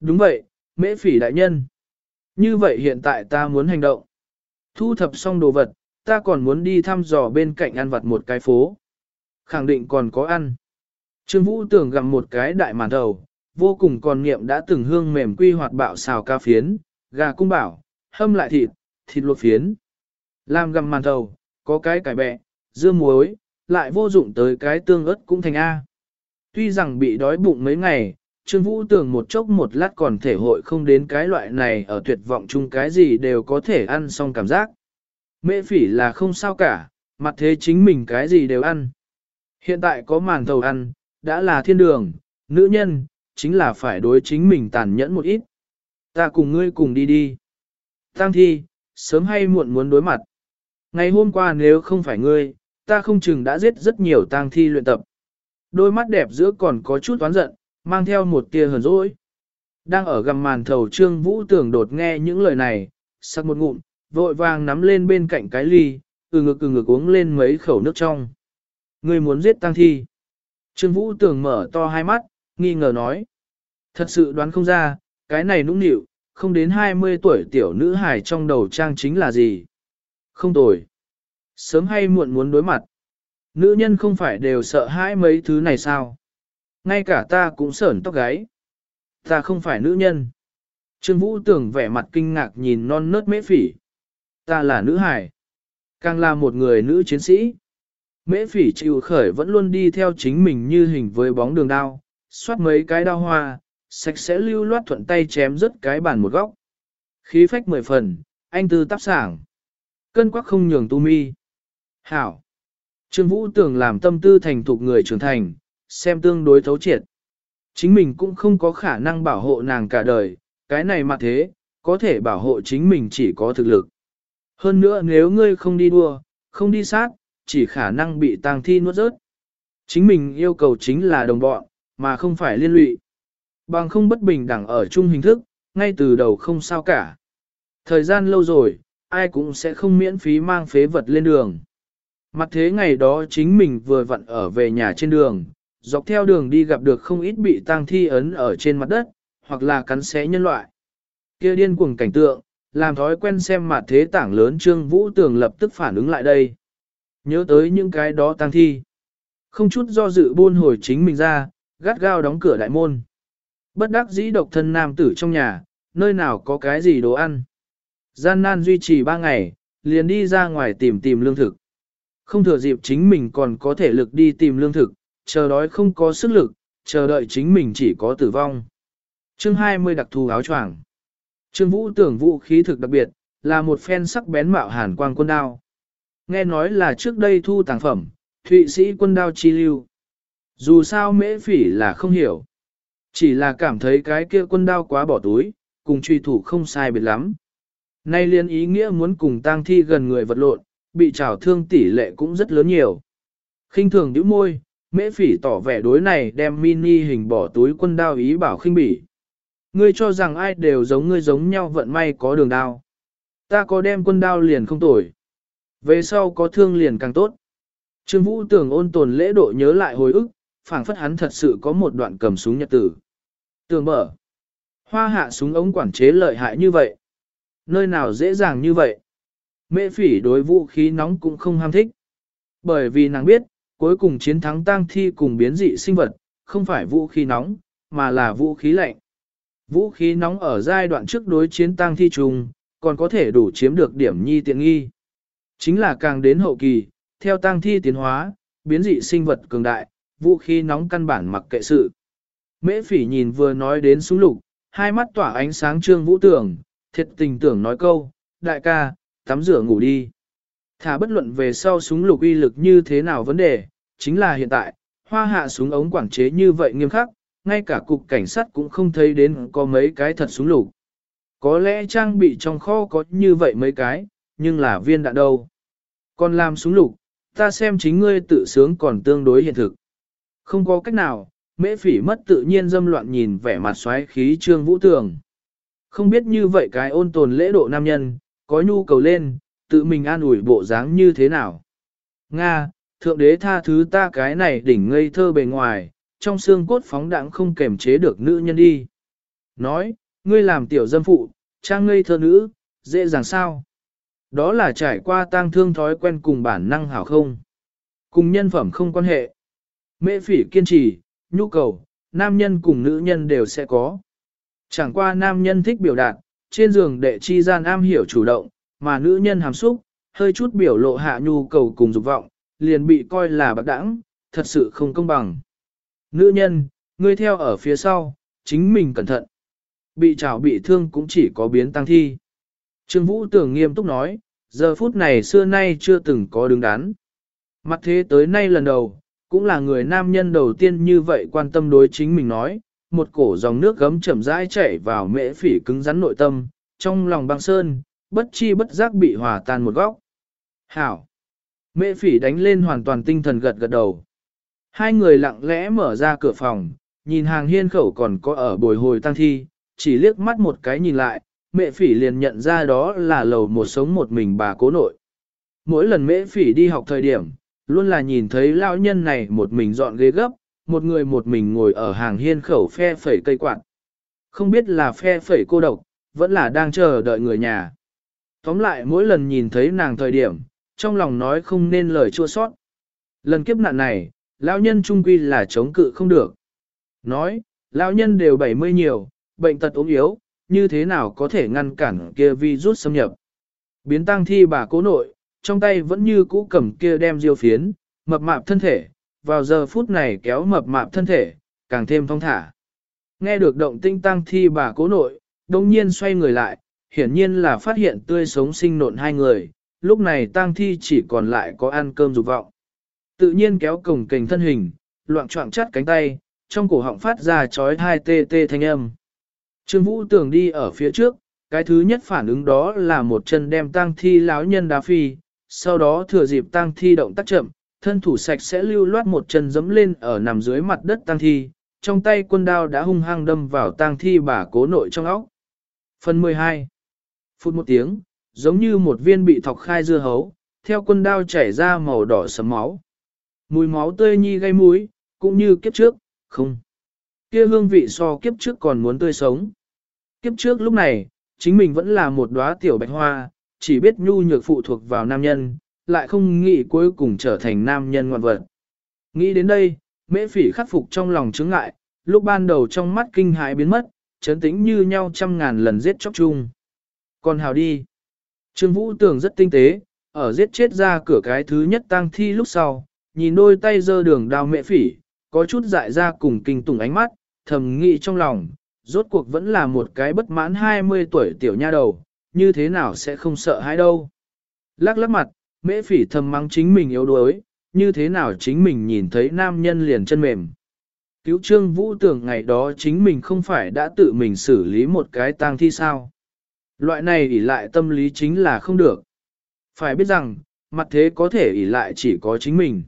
Đúng vậy, mễ phỉ đại nhân. Như vậy hiện tại ta muốn hành động. Thu thập xong đồ vật, ta còn muốn đi thăm dò bên cạnh ăn vặt một cái phố. Khẳng định còn có ăn. Trương Vũ tưởng gặm một cái đại màn đầu, vô cùng còn niệm đã từng hương mềm quy hoạt bạo xào ca phiến, gà cung bảo, hâm lại thịt, thịt luộc phiến. Làm gặm màn đầu, có cái cải bẹ, dưa muối, lại vô dụng tới cái tương ớt cũng thành A. Tuy rằng bị đói bụng mấy ngày, Trương Vũ tưởng một chốc một lát còn thể hội không đến cái loại này ở tuyệt vọng chung cái gì đều có thể ăn xong cảm giác. Mễ phỉ là không sao cả, mặt thế chính mình cái gì đều ăn. Hiện tại có màn thầu ăn, đã là thiên đường, nữ nhân, chính là phải đối chính mình tàn nhẫn một ít. Ta cùng ngươi cùng đi đi. Tăng thi, sớm hay muộn muốn đối mặt. Ngày hôm qua nếu không phải ngươi, ta không chừng đã giết rất nhiều tang thi luyện tập. Đôi mắt đẹp giữa còn có chút oán giận, mang theo một tia hờn dỗi. Đang ở gầm màn thầu trương vũ tưởng đột nghe những lời này, sắc một ngụm, vội vàng nắm lên bên cạnh cái ly, từ ngực từ ngực uống lên mấy khẩu nước trong. Người muốn giết tăng thi. Trương vũ tưởng mở to hai mắt, nghi ngờ nói. Thật sự đoán không ra, cái này nũng nịu, không đến 20 tuổi tiểu nữ hài trong đầu trang chính là gì. Không tồi. Sớm hay muộn muốn đối mặt. Nữ nhân không phải đều sợ hãi mấy thứ này sao? Ngay cả ta cũng sởn tóc gáy. Ta không phải nữ nhân. Trương Vũ tưởng vẻ mặt kinh ngạc nhìn non nớt mễ phỉ. Ta là nữ hải. Càng là một người nữ chiến sĩ. Mễ phỉ chịu khởi vẫn luôn đi theo chính mình như hình với bóng đường đao, xoát mấy cái đao hoa, sạch sẽ lưu loát thuận tay chém rớt cái bàn một góc. Khí phách mười phần, anh tư tắp sảng. Cân quắc không nhường tu mi. Hảo. Trương Vũ tưởng làm tâm tư thành thục người trưởng thành, xem tương đối thấu triệt. Chính mình cũng không có khả năng bảo hộ nàng cả đời, cái này mà thế, có thể bảo hộ chính mình chỉ có thực lực. Hơn nữa nếu ngươi không đi đua, không đi sát, chỉ khả năng bị tang thi nuốt rớt. Chính mình yêu cầu chính là đồng bọn, mà không phải liên lụy. Bằng không bất bình đẳng ở chung hình thức, ngay từ đầu không sao cả. Thời gian lâu rồi, ai cũng sẽ không miễn phí mang phế vật lên đường. Mặt thế ngày đó chính mình vừa vặn ở về nhà trên đường, dọc theo đường đi gặp được không ít bị tang thi ấn ở trên mặt đất, hoặc là cắn xé nhân loại. kia điên cuồng cảnh tượng, làm thói quen xem mặt thế tảng lớn trương vũ tường lập tức phản ứng lại đây. Nhớ tới những cái đó tang thi. Không chút do dự buôn hồi chính mình ra, gắt gao đóng cửa đại môn. Bất đắc dĩ độc thân nam tử trong nhà, nơi nào có cái gì đồ ăn. Gian nan duy trì ba ngày, liền đi ra ngoài tìm tìm lương thực. Không thừa dịp chính mình còn có thể lực đi tìm lương thực, chờ đói không có sức lực, chờ đợi chính mình chỉ có tử vong. Chương 20 đặc thù áo choàng. Trương Vũ tưởng vũ khí thực đặc biệt, là một phen sắc bén mạo hàn quang quân đao. Nghe nói là trước đây thu tàng phẩm, Thụy Sĩ quân đao chi lưu. Dù sao mễ phỉ là không hiểu. Chỉ là cảm thấy cái kia quân đao quá bỏ túi, cùng truy thủ không sai biệt lắm. Nay liên ý nghĩa muốn cùng tang thi gần người vật lộn, bị trào thương tỷ lệ cũng rất lớn nhiều. khinh thường nhíu môi, mễ phỉ tỏ vẻ đối này đem mini hình bỏ túi quân đao ý bảo khinh bỉ. Ngươi cho rằng ai đều giống ngươi giống nhau vận may có đường đao. Ta có đem quân đao liền không tồi. Về sau có thương liền càng tốt. Trương Vũ tưởng ôn tồn lễ độ nhớ lại hồi ức, phảng phất hắn thật sự có một đoạn cầm súng nhật tử. Tường mở. Hoa hạ súng ống quản chế lợi hại như vậy. Nơi nào dễ dàng như vậy. Mễ phỉ đối vũ khí nóng cũng không ham thích. Bởi vì nàng biết, cuối cùng chiến thắng tang thi cùng biến dị sinh vật, không phải vũ khí nóng, mà là vũ khí lạnh. Vũ khí nóng ở giai đoạn trước đối chiến tang thi trùng, còn có thể đủ chiếm được điểm nhi tiện nghi. Chính là càng đến hậu kỳ, theo tang thi tiến hóa, biến dị sinh vật cường đại, vũ khí nóng căn bản mặc kệ sự. Mễ phỉ nhìn vừa nói đến súng lục, hai mắt tỏa ánh sáng trương vũ tưởng, thiệt tình tưởng nói câu, đại ca, tắm rửa ngủ đi. Thả bất luận về sau súng lục uy lực như thế nào vấn đề, chính là hiện tại, hoa hạ súng ống quản chế như vậy nghiêm khắc, ngay cả cục cảnh sát cũng không thấy đến có mấy cái thật súng lục. Có lẽ trang bị trong kho có như vậy mấy cái, nhưng là viên đạn đâu. Còn làm súng lục, ta xem chính ngươi tự sướng còn tương đối hiện thực. Không có cách nào, mễ phỉ mất tự nhiên dâm loạn nhìn vẻ mặt xoáy khí trương vũ tường. Không biết như vậy cái ôn tồn lễ độ nam nhân, có nhu cầu lên, tự mình an ủi bộ dáng như thế nào. Nga, thượng đế tha thứ ta cái này đỉnh ngây thơ bề ngoài, trong xương cốt phóng đãng không kềm chế được nữ nhân đi. Nói, ngươi làm tiểu dâm phụ, trang ngây thơ nữ, dễ dàng sao? Đó là trải qua tang thương thói quen cùng bản năng hảo không? Cùng nhân phẩm không quan hệ. Mễ phỉ kiên trì, nhu cầu, nam nhân cùng nữ nhân đều sẽ có. Chẳng qua nam nhân thích biểu đạt, trên giường đệ chi gian am hiểu chủ động, mà nữ nhân hàm xúc, hơi chút biểu lộ hạ nhu cầu cùng dục vọng, liền bị coi là bạc đãng, thật sự không công bằng. Nữ nhân, ngươi theo ở phía sau, chính mình cẩn thận. Bị trảo bị thương cũng chỉ có biến tăng thi. Trương Vũ tưởng nghiêm túc nói, giờ phút này xưa nay chưa từng có đứng đắn. Mặt thế tới nay lần đầu, cũng là người nam nhân đầu tiên như vậy quan tâm đối chính mình nói, một cổ dòng nước gấm chậm rãi chảy vào mễ phỉ cứng rắn nội tâm, trong lòng băng sơn, bất chi bất giác bị hòa tan một góc. Hảo! Mễ phỉ đánh lên hoàn toàn tinh thần gật gật đầu. Hai người lặng lẽ mở ra cửa phòng, nhìn hàng hiên khẩu còn có ở bồi hồi tăng thi, chỉ liếc mắt một cái nhìn lại, mẹ phỉ liền nhận ra đó là lầu một sống một mình bà cố nội. Mỗi lần Mẹ phỉ đi học thời điểm, luôn là nhìn thấy lão nhân này một mình dọn ghế gấp, một người một mình ngồi ở hàng hiên khẩu phe phẩy cây quạt. Không biết là phe phẩy cô độc, vẫn là đang chờ đợi người nhà. Tóm lại mỗi lần nhìn thấy nàng thời điểm, trong lòng nói không nên lời chua sót. Lần kiếp nạn này, lão nhân trung quy là chống cự không được. Nói, lão nhân đều 70 nhiều, bệnh tật ốm yếu, như thế nào có thể ngăn cản kia virus xâm nhập. Biến tăng thi bà cố nội, trong tay vẫn như cũ cầm kia đem diêu phiến, mập mạp thân thể, vào giờ phút này kéo mập mạp thân thể, càng thêm phong thả. Nghe được động tinh tăng thi bà cố nội, đồng nhiên xoay người lại, hiển nhiên là phát hiện tươi sống sinh nộn hai người, lúc này tang thi chỉ còn lại có ăn cơm dục vọng. Tự nhiên kéo cổng kềnh thân hình, loạn trọng chắt cánh tay, trong cổ họng phát ra chói hai tê tê thanh âm. Trương Vũ tưởng đi ở phía trước, cái thứ nhất phản ứng đó là một chân đem tang thi láo nhân đá phi, sau đó thừa dịp tang thi động tác chậm, thân thủ sạch sẽ lưu loát một chân dẫm lên ở nằm dưới mặt đất tang thi, trong tay quân đao đã hung hăng đâm vào tang thi bà cố nội trong óc. Phần 12 Phút một tiếng, giống như một viên bị thọc khai dưa hấu, theo quân đao chảy ra màu đỏ sấm máu. Mùi máu tươi nhi gây mũi, cũng như kiếp trước, không. Kia hương vị so kiếp trước còn muốn tươi sống. Kiếp trước lúc này, chính mình vẫn là một đóa tiểu bạch hoa, chỉ biết nhu nhược phụ thuộc vào nam nhân, lại không nghĩ cuối cùng trở thành nam nhân ngoan vật. Nghĩ đến đây, mễ phỉ khắc phục trong lòng chứng ngại, lúc ban đầu trong mắt kinh hãi biến mất, chấn tĩnh như nhau trăm ngàn lần giết chóc chung. Còn hào đi. Trương Vũ tưởng rất tinh tế, ở giết chết ra cửa cái thứ nhất tang thi lúc sau, nhìn đôi tay giơ đường đao mẹ phỉ, có chút dại ra cùng kinh tủng ánh mắt, thầm nghĩ trong lòng, rốt cuộc vẫn là một cái bất mãn 20 tuổi tiểu nha đầu, như thế nào sẽ không sợ hãi đâu. Lắc lắc mặt, mễ phỉ thầm mắng chính mình yếu đuối, như thế nào chính mình nhìn thấy nam nhân liền chân mềm. Cứu trương vũ tưởng ngày đó chính mình không phải đã tự mình xử lý một cái tang thi sao. Loại này ỷ lại tâm lý chính là không được. Phải biết rằng, mặt thế có thể ỷ lại chỉ có chính mình.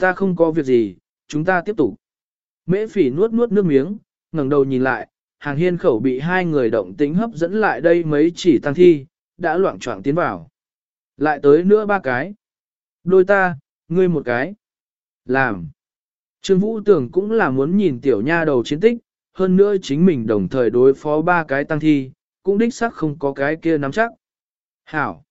Ta không có việc gì, chúng ta tiếp tục. Mễ phỉ nuốt nuốt nước miếng, ngẩng đầu nhìn lại, hàng hiên khẩu bị hai người động tính hấp dẫn lại đây mấy chỉ tăng thi, đã loạn choạng tiến vào. Lại tới nữa ba cái. Đôi ta, ngươi một cái. Làm. Trương Vũ tưởng cũng là muốn nhìn tiểu nha đầu chiến tích, hơn nữa chính mình đồng thời đối phó ba cái tăng thi, cũng đích xác không có cái kia nắm chắc. Hảo.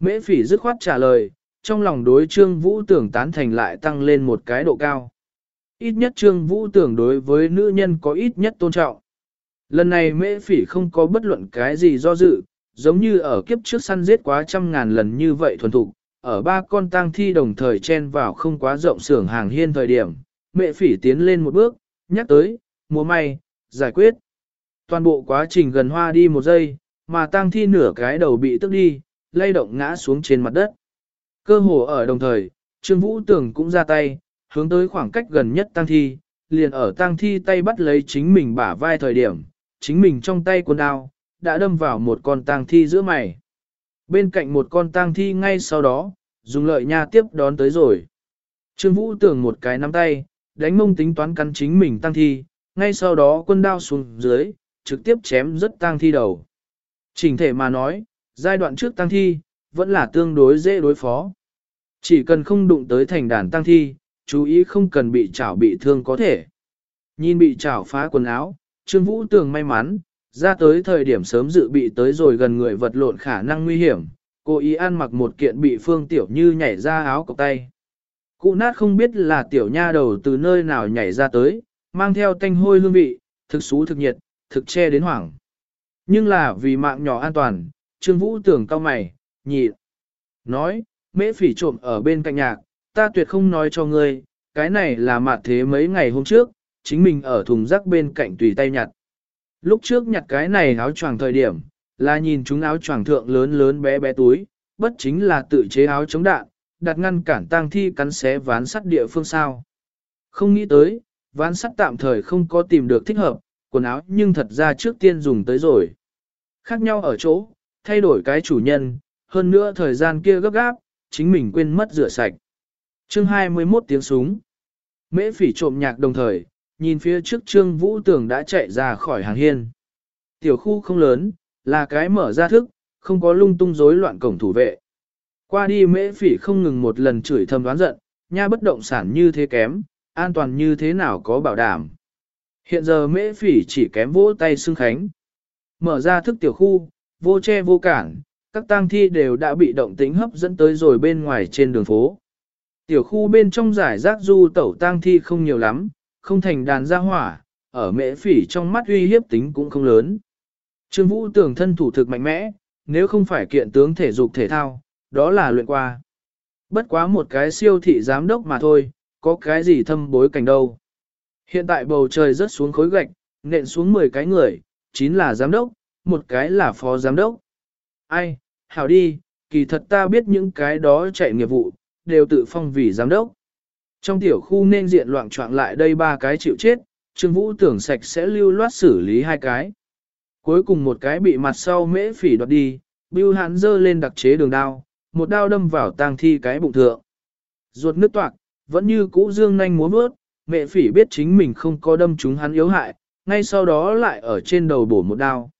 Mễ phỉ dứt khoát trả lời, trong lòng đối Trương Vũ tưởng tán thành lại tăng lên một cái độ cao. Ít nhất Trương Vũ tưởng đối với nữ nhân có ít nhất tôn trọng. Lần này mễ phỉ không có bất luận cái gì do dự, giống như ở kiếp trước săn giết quá trăm ngàn lần như vậy thuần thục, ở ba con tang thi đồng thời chen vào không quá rộng xưởng hàng hiên thời điểm, mẹ phỉ tiến lên một bước, nhắc tới, múa may, giải quyết. Toàn bộ quá trình gần hoa đi một giây, mà tang thi nửa cái đầu bị tức đi, lay động ngã xuống trên mặt đất. Cơ hồ ở đồng thời, Trương Vũ Tưởng cũng ra tay, hướng tới khoảng cách gần nhất tang thi, liền ở tang thi tay bắt lấy chính mình bả vai thời điểm, chính mình trong tay quân đao, đã đâm vào một con tang thi giữa mày. Bên cạnh một con tang thi ngay sau đó, dùng lợi nha tiếp đón tới rồi. Trương Vũ tưởng một cái nắm tay, đánh mông tính toán cắn chính mình tang thi, ngay sau đó quân đao xuống dưới, trực tiếp chém rất tang thi đầu. Chỉnh thể mà nói, giai đoạn trước tang thi, vẫn là tương đối dễ đối phó. Chỉ cần không đụng tới thành đàn tang thi, chú ý không cần bị chảo bị thương có thể. Nhìn bị chảo phá quần áo, Trương Vũ Tường may mắn, ra tới thời điểm sớm dự bị tới rồi gần người vật lộn khả năng nguy hiểm, cô ý ăn mặc một kiện bị Phương Tiểu Như nhảy ra áo cọc tay. Cụ nát không biết là tiểu nha đầu từ nơi nào nhảy ra tới, mang theo tanh hôi hương vị, thực xú thực nhiệt, thực che đến hoảng. Nhưng là vì mạng nhỏ an toàn, Trương Vũ tưởng cao mày, nhị. Nói, mễ phỉ trộm ở bên cạnh nhạc, ta tuyệt không nói cho ngươi, cái này là mạt thế mấy ngày hôm trước, chính mình ở thùng rác bên cạnh tùy tay nhặt. Lúc trước nhặt cái này áo choàng thời điểm, là nhìn chúng áo choàng thượng lớn lớn bé bé túi, bất chính là tự chế áo chống đạn, đặt ngăn cản tang thi cắn xé ván sắt địa phương sao. Không nghĩ tới, ván sắt tạm thời không có tìm được thích hợp, quần áo nhưng thật ra trước tiên dùng tới rồi. Khác nhau ở chỗ, thay đổi cái chủ nhân, hơn nữa thời gian kia gấp gáp, chính mình quên mất rửa sạch. Chương 21 tiếng súng. Mễ phỉ trộm nhạc đồng thời, nhìn phía trước trương vũ tường đã chạy ra khỏi hàng hiên. Tiểu khu không lớn, là cái mở ra thức, không có lung tung rối loạn cổng thủ vệ. Qua đi mễ phỉ không ngừng một lần chửi thầm đoán giận, nha bất động sản như thế kém, an toàn như thế nào có bảo đảm. Hiện giờ mễ phỉ chỉ kém vỗ tay xưng khánh. Mở ra thức tiểu khu, vô che vô cản, các tang thi đều đã bị động tính hấp dẫn tới rồi bên ngoài trên đường phố. Tiểu khu bên trong giải rác du tẩu tang thi không nhiều lắm, không thành đàn gia hỏa, ở mễ phỉ trong mắt uy hiếp tính cũng không lớn. Trương Vũ tưởng thân thủ thực mạnh mẽ, nếu không phải kiện tướng thể dục thể thao, đó là luyện qua. Bất quá một cái siêu thị giám đốc mà thôi, có cái gì thâm bối cảnh đâu. Hiện tại bầu trời rớt xuống khối gạch, nện xuống 10 cái người, 9 là giám đốc, một cái là phó giám đốc. Ai, hảo đi, kỳ thật ta biết những cái đó chạy nghiệp vụ, đều tự phong vì giám đốc. Trong tiểu khu nên diện loạn trọng lại đây ba cái chịu chết, Trương Vũ tưởng sạch sẽ lưu loát xử lý hai cái. Cuối cùng một cái bị mặt sau mễ phỉ đoạt đi, Bưu hắn dơ lên đặc chế đường đao, một đao đâm vào tang thi cái bụng thượng. Ruột nước toạc, vẫn như cũ dương nhanh múa vớt mẹ phỉ biết chính mình không có đâm chúng hắn yếu hại, ngay sau đó lại ở trên đầu bổ một đao.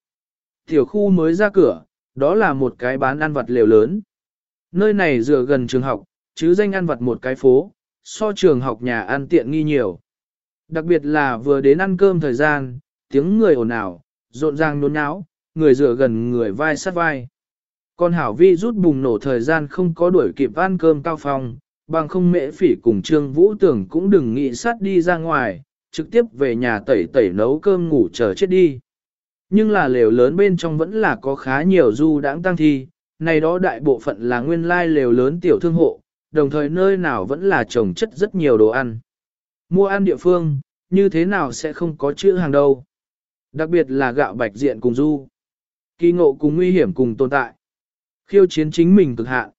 Tiểu khu mới ra cửa, đó là một cái bán ăn vặt liều lớn. Nơi này dựa gần trường học, chứ danh ăn vặt một cái phố, so trường học nhà ăn tiện nghi nhiều. Đặc biệt là vừa đến ăn cơm thời gian, tiếng người ồn ào, rộn ràng nôn náo, người dựa gần người vai sát vai. Còn hảo vi rút bùng nổ thời gian không có đuổi kịp ăn cơm cao phong, bằng không mễ phỉ cùng Trương Vũ Tưởng cũng đừng nghĩ sát đi ra ngoài, trực tiếp về nhà tẩy tẩy nấu cơm ngủ chờ chết đi. Nhưng là lều lớn bên trong vẫn là có khá nhiều du đãng tăng thi, này đó đại bộ phận là nguyên lai lều lớn tiểu thương hộ, đồng thời nơi nào vẫn là trồng chất rất nhiều đồ ăn. Mua ăn địa phương, như thế nào sẽ không có chữ hàng đâu. Đặc biệt là gạo bạch diện cùng du. Kỳ ngộ cùng nguy hiểm cùng tồn tại. Khiêu chiến chính mình cực hạn.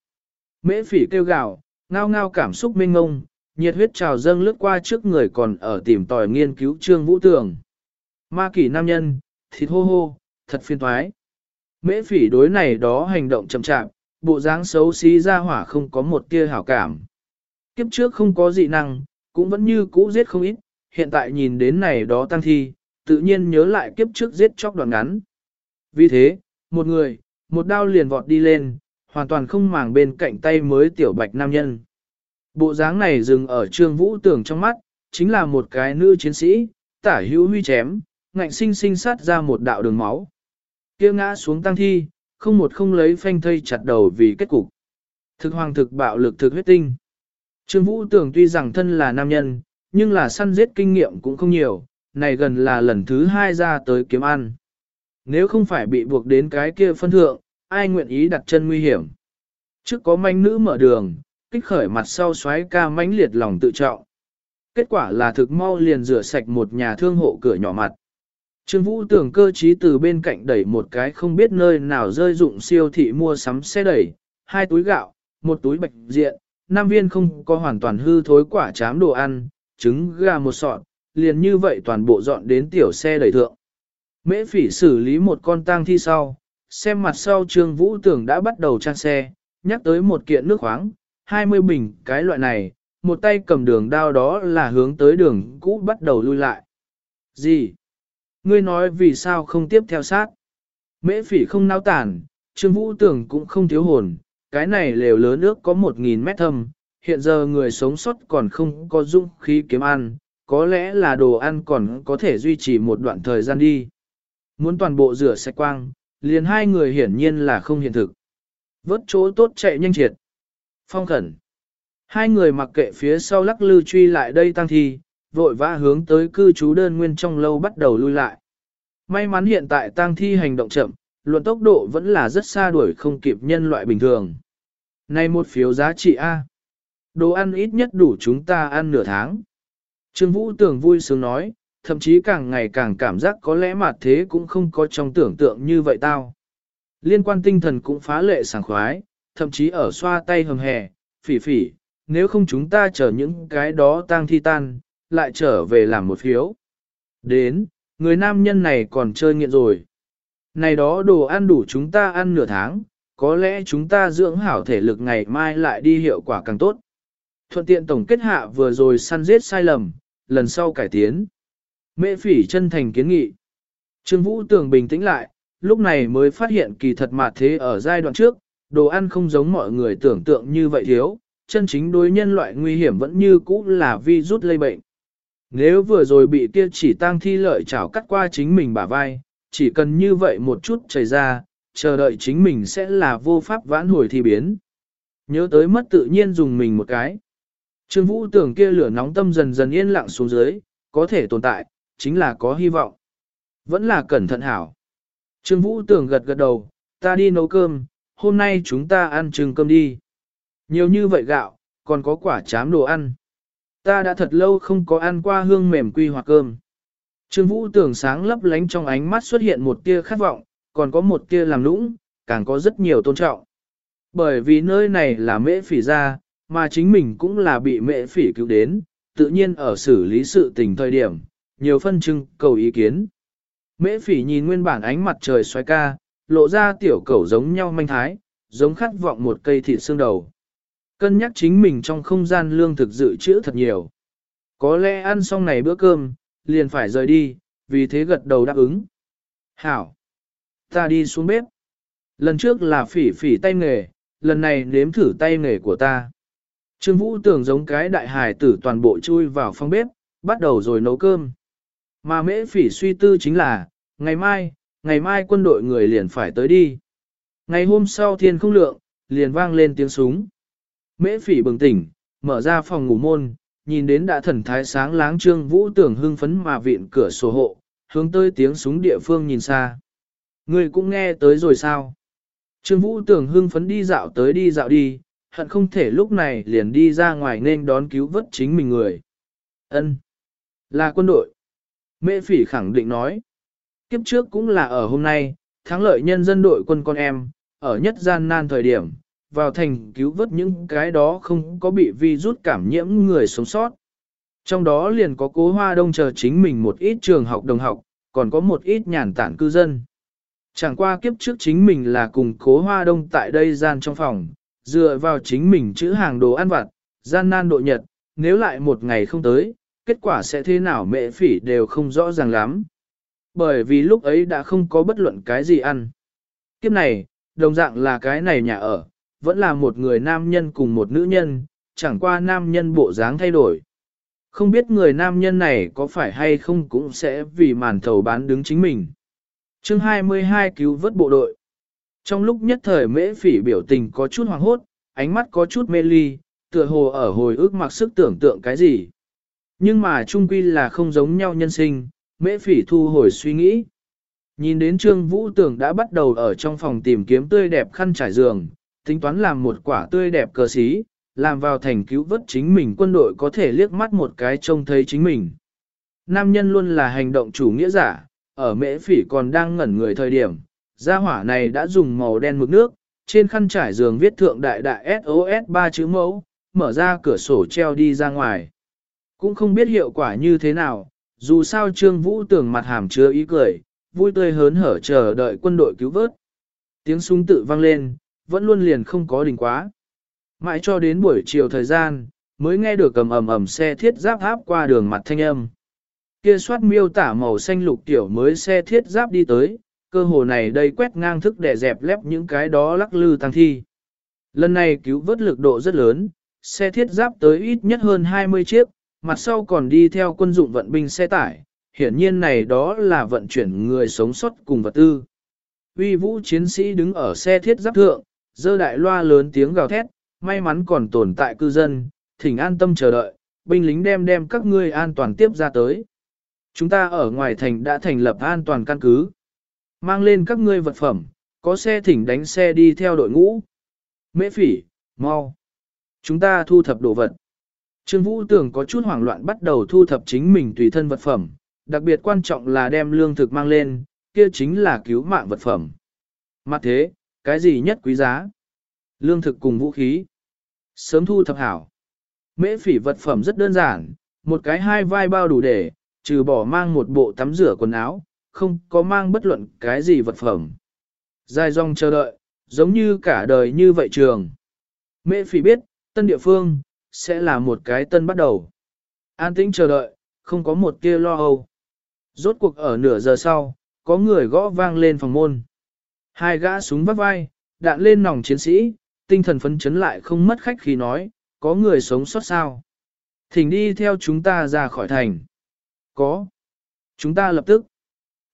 Mễ phỉ kêu gào, ngao ngao cảm xúc mênh ngông, nhiệt huyết trào dâng lướt qua trước người còn ở tìm tòi nghiên cứu trương vũ tường. Ma kỷ nam nhân, thịt hô hô, thật phiên thoái. Mễ phỉ đối này đó hành động chậm chạp, bộ dáng xấu xí ra hỏa không có một tia hảo cảm. Kiếp trước không có dị năng, cũng vẫn như cũ giết không ít, hiện tại nhìn đến này đó tăng thi, tự nhiên nhớ lại kiếp trước giết chóc đoạn ngắn. Vì thế, một người, một đao liền vọt đi lên, hoàn toàn không màng bên cạnh tay mới tiểu bạch nam nhân. Bộ dáng này dừng ở trương vũ tưởng trong mắt, chính là một cái nữ chiến sĩ, tả hữu huy chém, ngạnh sinh sinh sát ra một đạo đường máu. kia ngã xuống tăng thi, không một không lấy phanh thây chặt đầu vì kết cục. Thực hoàng thực bạo lực thực huyết tinh. Trương Vũ tưởng tuy rằng thân là nam nhân, nhưng là săn giết kinh nghiệm cũng không nhiều, này gần là lần thứ hai ra tới kiếm ăn. Nếu không phải bị buộc đến cái kia phân thượng, ai nguyện ý đặt chân nguy hiểm. Trước có manh nữ mở đường, kích khởi mặt sau xoáy ca mãnh liệt lòng tự trọng. Kết quả là thực mau liền rửa sạch một nhà thương hộ cửa nhỏ mặt. Trương Vũ tưởng cơ trí từ bên cạnh đẩy một cái không biết nơi nào rơi dụng siêu thị mua sắm xe đẩy, hai túi gạo, một túi bạch diện, Nam viên không có hoàn toàn hư thối quả chám đồ ăn, trứng gà một sọt, liền như vậy toàn bộ dọn đến tiểu xe đẩy thượng. Mễ phỉ xử lý một con tang thi sau, xem mặt sau Trương Vũ tưởng đã bắt đầu trang xe, nhắc tới một kiện nước khoáng, 20 bình cái loại này, một tay cầm đường đao đó là hướng tới đường cũ bắt đầu lui lại. Gì? Ngươi nói vì sao không tiếp theo sát? Mễ phỉ không náo tản, Trương Vũ tưởng cũng không thiếu hồn, cái này lều lớn nước có 1.000 mét thâm, hiện giờ người sống sót còn không có dũng khí kiếm ăn, có lẽ là đồ ăn còn có thể duy trì một đoạn thời gian đi. Muốn toàn bộ rửa sạch quang, liền hai người hiển nhiên là không hiện thực. Vớt chỗ tốt chạy nhanh triệt. Phong khẩn. Hai người mặc kệ phía sau lắc lư truy lại đây tăng thi, vội vã hướng tới cư trú đơn nguyên trong lâu bắt đầu lui lại. May mắn hiện tại tăng thi hành động chậm, luận tốc độ vẫn là rất xa đuổi không kịp nhân loại bình thường. Này một phiếu giá trị A. Đồ ăn ít nhất đủ chúng ta ăn nửa tháng. Trương Vũ tưởng vui sướng nói, thậm chí càng ngày càng cảm giác có lẽ mà thế cũng không có trong tưởng tượng như vậy tao. Liên quan tinh thần cũng phá lệ sảng khoái, thậm chí ở xoa tay hầm hè, phỉ phỉ, nếu không chúng ta chờ những cái đó tang thi tan, lại trở về làm một phiếu. Đến, người nam nhân này còn chơi nghiện rồi. Này đó đồ ăn đủ chúng ta ăn nửa tháng, có lẽ chúng ta dưỡng hảo thể lực ngày mai lại đi hiệu quả càng tốt. Thuận tiện tổng kết hạ vừa rồi săn giết sai lầm, lần sau cải tiến. Mễ phỉ chân thành kiến nghị. Trương Vũ tưởng bình tĩnh lại, lúc này mới phát hiện kỳ thật mà thế ở giai đoạn trước, đồ ăn không giống mọi người tưởng tượng như vậy thiếu, chân chính đối nhân loại nguy hiểm vẫn như cũ là vi rút lây bệnh. Nếu vừa rồi bị kia chỉ tang thi lợi chảo cắt qua chính mình bả vai, chỉ cần như vậy một chút chảy ra, chờ đợi chính mình sẽ là vô pháp vãn hồi thì biến. Nhớ tới mất tự nhiên dùng mình một cái. Trương Vũ tưởng kia lửa nóng tâm dần dần yên lặng xuống dưới, có thể tồn tại, chính là có hy vọng. Vẫn là cẩn thận hảo. Trương Vũ tưởng gật gật đầu, ta đi nấu cơm, hôm nay chúng ta ăn trừng cơm đi. Nhiều như vậy gạo, còn có quả chám đồ ăn. Ta đã thật lâu không có ăn qua hương mềm quy hoặc cơm. Trương Vũ tưởng sáng lấp lánh trong ánh mắt xuất hiện một tia khát vọng, còn có một tia làm lũng, càng có rất nhiều tôn trọng. Bởi vì nơi này là mễ phỉ ra, mà chính mình cũng là bị mễ phỉ cứu đến, tự nhiên ở xử lý sự tình thời điểm, nhiều phân trưng cầu ý kiến. Mễ phỉ nhìn nguyên bản ánh mặt trời xoay ca, lộ ra tiểu cầu giống nhau manh thái, giống khát vọng một cây thịt xương đầu. Cân nhắc chính mình trong không gian lương thực dự trữ thật nhiều. Có lẽ ăn xong này bữa cơm, liền phải rời đi, vì thế gật đầu đáp ứng. Hảo! Ta đi xuống bếp. Lần trước là phỉ phỉ tay nghề, lần này nếm thử tay nghề của ta. Trương Vũ tưởng giống cái đại hài tử toàn bộ chui vào phòng bếp, bắt đầu rồi nấu cơm. Mà mễ phỉ suy tư chính là, ngày mai, ngày mai quân đội người liền phải tới đi. Ngày hôm sau thiên không lượng, liền vang lên tiếng súng. Mễ phỉ bừng tỉnh, mở ra phòng ngủ môn, nhìn đến đã thần thái sáng láng trương vũ tưởng hưng phấn mà viện cửa sổ hộ, hướng tới tiếng súng địa phương nhìn xa. Người cũng nghe tới rồi sao? Trương vũ tưởng hưng phấn đi dạo tới đi dạo đi, hận không thể lúc này liền đi ra ngoài nên đón cứu vớt chính mình người. Ân, Là quân đội. Mễ phỉ khẳng định nói. Kiếp trước cũng là ở hôm nay, thắng lợi nhân dân đội quân con em, ở nhất gian nan thời điểm, vào thành cứu vớt những cái đó không có bị vi rút cảm nhiễm người sống sót. Trong đó liền có cố hoa đông chờ chính mình một ít trường học đồng học, còn có một ít nhàn tản cư dân. Chẳng qua kiếp trước chính mình là cùng cố hoa đông tại đây gian trong phòng, dựa vào chính mình chữ hàng đồ ăn vặt, gian nan độ nhật, nếu lại một ngày không tới, kết quả sẽ thế nào mẹ phỉ đều không rõ ràng lắm. Bởi vì lúc ấy đã không có bất luận cái gì ăn. Kiếp này, đồng dạng là cái này nhà ở, vẫn là một người nam nhân cùng một nữ nhân, chẳng qua nam nhân bộ dáng thay đổi. Không biết người nam nhân này có phải hay không cũng sẽ vì màn thầu bán đứng chính mình. chương 22 cứu vớt bộ đội. Trong lúc nhất thời mễ phỉ biểu tình có chút hoàng hốt, ánh mắt có chút mê ly, tựa hồ ở hồi ức mặc sức tưởng tượng cái gì. Nhưng mà trung quy là không giống nhau nhân sinh, mễ phỉ thu hồi suy nghĩ. Nhìn đến Trương Vũ Tưởng đã bắt đầu ở trong phòng tìm kiếm tươi đẹp khăn trải giường, tính toán làm một quả tươi đẹp cờ xí, làm vào thành cứu vớt chính mình quân đội có thể liếc mắt một cái trông thấy chính mình. Nam nhân luôn là hành động chủ nghĩa giả, ở mễ phỉ còn đang ngẩn người thời điểm, gia hỏa này đã dùng màu đen mực nước, trên khăn trải giường viết thượng đại đại SOS ba chữ mẫu, mở ra cửa sổ treo đi ra ngoài. Cũng không biết hiệu quả như thế nào, dù sao Trương Vũ tưởng mặt hàm chứa ý cười, vui tươi hớn hở chờ đợi quân đội cứu vớt. Tiếng súng tự vang lên, vẫn luôn liền không có đình quá. Mãi cho đến buổi chiều thời gian, mới nghe được cầm ầm ầm xe thiết giáp áp qua đường mặt thanh âm. Kia soát miêu tả màu xanh lục tiểu mới xe thiết giáp đi tới, cơ hồ này đây quét ngang thức để dẹp lép những cái đó lắc lư tăng thi. Lần này cứu vớt lực độ rất lớn, xe thiết giáp tới ít nhất hơn 20 chiếc, mặt sau còn đi theo quân dụng vận binh xe tải, hiển nhiên này đó là vận chuyển người sống sót cùng vật tư. Uy vũ chiến sĩ đứng ở xe thiết giáp thượng, dơ đại loa lớn tiếng gào thét, may mắn còn tồn tại cư dân, thỉnh an tâm chờ đợi, binh lính đem đem các ngươi an toàn tiếp ra tới. Chúng ta ở ngoài thành đã thành lập an toàn căn cứ. Mang lên các ngươi vật phẩm, có xe thỉnh đánh xe đi theo đội ngũ. Mễ phỉ, mau. Chúng ta thu thập đồ vật. Trương Vũ tưởng có chút hoảng loạn bắt đầu thu thập chính mình tùy thân vật phẩm, đặc biệt quan trọng là đem lương thực mang lên, kia chính là cứu mạng vật phẩm. Mặt thế, cái gì nhất quý giá? Lương thực cùng vũ khí. Sớm thu thập hảo. Mễ phỉ vật phẩm rất đơn giản, một cái hai vai bao đủ để, trừ bỏ mang một bộ tắm rửa quần áo, không có mang bất luận cái gì vật phẩm. Dài dòng chờ đợi, giống như cả đời như vậy trường. Mễ phỉ biết, tân địa phương, sẽ là một cái tân bắt đầu. An tĩnh chờ đợi, không có một tia lo âu. Rốt cuộc ở nửa giờ sau, có người gõ vang lên phòng môn. Hai gã súng vắt vai, đạn lên nòng chiến sĩ, tinh thần phấn chấn lại không mất khách khi nói, có người sống sót sao. Thỉnh đi theo chúng ta ra khỏi thành. Có. Chúng ta lập tức.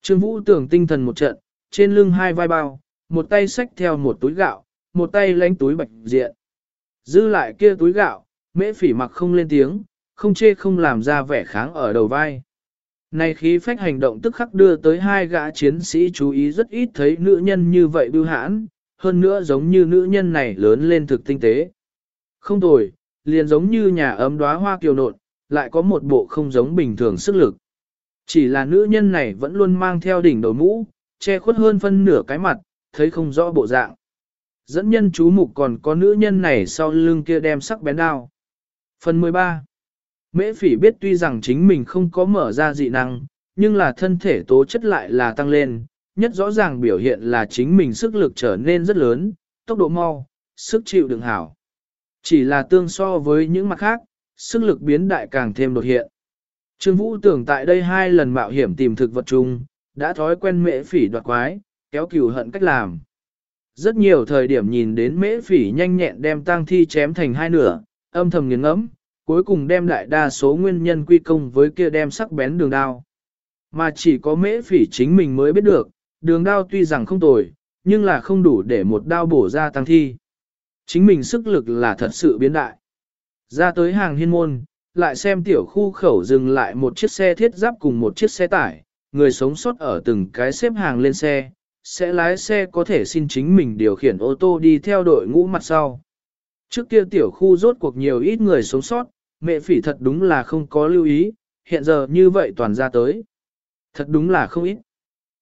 Trương Vũ tưởng tinh thần một trận, trên lưng hai vai bao, một tay xách theo một túi gạo, một tay lánh túi bạch diện. Dư lại kia túi gạo, mễ phỉ mặc không lên tiếng, không chê không làm ra vẻ kháng ở đầu vai. Này khí phách hành động tức khắc đưa tới hai gã chiến sĩ chú ý rất ít thấy nữ nhân như vậy bưu hãn, hơn nữa giống như nữ nhân này lớn lên thực tinh tế. Không tồi, liền giống như nhà ấm đóa hoa kiều nộn, lại có một bộ không giống bình thường sức lực. Chỉ là nữ nhân này vẫn luôn mang theo đỉnh đầu mũ, che khuất hơn phân nửa cái mặt, thấy không rõ bộ dạng. Dẫn nhân chú mục còn có nữ nhân này sau lưng kia đem sắc bén đao. Phần 13 Mễ phỉ biết tuy rằng chính mình không có mở ra dị năng, nhưng là thân thể tố chất lại là tăng lên, nhất rõ ràng biểu hiện là chính mình sức lực trở nên rất lớn, tốc độ mau, sức chịu đựng hảo. Chỉ là tương so với những mặt khác, sức lực biến đại càng thêm đột hiện. Trương Vũ tưởng tại đây hai lần mạo hiểm tìm thực vật chung, đã thói quen mễ phỉ đoạt quái, kéo cừu hận cách làm. Rất nhiều thời điểm nhìn đến mễ phỉ nhanh nhẹn đem tang thi chém thành hai nửa, âm thầm nghiền ngẫm, cuối cùng đem đại đa số nguyên nhân quy công với kia đem sắc bén đường đao. Mà chỉ có mễ phỉ chính mình mới biết được, đường đao tuy rằng không tồi, nhưng là không đủ để một đao bổ ra tăng thi. Chính mình sức lực là thật sự biến đại. Ra tới hàng hiên môn, lại xem tiểu khu khẩu dừng lại một chiếc xe thiết giáp cùng một chiếc xe tải, người sống sót ở từng cái xếp hàng lên xe, sẽ lái xe có thể xin chính mình điều khiển ô tô đi theo đội ngũ mặt sau. Trước kia tiểu khu rốt cuộc nhiều ít người sống sót, mẹ phỉ thật đúng là không có lưu ý, hiện giờ như vậy toàn ra tới. Thật đúng là không ít.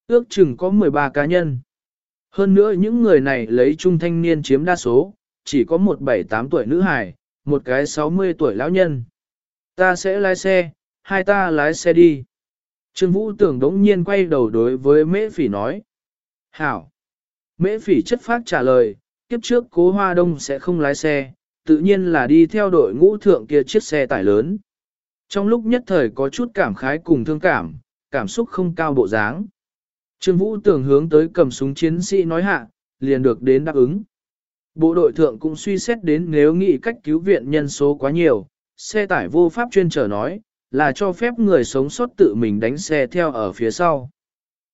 Ước chừng có 13 cá nhân. Hơn nữa những người này lấy trung thanh niên chiếm đa số, chỉ có một 7-8 tuổi nữ hài, một cái 60 tuổi lão nhân. Ta sẽ lái xe, hai ta lái xe đi. Trương Vũ tưởng đống nhiên quay đầu đối với mễ phỉ nói. Hảo. Mễ phỉ chất phát trả lời, kiếp trước cố hoa đông sẽ không lái xe, tự nhiên là đi theo đội ngũ thượng kia chiếc xe tải lớn. Trong lúc nhất thời có chút cảm khái cùng thương cảm, cảm xúc không cao bộ dáng. Trương Vũ tưởng hướng tới cầm súng chiến sĩ nói hạ, liền được đến đáp ứng. Bộ đội thượng cũng suy xét đến nếu nghĩ cách cứu viện nhân số quá nhiều, xe tải vô pháp chuyên trở nói, là cho phép người sống sót tự mình đánh xe theo ở phía sau.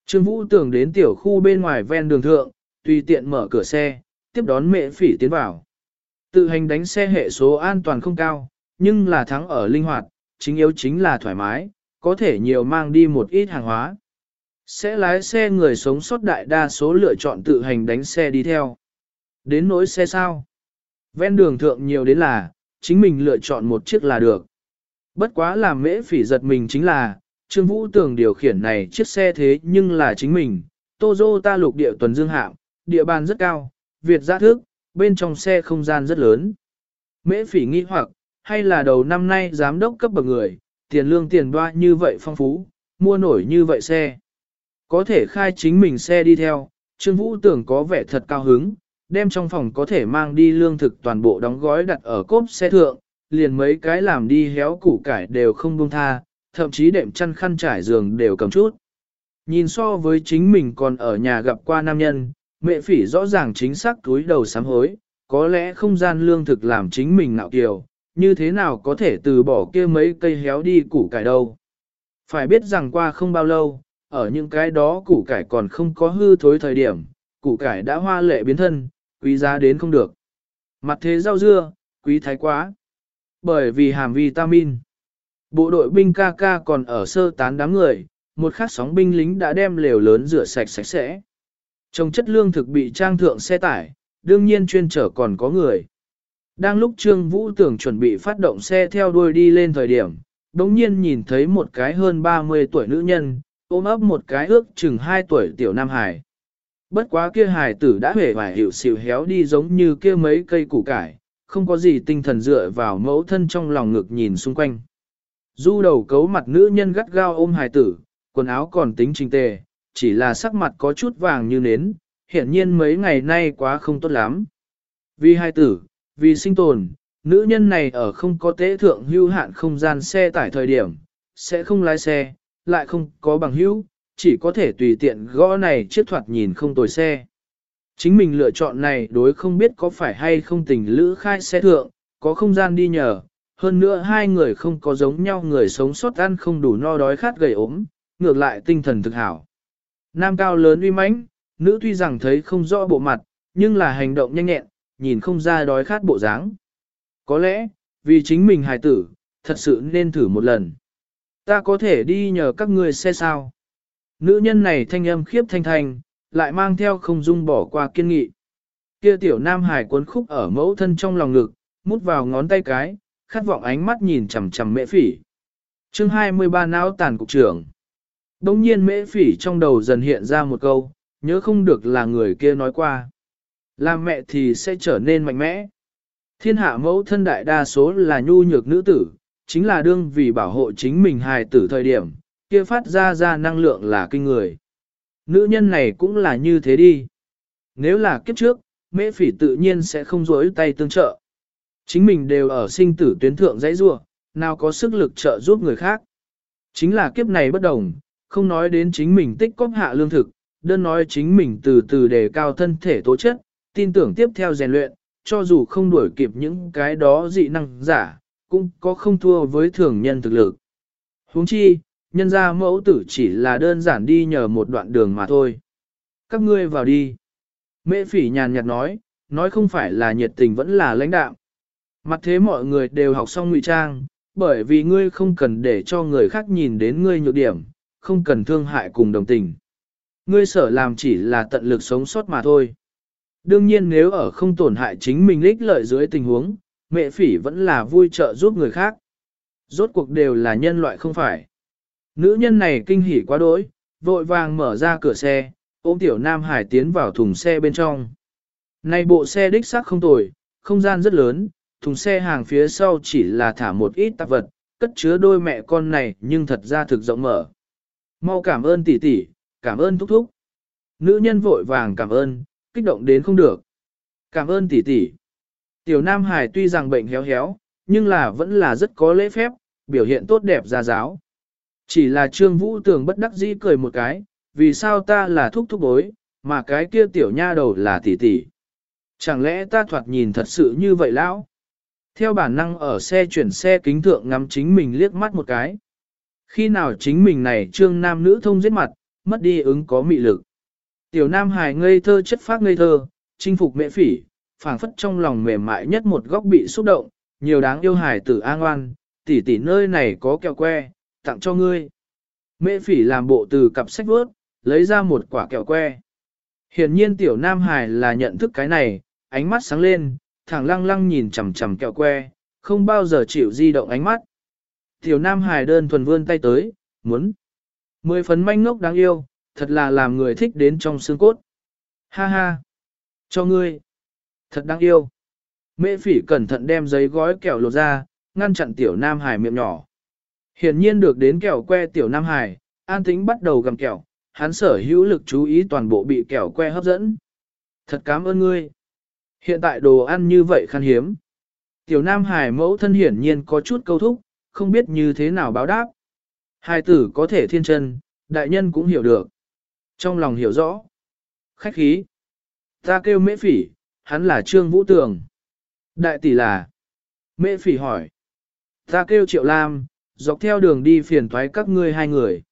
Trương Vũ tưởng đến tiểu khu bên ngoài ven đường thượng, tùy tiện mở cửa xe, tiếp đón mẹ phỉ tiến vào. Tự hành đánh xe hệ số an toàn không cao, nhưng là thắng ở linh hoạt, chính yếu chính là thoải mái, có thể nhiều mang đi một ít hàng hóa. Sẽ lái xe người sống sót đại đa số lựa chọn tự hành đánh xe đi theo. Đến nỗi xe sao? Ven đường thượng nhiều đến là, chính mình lựa chọn một chiếc là được. Bất quá làm mễ phỉ giật mình chính là, Trương Vũ tưởng điều khiển này chiếc xe thế nhưng là chính mình, Toyota lục địa tuần dương hạm, địa bàn rất cao, Việt giã thức, bên trong xe không gian rất lớn. Mễ phỉ nghi hoặc, hay là đầu năm nay giám đốc cấp bậc người, tiền lương tiền đoa như vậy phong phú, mua nổi như vậy xe. Có thể khai chính mình xe đi theo, Trương Vũ tưởng có vẻ thật cao hứng, đem trong phòng có thể mang đi lương thực toàn bộ đóng gói đặt ở cốp xe thượng, liền mấy cái làm đi héo củ cải đều không buông tha, thậm chí đệm chăn khăn trải giường đều cầm chút. Nhìn so với chính mình còn ở nhà gặp qua nam nhân, mẹ phỉ rõ ràng chính xác túi đầu sám hối, có lẽ không gian lương thực làm chính mình nạo kiều, như thế nào có thể từ bỏ kia mấy cây héo đi củ cải đâu. Phải biết rằng qua không bao lâu, ở những cái đó củ cải còn không có hư thối thời điểm, củ cải đã hoa lệ biến thân, quý giá đến không được. Mặt thế rau dưa, quý thái quá. Bởi vì hàm vitamin. Bộ đội binh ca ca còn ở sơ tán đám người, một khắc sóng binh lính đã đem lều lớn rửa sạch sạch sẽ. Trong chất lương thực bị trang thượng xe tải, đương nhiên chuyên chở còn có người. Đang lúc Trương Vũ tưởng chuẩn bị phát động xe theo đuôi đi lên thời điểm, đống nhiên nhìn thấy một cái hơn 30 tuổi nữ nhân, ôm ấp một cái ước chừng 2 tuổi tiểu nam hải. Bất quá kia hải tử đã hề vài hiệu xịu héo đi giống như kia mấy cây củ cải, không có gì tinh thần dựa vào mẫu thân trong lòng ngực nhìn xung quanh. Du đầu cấu mặt nữ nhân gắt gao ôm hải tử, quần áo còn tính trình tề, chỉ là sắc mặt có chút vàng như nến, hiển nhiên mấy ngày nay quá không tốt lắm. Vì hai tử, vì sinh tồn, nữ nhân này ở không có tế thượng hưu hạn không gian xe tải thời điểm, sẽ không lái xe, lại không có bằng hữu, chỉ có thể tùy tiện gõ này chiếc thoạt nhìn không tồi xe. Chính mình lựa chọn này đối không biết có phải hay không tình lữ khai xe thượng, có không gian đi nhờ, hơn nữa hai người không có giống nhau người sống sót ăn không đủ no đói khát gầy ốm, ngược lại tinh thần thực hảo. Nam cao lớn uy mãnh, nữ tuy rằng thấy không rõ bộ mặt, nhưng là hành động nhanh nhẹn, nhìn không ra đói khát bộ dáng. Có lẽ, vì chính mình hài tử, thật sự nên thử một lần. Ta có thể đi nhờ các ngươi xe sao. Nữ nhân này thanh âm khiếp thanh thanh, lại mang theo không dung bỏ qua kiên nghị. Kia tiểu nam hải cuốn khúc ở mẫu thân trong lòng ngực, mút vào ngón tay cái, khát vọng ánh mắt nhìn chằm chằm mẹ phỉ. chương 23 não tàn cục trưởng. Đông nhiên mễ phỉ trong đầu dần hiện ra một câu, nhớ không được là người kia nói qua. Làm mẹ thì sẽ trở nên mạnh mẽ. Thiên hạ mẫu thân đại đa số là nhu nhược nữ tử, chính là đương vì bảo hộ chính mình hài tử thời điểm, kia phát ra ra năng lượng là kinh người. Nữ nhân này cũng là như thế đi. Nếu là kiếp trước, mễ phỉ tự nhiên sẽ không rối tay tương trợ. Chính mình đều ở sinh tử tuyến thượng dãy rua, nào có sức lực trợ giúp người khác. Chính là kiếp này bất đồng, không nói đến chính mình tích cóp hạ lương thực, đơn nói chính mình từ từ đề cao thân thể tố chất, tin tưởng tiếp theo rèn luyện, cho dù không đuổi kịp những cái đó dị năng giả, cũng có không thua với thường nhân thực lực. huống chi, nhân ra mẫu tử chỉ là đơn giản đi nhờ một đoạn đường mà thôi. Các ngươi vào đi. Mễ phỉ nhàn nhạt nói, nói không phải là nhiệt tình vẫn là lãnh đạo. Mặt thế mọi người đều học xong ngụy trang, bởi vì ngươi không cần để cho người khác nhìn đến ngươi nhược điểm, không cần thương hại cùng đồng tình. Ngươi sở làm chỉ là tận lực sống sót mà thôi. Đương nhiên nếu ở không tổn hại chính mình lích lợi dưới tình huống, mẹ phỉ vẫn là vui trợ giúp người khác. Rốt cuộc đều là nhân loại không phải. Nữ nhân này kinh hỉ quá đỗi, vội vàng mở ra cửa xe, ôm tiểu nam hải tiến vào thùng xe bên trong. Này bộ xe đích xác không tồi, không gian rất lớn, thùng xe hàng phía sau chỉ là thả một ít tạp vật, cất chứa đôi mẹ con này nhưng thật ra thực rộng mở. Mau cảm ơn tỷ tỷ, cảm ơn thúc thúc. Nữ nhân vội vàng cảm ơn, kích động đến không được. Cảm ơn tỷ tỷ. Tiểu Nam Hải tuy rằng bệnh héo héo, nhưng là vẫn là rất có lễ phép, biểu hiện tốt đẹp ra giáo. Chỉ là Trương Vũ Tường bất đắc dĩ cười một cái, vì sao ta là thúc thúc bối, mà cái kia tiểu nha đầu là tỷ tỷ. Chẳng lẽ ta thoạt nhìn thật sự như vậy lão? Theo bản năng ở xe chuyển xe kính thượng ngắm chính mình liếc mắt một cái. Khi nào chính mình này trương nam nữ thông giết mặt, mất đi ứng có mị lực. Tiểu nam hài ngây thơ chất phát ngây thơ, chinh phục mẹ phỉ, phảng phất trong lòng mềm mại nhất một góc bị xúc động, nhiều đáng yêu hài tử an ngoan, tỷ tỷ nơi này có kẹo que, tặng cho ngươi. Mẹ phỉ làm bộ từ cặp sách vớt, lấy ra một quả kẹo que. Hiển nhiên tiểu nam hài là nhận thức cái này, ánh mắt sáng lên, thẳng lăng lăng nhìn chằm chằm kẹo que, không bao giờ chịu di động ánh mắt. Tiểu nam Hải đơn thuần vươn tay tới, muốn. Mười phấn manh ngốc đáng yêu, thật là làm người thích đến trong xương cốt. Ha ha! Cho ngươi! Thật đáng yêu! Mễ phỉ cẩn thận đem giấy gói kẹo lột ra, ngăn chặn tiểu nam hải miệng nhỏ. Hiển nhiên được đến kẹo que tiểu nam hải, an tính bắt đầu gặm kẹo, hắn sở hữu lực chú ý toàn bộ bị kẹo que hấp dẫn. Thật cảm ơn ngươi! Hiện tại đồ ăn như vậy khan hiếm. Tiểu nam hải mẫu thân hiển nhiên có chút câu thúc, không biết như thế nào báo đáp. Hai tử có thể thiên chân, đại nhân cũng hiểu được. Trong lòng hiểu rõ. Khách khí. Ta kêu mễ phỉ, hắn là Trương Vũ Tường. Đại tỷ là. Mễ phỉ hỏi. Ta kêu Triệu Lam, dọc theo đường đi phiền thoái các ngươi hai người.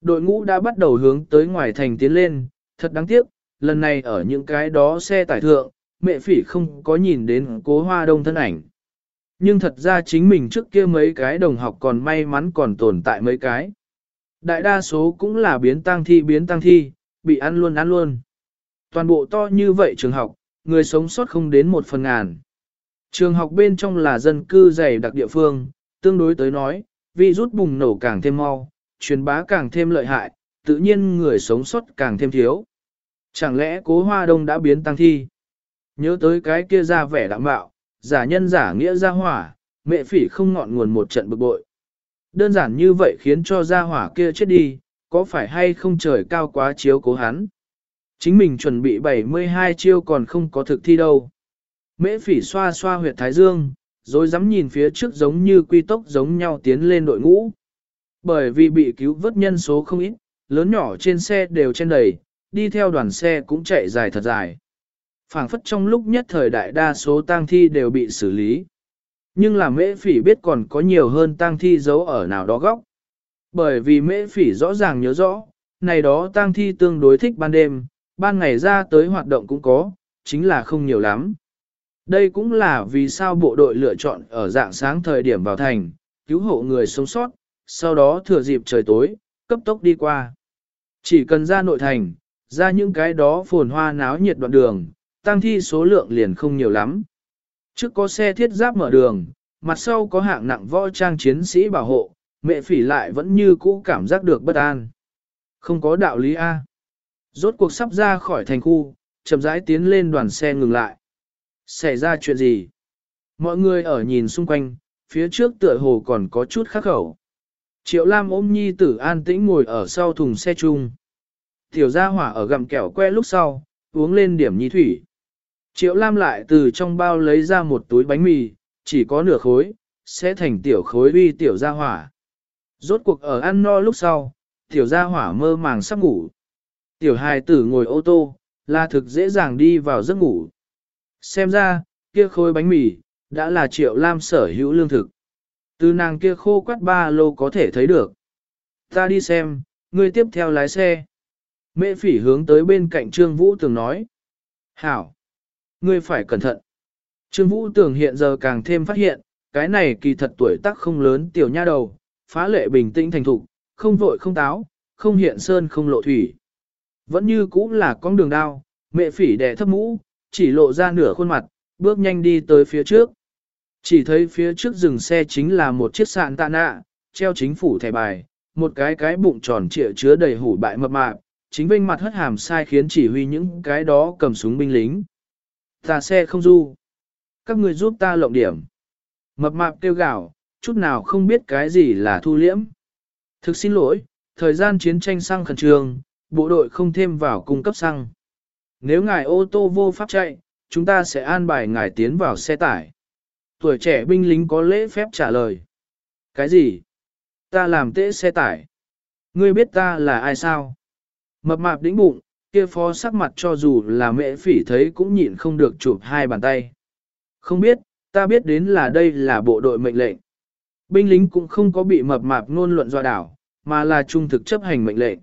Đội ngũ đã bắt đầu hướng tới ngoài thành tiến lên, thật đáng tiếc, lần này ở những cái đó xe tải thượng, mẹ phỉ không có nhìn đến cố hoa đông thân ảnh. Nhưng thật ra chính mình trước kia mấy cái đồng học còn may mắn còn tồn tại mấy cái. Đại đa số cũng là biến tăng thi biến tăng thi, bị ăn luôn ăn luôn. Toàn bộ to như vậy trường học, người sống sót không đến một phần ngàn. Trường học bên trong là dân cư dày đặc địa phương, tương đối tới nói, virus bùng nổ càng thêm mau, truyền bá càng thêm lợi hại, tự nhiên người sống sót càng thêm thiếu. Chẳng lẽ cố hoa đông đã biến tăng thi? Nhớ tới cái kia ra vẻ đạm bạo, giả nhân giả nghĩa ra hỏa, mẹ phỉ không ngọn nguồn một trận bực bội. Đơn giản như vậy khiến cho gia hỏa kia chết đi, có phải hay không trời cao quá chiếu cố hắn? Chính mình chuẩn bị 72 chiêu còn không có thực thi đâu. Mễ phỉ xoa xoa huyệt thái dương, rồi dám nhìn phía trước giống như quy tốc giống nhau tiến lên đội ngũ. Bởi vì bị cứu vớt nhân số không ít, lớn nhỏ trên xe đều trên đầy, đi theo đoàn xe cũng chạy dài thật dài phảng phất trong lúc nhất thời đại đa số tang thi đều bị xử lý. Nhưng là mễ phỉ biết còn có nhiều hơn tang thi giấu ở nào đó góc. Bởi vì mễ phỉ rõ ràng nhớ rõ, này đó tang thi tương đối thích ban đêm, ban ngày ra tới hoạt động cũng có, chính là không nhiều lắm. Đây cũng là vì sao bộ đội lựa chọn ở dạng sáng thời điểm vào thành, cứu hộ người sống sót, sau đó thừa dịp trời tối, cấp tốc đi qua. Chỉ cần ra nội thành, ra những cái đó phồn hoa náo nhiệt đoạn đường, tăng thi số lượng liền không nhiều lắm. Trước có xe thiết giáp mở đường, mặt sau có hạng nặng võ trang chiến sĩ bảo hộ, mẹ phỉ lại vẫn như cũ cảm giác được bất an. Không có đạo lý A. Rốt cuộc sắp ra khỏi thành khu, chậm rãi tiến lên đoàn xe ngừng lại. Xảy ra chuyện gì? Mọi người ở nhìn xung quanh, phía trước tựa hồ còn có chút khắc khẩu. Triệu Lam ôm nhi tử an tĩnh ngồi ở sau thùng xe chung. Tiểu gia hỏa ở gầm kẹo que lúc sau, uống lên điểm nhi thủy. Triệu Lam lại từ trong bao lấy ra một túi bánh mì, chỉ có nửa khối, sẽ thành tiểu khối uy tiểu gia hỏa. Rốt cuộc ở ăn no lúc sau, tiểu gia hỏa mơ màng sắp ngủ. Tiểu hài tử ngồi ô tô, là thực dễ dàng đi vào giấc ngủ. Xem ra, kia khối bánh mì, đã là triệu lam sở hữu lương thực. Từ nàng kia khô quát ba lô có thể thấy được. Ta đi xem, ngươi tiếp theo lái xe. Mẹ phỉ hướng tới bên cạnh Trương Vũ Tường nói. Hảo! Ngươi phải cẩn thận. Trương Vũ Tường hiện giờ càng thêm phát hiện, cái này kỳ thật tuổi tác không lớn tiểu nha đầu, phá lệ bình tĩnh thành thục, không vội không táo, không hiện sơn không lộ thủy. Vẫn như cũ là con đường đao, mẹ phỉ đẻ thấp mũ, chỉ lộ ra nửa khuôn mặt, bước nhanh đi tới phía trước. Chỉ thấy phía trước dừng xe chính là một chiếc sạn tạ nạ, treo chính phủ thẻ bài, một cái cái bụng tròn trịa chứa đầy hủ bại mập mạp, chính bên mặt hất hàm sai khiến chỉ huy những cái đó cầm súng binh lính. Ta xe không du. Các người giúp ta lộng điểm. Mập mạp kêu gào, chút nào không biết cái gì là thu liễm. Thực xin lỗi, thời gian chiến tranh xăng khẩn trương, bộ đội không thêm vào cung cấp xăng. Nếu ngài ô tô vô pháp chạy, chúng ta sẽ an bài ngài tiến vào xe tải. Tuổi trẻ binh lính có lễ phép trả lời. Cái gì? Ta làm tễ xe tải. Ngươi biết ta là ai sao? Mập mạp đĩnh bụng, kia phó sắc mặt cho dù là mễ phỉ thấy cũng nhịn không được chụp hai bàn tay. Không biết, ta biết đến là đây là bộ đội mệnh lệnh. Binh lính cũng không có bị mập mạp ngôn luận dọa đảo, mà là trung thực chấp hành mệnh lệnh.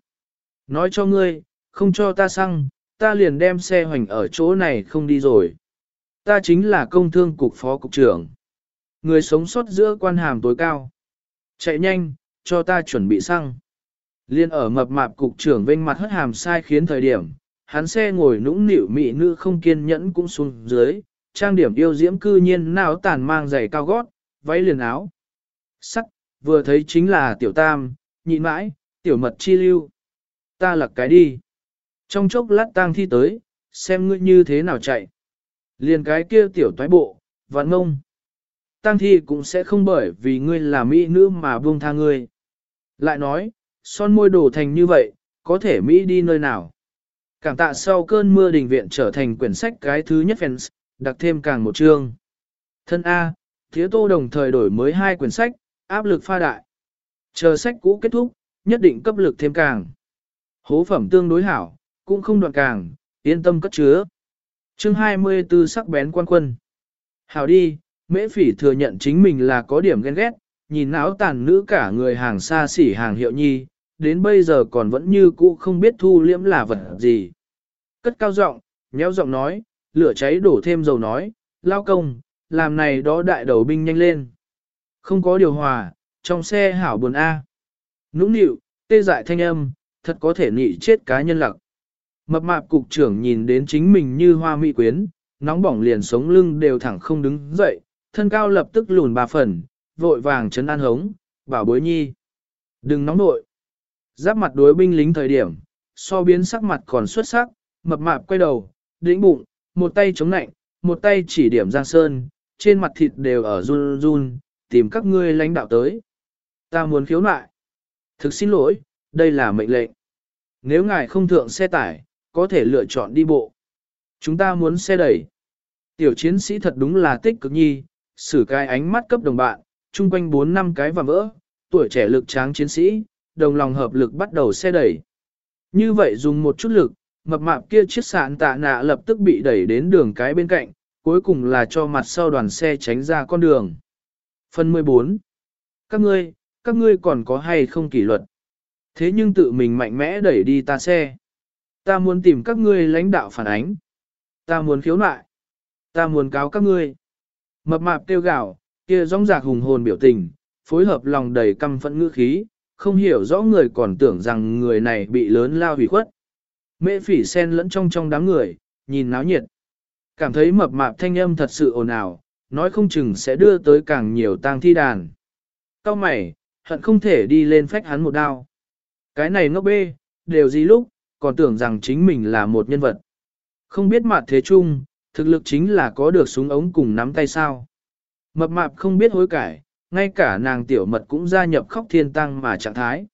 Nói cho ngươi, không cho ta xăng, ta liền đem xe hoành ở chỗ này không đi rồi. Ta chính là công thương cục phó cục trưởng. Người sống sót giữa quan hàm tối cao. Chạy nhanh, cho ta chuẩn bị xăng. Liên ở mập mạp cục trưởng vênh mặt hất hàm sai khiến thời điểm, hắn xe ngồi nũng nịu mị nữ không kiên nhẫn cũng xuống dưới, trang điểm yêu diễm cư nhiên nào tàn mang giày cao gót, váy liền áo. Sắc, vừa thấy chính là tiểu tam, nhịn mãi, tiểu mật chi lưu. Ta lặc cái đi. Trong chốc lát tang thi tới, xem ngươi như thế nào chạy. Liền cái kia tiểu toái bộ, vạn ngông. Tang thi cũng sẽ không bởi vì ngươi là mỹ nữ mà buông tha ngươi. Lại nói, son môi đổ thành như vậy, có thể Mỹ đi nơi nào. Cảm tạ sau cơn mưa đình viện trở thành quyển sách cái thứ nhất fans, đặc thêm càng một chương. Thân A, Thiếu Tô đồng thời đổi mới hai quyển sách, áp lực pha đại. Chờ sách cũ kết thúc, nhất định cấp lực thêm càng. Hố phẩm tương đối hảo, cũng không đoạn càng, yên tâm cất chứa. chương 24 sắc bén quan quân. Hảo đi, Mễ phỉ thừa nhận chính mình là có điểm ghen ghét, nhìn não tàn nữ cả người hàng xa xỉ hàng hiệu nhi, đến bây giờ còn vẫn như cũ không biết thu liễm là vật gì. Cất cao giọng, nhéo giọng nói, lửa cháy đổ thêm dầu nói, lao công, làm này đó đại đầu binh nhanh lên. Không có điều hòa, trong xe hảo buồn A. Nũng nịu, tê dại thanh âm, thật có thể nị chết cá nhân lặc. Mập mạp cục trưởng nhìn đến chính mình như hoa mỹ quyến, nóng bỏng liền sống lưng đều thẳng không đứng dậy, thân cao lập tức lùn ba phần, vội vàng chấn an hống, bảo bối nhi. Đừng nóng nội. Giáp mặt đối binh lính thời điểm, so biến sắc mặt còn xuất sắc, mập mạp quay đầu, đĩnh bụng, một tay chống nạnh, một tay chỉ điểm Giang Sơn, trên mặt thịt đều ở run run, tìm các ngươi lãnh đạo tới. Ta muốn khiếu nại. Thực xin lỗi, đây là mệnh lệnh. Nếu ngài không thượng xe tải, có thể lựa chọn đi bộ. Chúng ta muốn xe đẩy. Tiểu chiến sĩ thật đúng là tích cực nhi, xử cái ánh mắt cấp đồng bạn, chung quanh 4 năm cái và vỡ, tuổi trẻ lực tráng chiến sĩ, đồng lòng hợp lực bắt đầu xe đẩy. Như vậy dùng một chút lực, mập mạp kia chiếc sạn tạ nạ lập tức bị đẩy đến đường cái bên cạnh, cuối cùng là cho mặt sau đoàn xe tránh ra con đường. Phần 14. Các ngươi, các ngươi còn có hay không kỷ luật? Thế nhưng tự mình mạnh mẽ đẩy đi ta xe. Ta muốn tìm các ngươi lãnh đạo phản ánh. Ta muốn khiếu nại. Ta muốn cáo các ngươi. Mập mạp tiêu gạo, kia rong rạc hùng hồn biểu tình, phối hợp lòng đầy căm phẫn ngữ khí, không hiểu rõ người còn tưởng rằng người này bị lớn lao hủy khuất. Mễ phỉ sen lẫn trong trong đám người, nhìn náo nhiệt. Cảm thấy mập mạp thanh âm thật sự ồn ào, nói không chừng sẽ đưa tới càng nhiều tang thi đàn. Cao mày, hận không thể đi lên phách hắn một đao. Cái này ngốc bê, đều gì lúc, còn tưởng rằng chính mình là một nhân vật. Không biết mặt thế chung, thực lực chính là có được súng ống cùng nắm tay sao. Mập mạp không biết hối cải, ngay cả nàng tiểu mật cũng gia nhập khóc thiên tăng mà trạng thái.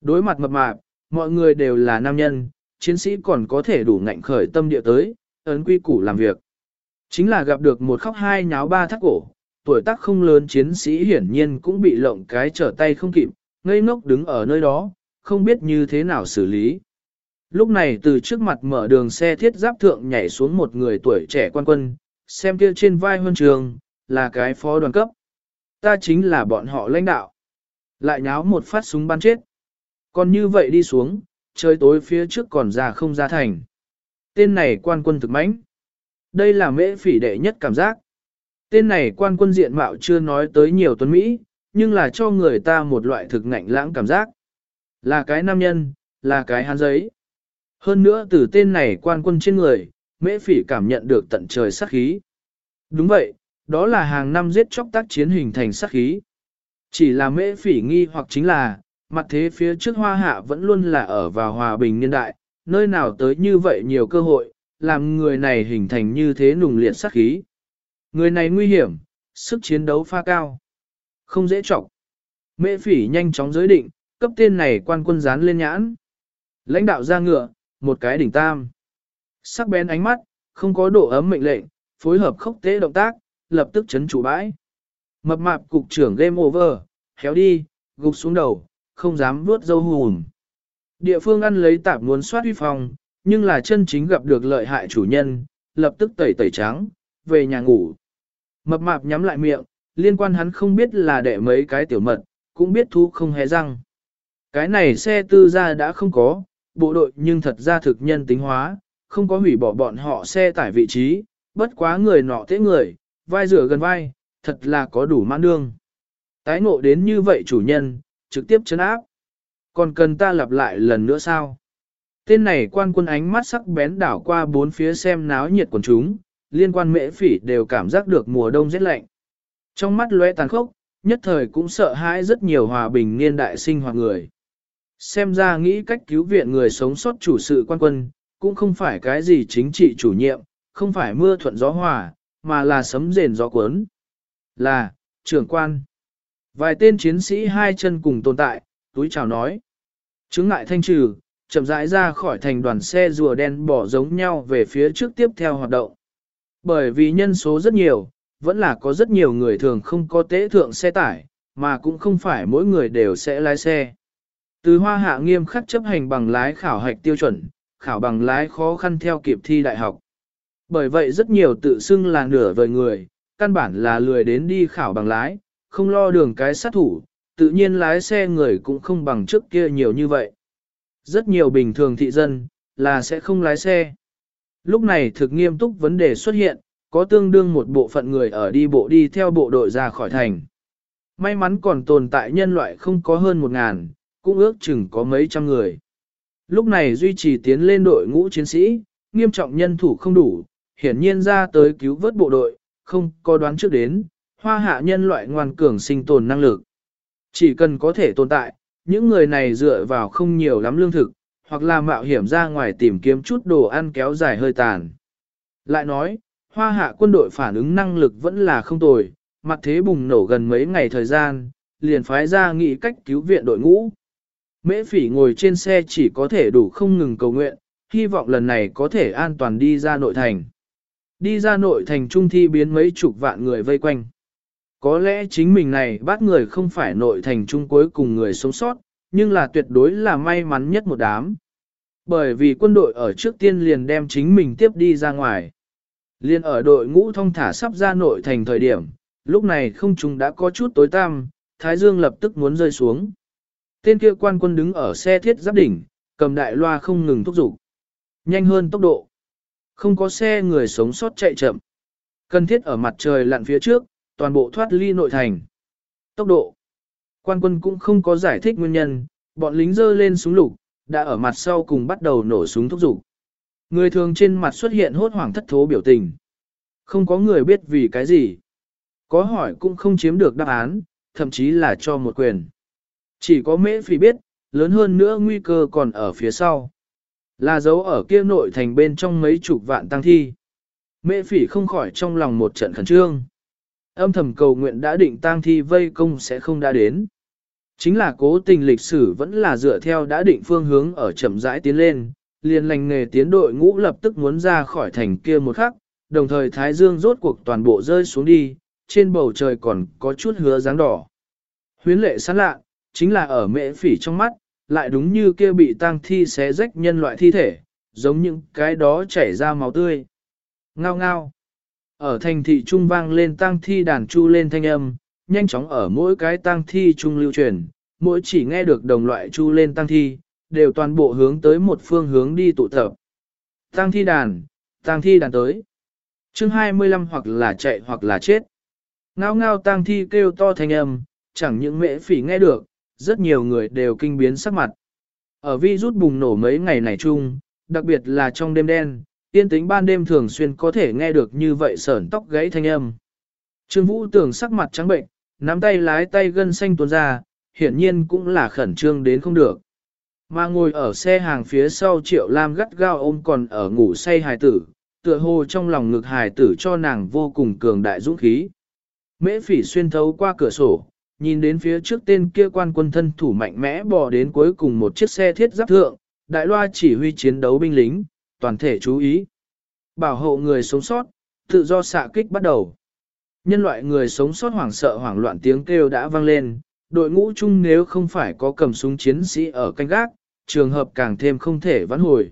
Đối mặt mập mạp, mọi người đều là nam nhân, chiến sĩ còn có thể đủ ngạnh khởi tâm địa tới, ấn quy củ làm việc. Chính là gặp được một khóc hai nháo ba thắt cổ, tuổi tác không lớn chiến sĩ hiển nhiên cũng bị lộng cái trở tay không kịp, ngây ngốc đứng ở nơi đó, không biết như thế nào xử lý. Lúc này từ trước mặt mở đường xe thiết giáp thượng nhảy xuống một người tuổi trẻ quan quân, xem kia trên vai huân trường, là cái phó đoàn cấp. Ta chính là bọn họ lãnh đạo. Lại nháo một phát súng bắn chết. Còn như vậy đi xuống, trời tối phía trước còn ra không ra thành. Tên này quan quân thực mãnh. Đây là mễ phỉ đệ nhất cảm giác. Tên này quan quân diện mạo chưa nói tới nhiều tuấn Mỹ, nhưng là cho người ta một loại thực ngạnh lãng cảm giác. Là cái nam nhân, là cái hán giấy. Hơn nữa từ tên này quan quân trên người, mễ phỉ cảm nhận được tận trời sát khí. Đúng vậy, đó là hàng năm giết chóc tác chiến hình thành sát khí. Chỉ là mễ phỉ nghi hoặc chính là, mặt thế phía trước hoa hạ vẫn luôn là ở vào hòa bình niên đại, nơi nào tới như vậy nhiều cơ hội, làm người này hình thành như thế nùng liệt sát khí. Người này nguy hiểm, sức chiến đấu pha cao. Không dễ trọng. Mễ phỉ nhanh chóng giới định, cấp tên này quan quân dán lên nhãn. Lãnh đạo ra ngựa, một cái đỉnh tam. Sắc bén ánh mắt, không có độ ấm mệnh lệnh, phối hợp khốc tế động tác, lập tức chấn chủ bãi. Mập mạp cục trưởng game over, héo đi, gục xuống đầu, không dám vuốt dâu hùn. Địa phương ăn lấy tạp muốn soát huy phòng, nhưng là chân chính gặp được lợi hại chủ nhân, lập tức tẩy tẩy trắng, về nhà ngủ. Mập mạp nhắm lại miệng, liên quan hắn không biết là đệ mấy cái tiểu mật, cũng biết thú không hề răng. Cái này xe tư ra đã không có, bộ đội nhưng thật ra thực nhân tính hóa, không có hủy bỏ bọn họ xe tải vị trí, bất quá người nọ thế người, vai rửa gần vai, thật là có đủ mãn đương. Tái ngộ đến như vậy chủ nhân, trực tiếp chấn áp. Còn cần ta lặp lại lần nữa sao? Tên này quan quân ánh mắt sắc bén đảo qua bốn phía xem náo nhiệt của chúng, liên quan mễ phỉ đều cảm giác được mùa đông rét lạnh. Trong mắt lóe tàn khốc, nhất thời cũng sợ hãi rất nhiều hòa bình niên đại sinh hoạt người. Xem ra nghĩ cách cứu viện người sống sót chủ sự quan quân, cũng không phải cái gì chính trị chủ nhiệm, không phải mưa thuận gió hòa, mà là sấm rền gió cuốn. Là, trưởng quan. Vài tên chiến sĩ hai chân cùng tồn tại, túi chào nói. Chứng ngại thanh trừ, chậm rãi ra khỏi thành đoàn xe rùa đen bỏ giống nhau về phía trước tiếp theo hoạt động. Bởi vì nhân số rất nhiều, vẫn là có rất nhiều người thường không có tế thượng xe tải, mà cũng không phải mỗi người đều sẽ lái xe. Từ hoa hạ nghiêm khắc chấp hành bằng lái khảo hạch tiêu chuẩn, khảo bằng lái khó khăn theo kịp thi đại học. Bởi vậy rất nhiều tự xưng là nửa vời người, căn bản là lười đến đi khảo bằng lái, không lo đường cái sát thủ, tự nhiên lái xe người cũng không bằng trước kia nhiều như vậy. Rất nhiều bình thường thị dân, là sẽ không lái xe. Lúc này thực nghiêm túc vấn đề xuất hiện, có tương đương một bộ phận người ở đi bộ đi theo bộ đội ra khỏi thành. May mắn còn tồn tại nhân loại không có hơn một ngàn, cũng ước chừng có mấy trăm người. Lúc này duy trì tiến lên đội ngũ chiến sĩ, nghiêm trọng nhân thủ không đủ, hiển nhiên ra tới cứu vớt bộ đội, không có đoán trước đến, hoa hạ nhân loại ngoan cường sinh tồn năng lực. Chỉ cần có thể tồn tại, những người này dựa vào không nhiều lắm lương thực, hoặc là mạo hiểm ra ngoài tìm kiếm chút đồ ăn kéo dài hơi tàn. Lại nói, hoa hạ quân đội phản ứng năng lực vẫn là không tồi, mặt thế bùng nổ gần mấy ngày thời gian, liền phái ra nghị cách cứu viện đội ngũ. Mễ phỉ ngồi trên xe chỉ có thể đủ không ngừng cầu nguyện, hy vọng lần này có thể an toàn đi ra nội thành. Đi ra nội thành trung thi biến mấy chục vạn người vây quanh. Có lẽ chính mình này bắt người không phải nội thành trung cuối cùng người sống sót, nhưng là tuyệt đối là may mắn nhất một đám. Bởi vì quân đội ở trước tiên liền đem chính mình tiếp đi ra ngoài. Liên ở đội ngũ thông thả sắp ra nội thành thời điểm, lúc này không chúng đã có chút tối tăm, Thái Dương lập tức muốn rơi xuống. Tên kia quan quân đứng ở xe thiết giáp đỉnh, cầm đại loa không ngừng thúc giục. Nhanh hơn tốc độ. Không có xe người sống sót chạy chậm. Cần thiết ở mặt trời lặn phía trước, toàn bộ thoát ly nội thành. Tốc độ. Quan quân cũng không có giải thích nguyên nhân, bọn lính dơ lên súng lục, đã ở mặt sau cùng bắt đầu nổ súng thúc giục. Người thường trên mặt xuất hiện hốt hoảng thất thố biểu tình. Không có người biết vì cái gì. Có hỏi cũng không chiếm được đáp án, thậm chí là cho một quyền. Chỉ có mễ phỉ biết, lớn hơn nữa nguy cơ còn ở phía sau. Là dấu ở kia nội thành bên trong mấy chục vạn tăng thi. Mễ phỉ không khỏi trong lòng một trận khẩn trương. Âm thầm cầu nguyện đã định tang thi vây công sẽ không đã đến. Chính là cố tình lịch sử vẫn là dựa theo đã định phương hướng ở chậm rãi tiến lên, liền lành nghề tiến đội ngũ lập tức muốn ra khỏi thành kia một khắc, đồng thời Thái Dương rốt cuộc toàn bộ rơi xuống đi, trên bầu trời còn có chút hứa dáng đỏ. Huyến lệ sán lạ, chính là ở mễ phỉ trong mắt, lại đúng như kia bị tang thi xé rách nhân loại thi thể, giống những cái đó chảy ra máu tươi. Ngao ngao. Ở thành thị trung vang lên tang thi đàn chu lên thanh âm, nhanh chóng ở mỗi cái tang thi trung lưu truyền, mỗi chỉ nghe được đồng loại chu lên tang thi, đều toàn bộ hướng tới một phương hướng đi tụ tập. Tang thi đàn, tang thi đàn tới. Chương 25 hoặc là chạy hoặc là chết. Ngao ngao tang thi kêu to thanh âm, chẳng những mễ phỉ nghe được, rất nhiều người đều kinh biến sắc mặt. Ở vi rút bùng nổ mấy ngày này chung, đặc biệt là trong đêm đen, tiên tính ban đêm thường xuyên có thể nghe được như vậy sởn tóc gãy thanh âm. Trương Vũ tưởng sắc mặt trắng bệnh, nắm tay lái tay gân xanh tuôn ra, hiển nhiên cũng là khẩn trương đến không được. Mà ngồi ở xe hàng phía sau triệu lam gắt gao ôm còn ở ngủ say hài tử, tựa hồ trong lòng ngực hài tử cho nàng vô cùng cường đại dũng khí. Mễ phỉ xuyên thấu qua cửa sổ, nhìn đến phía trước tên kia quan quân thân thủ mạnh mẽ bò đến cuối cùng một chiếc xe thiết giáp thượng, đại loa chỉ huy chiến đấu binh lính, toàn thể chú ý. Bảo hộ người sống sót, tự do xạ kích bắt đầu. Nhân loại người sống sót hoảng sợ hoảng loạn tiếng kêu đã vang lên, đội ngũ chung nếu không phải có cầm súng chiến sĩ ở canh gác, trường hợp càng thêm không thể vãn hồi.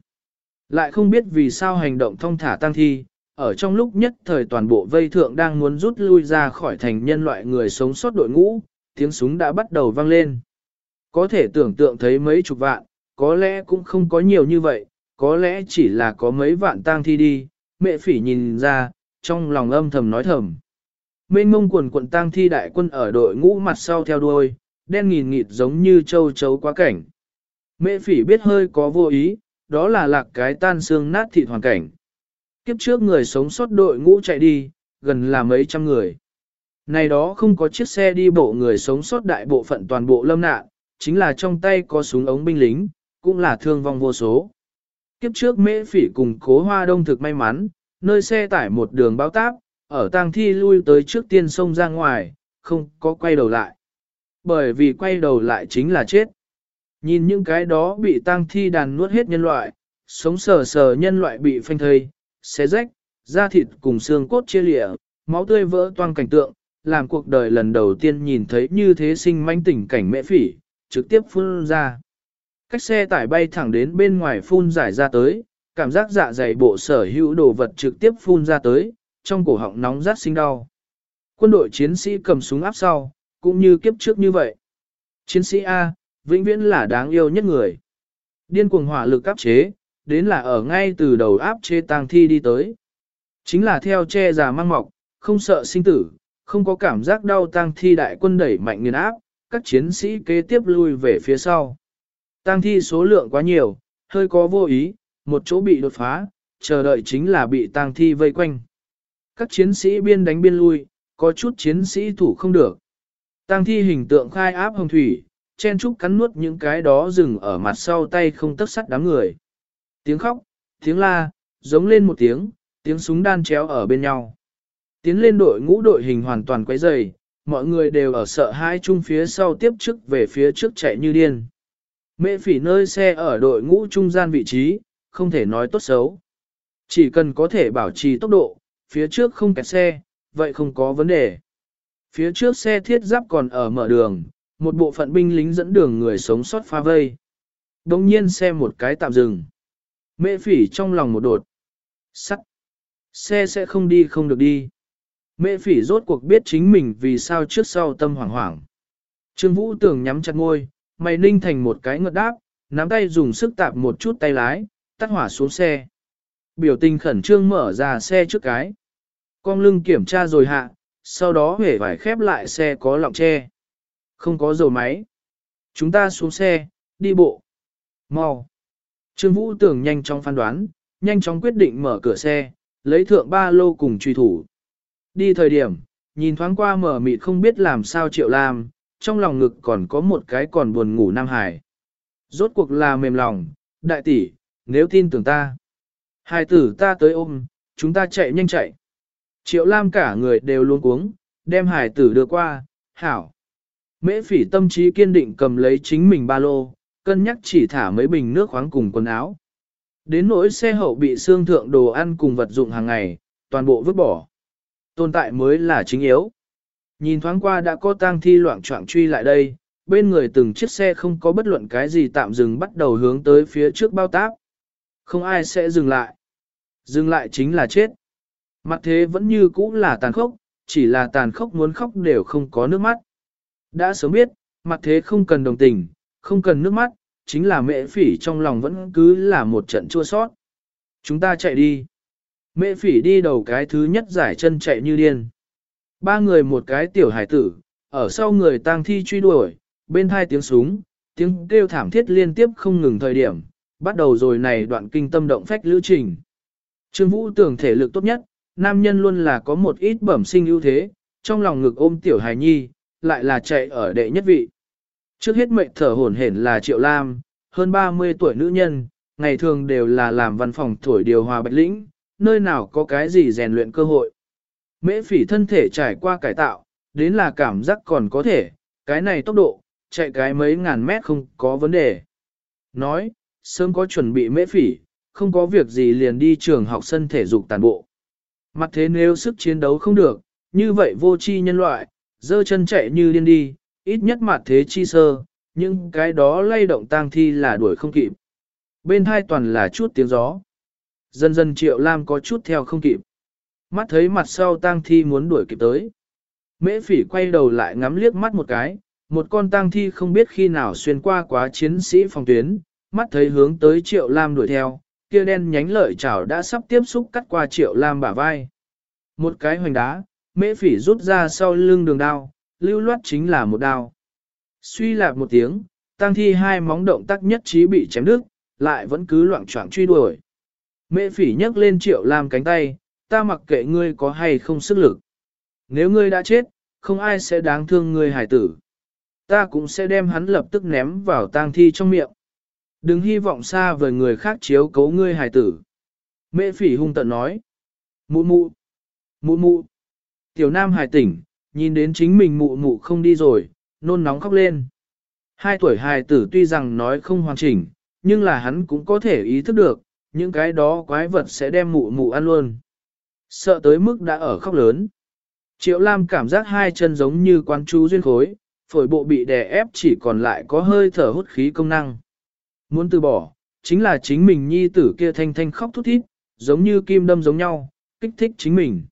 Lại không biết vì sao hành động thông thả tăng thi, ở trong lúc nhất thời toàn bộ vây thượng đang muốn rút lui ra khỏi thành nhân loại người sống sót đội ngũ, tiếng súng đã bắt đầu vang lên. Có thể tưởng tượng thấy mấy chục vạn, có lẽ cũng không có nhiều như vậy, có lẽ chỉ là có mấy vạn tang thi đi, mẹ phỉ nhìn ra, trong lòng âm thầm nói thầm. Mênh mông quần quận tang thi đại quân ở đội ngũ mặt sau theo đuôi, đen nghìn nghịt giống như châu chấu quá cảnh. Mẹ phỉ biết hơi có vô ý, đó là lạc cái tan xương nát thịt hoàn cảnh. Kiếp trước người sống sót đội ngũ chạy đi, gần là mấy trăm người. Này đó không có chiếc xe đi bộ người sống sót đại bộ phận toàn bộ lâm nạn, chính là trong tay có súng ống binh lính, cũng là thương vong vô số. Kiếp trước mễ phỉ cùng cố hoa đông thực may mắn, nơi xe tải một đường bao táp, ở tang thi lui tới trước tiên sông ra ngoài, không có quay đầu lại. Bởi vì quay đầu lại chính là chết. Nhìn những cái đó bị tang thi đàn nuốt hết nhân loại, sống sờ sờ nhân loại bị phanh thây, xé rách, da thịt cùng xương cốt chia lịa, máu tươi vỡ toang cảnh tượng, làm cuộc đời lần đầu tiên nhìn thấy như thế sinh manh tình cảnh mẹ phỉ, trực tiếp phun ra. Cách xe tải bay thẳng đến bên ngoài phun giải ra tới, cảm giác dạ dày bộ sở hữu đồ vật trực tiếp phun ra tới, trong cổ họng nóng rát sinh đau. Quân đội chiến sĩ cầm súng áp sau, cũng như kiếp trước như vậy. Chiến sĩ A, vĩnh viễn là đáng yêu nhất người. Điên cuồng hỏa lực áp chế, đến là ở ngay từ đầu áp chế tang thi đi tới. Chính là theo che già mang mọc, không sợ sinh tử, không có cảm giác đau tang thi đại quân đẩy mạnh nghiền áp, các chiến sĩ kế tiếp lui về phía sau. Tang thi số lượng quá nhiều, hơi có vô ý, một chỗ bị đột phá, chờ đợi chính là bị tang thi vây quanh. Các chiến sĩ biên đánh biên lui, có chút chiến sĩ thủ không được. Tang thi hình tượng khai áp hồng thủy, chen trúc cắn nuốt những cái đó dừng ở mặt sau tay không tất sắt đám người. Tiếng khóc, tiếng la, giống lên một tiếng, tiếng súng đan chéo ở bên nhau. Tiến lên đội ngũ đội hình hoàn toàn quấy dày, mọi người đều ở sợ hai chung phía sau tiếp trước về phía trước chạy như điên. Mẹ phỉ nơi xe ở đội ngũ trung gian vị trí, không thể nói tốt xấu. Chỉ cần có thể bảo trì tốc độ, phía trước không kẹt xe, vậy không có vấn đề. Phía trước xe thiết giáp còn ở mở đường, một bộ phận binh lính dẫn đường người sống sót pha vây. Đồng nhiên xe một cái tạm dừng. Mẹ phỉ trong lòng một đột. Sắt. Xe sẽ không đi không được đi. Mẹ phỉ rốt cuộc biết chính mình vì sao trước sau tâm hoảng hoảng. Trương Vũ tưởng nhắm chặt ngôi, mày ninh thành một cái ngợt đáp, nắm tay dùng sức tạp một chút tay lái, tắt hỏa xuống xe. Biểu tình khẩn trương mở ra xe trước cái. Con lưng kiểm tra rồi hạ, sau đó hể vải khép lại xe có lọng tre. Không có dầu máy. Chúng ta xuống xe, đi bộ. Mau. Trương Vũ tưởng nhanh chóng phán đoán, nhanh chóng quyết định mở cửa xe, lấy thượng ba lô cùng truy thủ. Đi thời điểm, nhìn thoáng qua mở mịt không biết làm sao triệu làm, trong lòng ngực còn có một cái còn buồn ngủ Nam Hải. Rốt cuộc là mềm lòng, đại tỷ, nếu tin tưởng ta. Hai tử ta tới ôm, chúng ta chạy nhanh chạy. Triệu Lam cả người đều luôn cuống, đem hải tử đưa qua, hảo. Mễ phỉ tâm trí kiên định cầm lấy chính mình ba lô, cân nhắc chỉ thả mấy bình nước khoáng cùng quần áo. Đến nỗi xe hậu bị xương thượng đồ ăn cùng vật dụng hàng ngày, toàn bộ vứt bỏ. Tồn tại mới là chính yếu. Nhìn thoáng qua đã có tang thi loạn trọng truy lại đây, bên người từng chiếc xe không có bất luận cái gì tạm dừng bắt đầu hướng tới phía trước bao táp. Không ai sẽ dừng lại. Dừng lại chính là chết. Mặt thế vẫn như cũ là tàn khốc, chỉ là tàn khốc muốn khóc đều không có nước mắt. Đã sớm biết, mặt thế không cần đồng tình, không cần nước mắt, chính là mẹ phỉ trong lòng vẫn cứ là một trận chua sót. Chúng ta chạy đi. Mẹ phỉ đi đầu cái thứ nhất giải chân chạy như điên. Ba người một cái tiểu hải tử, ở sau người tang thi truy đuổi, bên hai tiếng súng, tiếng kêu thảm thiết liên tiếp không ngừng thời điểm, bắt đầu rồi này đoạn kinh tâm động phách lữ trình. Trương Vũ tưởng thể lực tốt nhất, nam nhân luôn là có một ít bẩm sinh ưu thế, trong lòng ngực ôm tiểu hài nhi, lại là chạy ở đệ nhất vị. Trước hết mệnh thở hổn hển là Triệu Lam, hơn 30 tuổi nữ nhân, ngày thường đều là làm văn phòng thổi điều hòa bạch lĩnh, nơi nào có cái gì rèn luyện cơ hội. Mễ phỉ thân thể trải qua cải tạo, đến là cảm giác còn có thể, cái này tốc độ, chạy cái mấy ngàn mét không có vấn đề. Nói, sớm có chuẩn bị mễ phỉ, không có việc gì liền đi trường học sân thể dục tàn bộ. Mặt thế nếu sức chiến đấu không được, như vậy vô chi nhân loại, dơ chân chạy như điên đi, ít nhất mặt thế chi sơ, nhưng cái đó lay động tang thi là đuổi không kịp. Bên hai toàn là chút tiếng gió. Dần dần triệu lam có chút theo không kịp. Mắt thấy mặt sau tang thi muốn đuổi kịp tới. Mễ phỉ quay đầu lại ngắm liếc mắt một cái, một con tang thi không biết khi nào xuyên qua quá chiến sĩ phòng tuyến, mắt thấy hướng tới triệu lam đuổi theo, kia đen nhánh lợi chảo đã sắp tiếp xúc cắt qua triệu lam bả vai. Một cái hoành đá, mễ phỉ rút ra sau lưng đường đao, lưu loát chính là một đao. Suy lạc một tiếng, tang thi hai móng động tác nhất trí bị chém đứt, lại vẫn cứ loạn choạng truy đuổi. Mễ phỉ nhấc lên triệu lam cánh tay, ta mặc kệ ngươi có hay không sức lực. Nếu ngươi đã chết, không ai sẽ đáng thương ngươi hải tử. Ta cũng sẽ đem hắn lập tức ném vào tang thi trong miệng. Đừng hy vọng xa vời người khác chiếu cấu ngươi hài tử. Mẹ phỉ hung tận nói. Mụ mụ. Mụ mụ. Tiểu nam hài tỉnh, nhìn đến chính mình mụ mụ không đi rồi, nôn nóng khóc lên. Hai tuổi hài tử tuy rằng nói không hoàn chỉnh, nhưng là hắn cũng có thể ý thức được, những cái đó quái vật sẽ đem mụ mụ ăn luôn. Sợ tới mức đã ở khóc lớn. Triệu Lam cảm giác hai chân giống như quan chú duyên khối, phổi bộ bị đè ép chỉ còn lại có hơi thở hút khí công năng. Muốn từ bỏ, chính là chính mình nhi tử kia thanh thanh khóc thút thít, giống như kim đâm giống nhau, kích thích chính mình.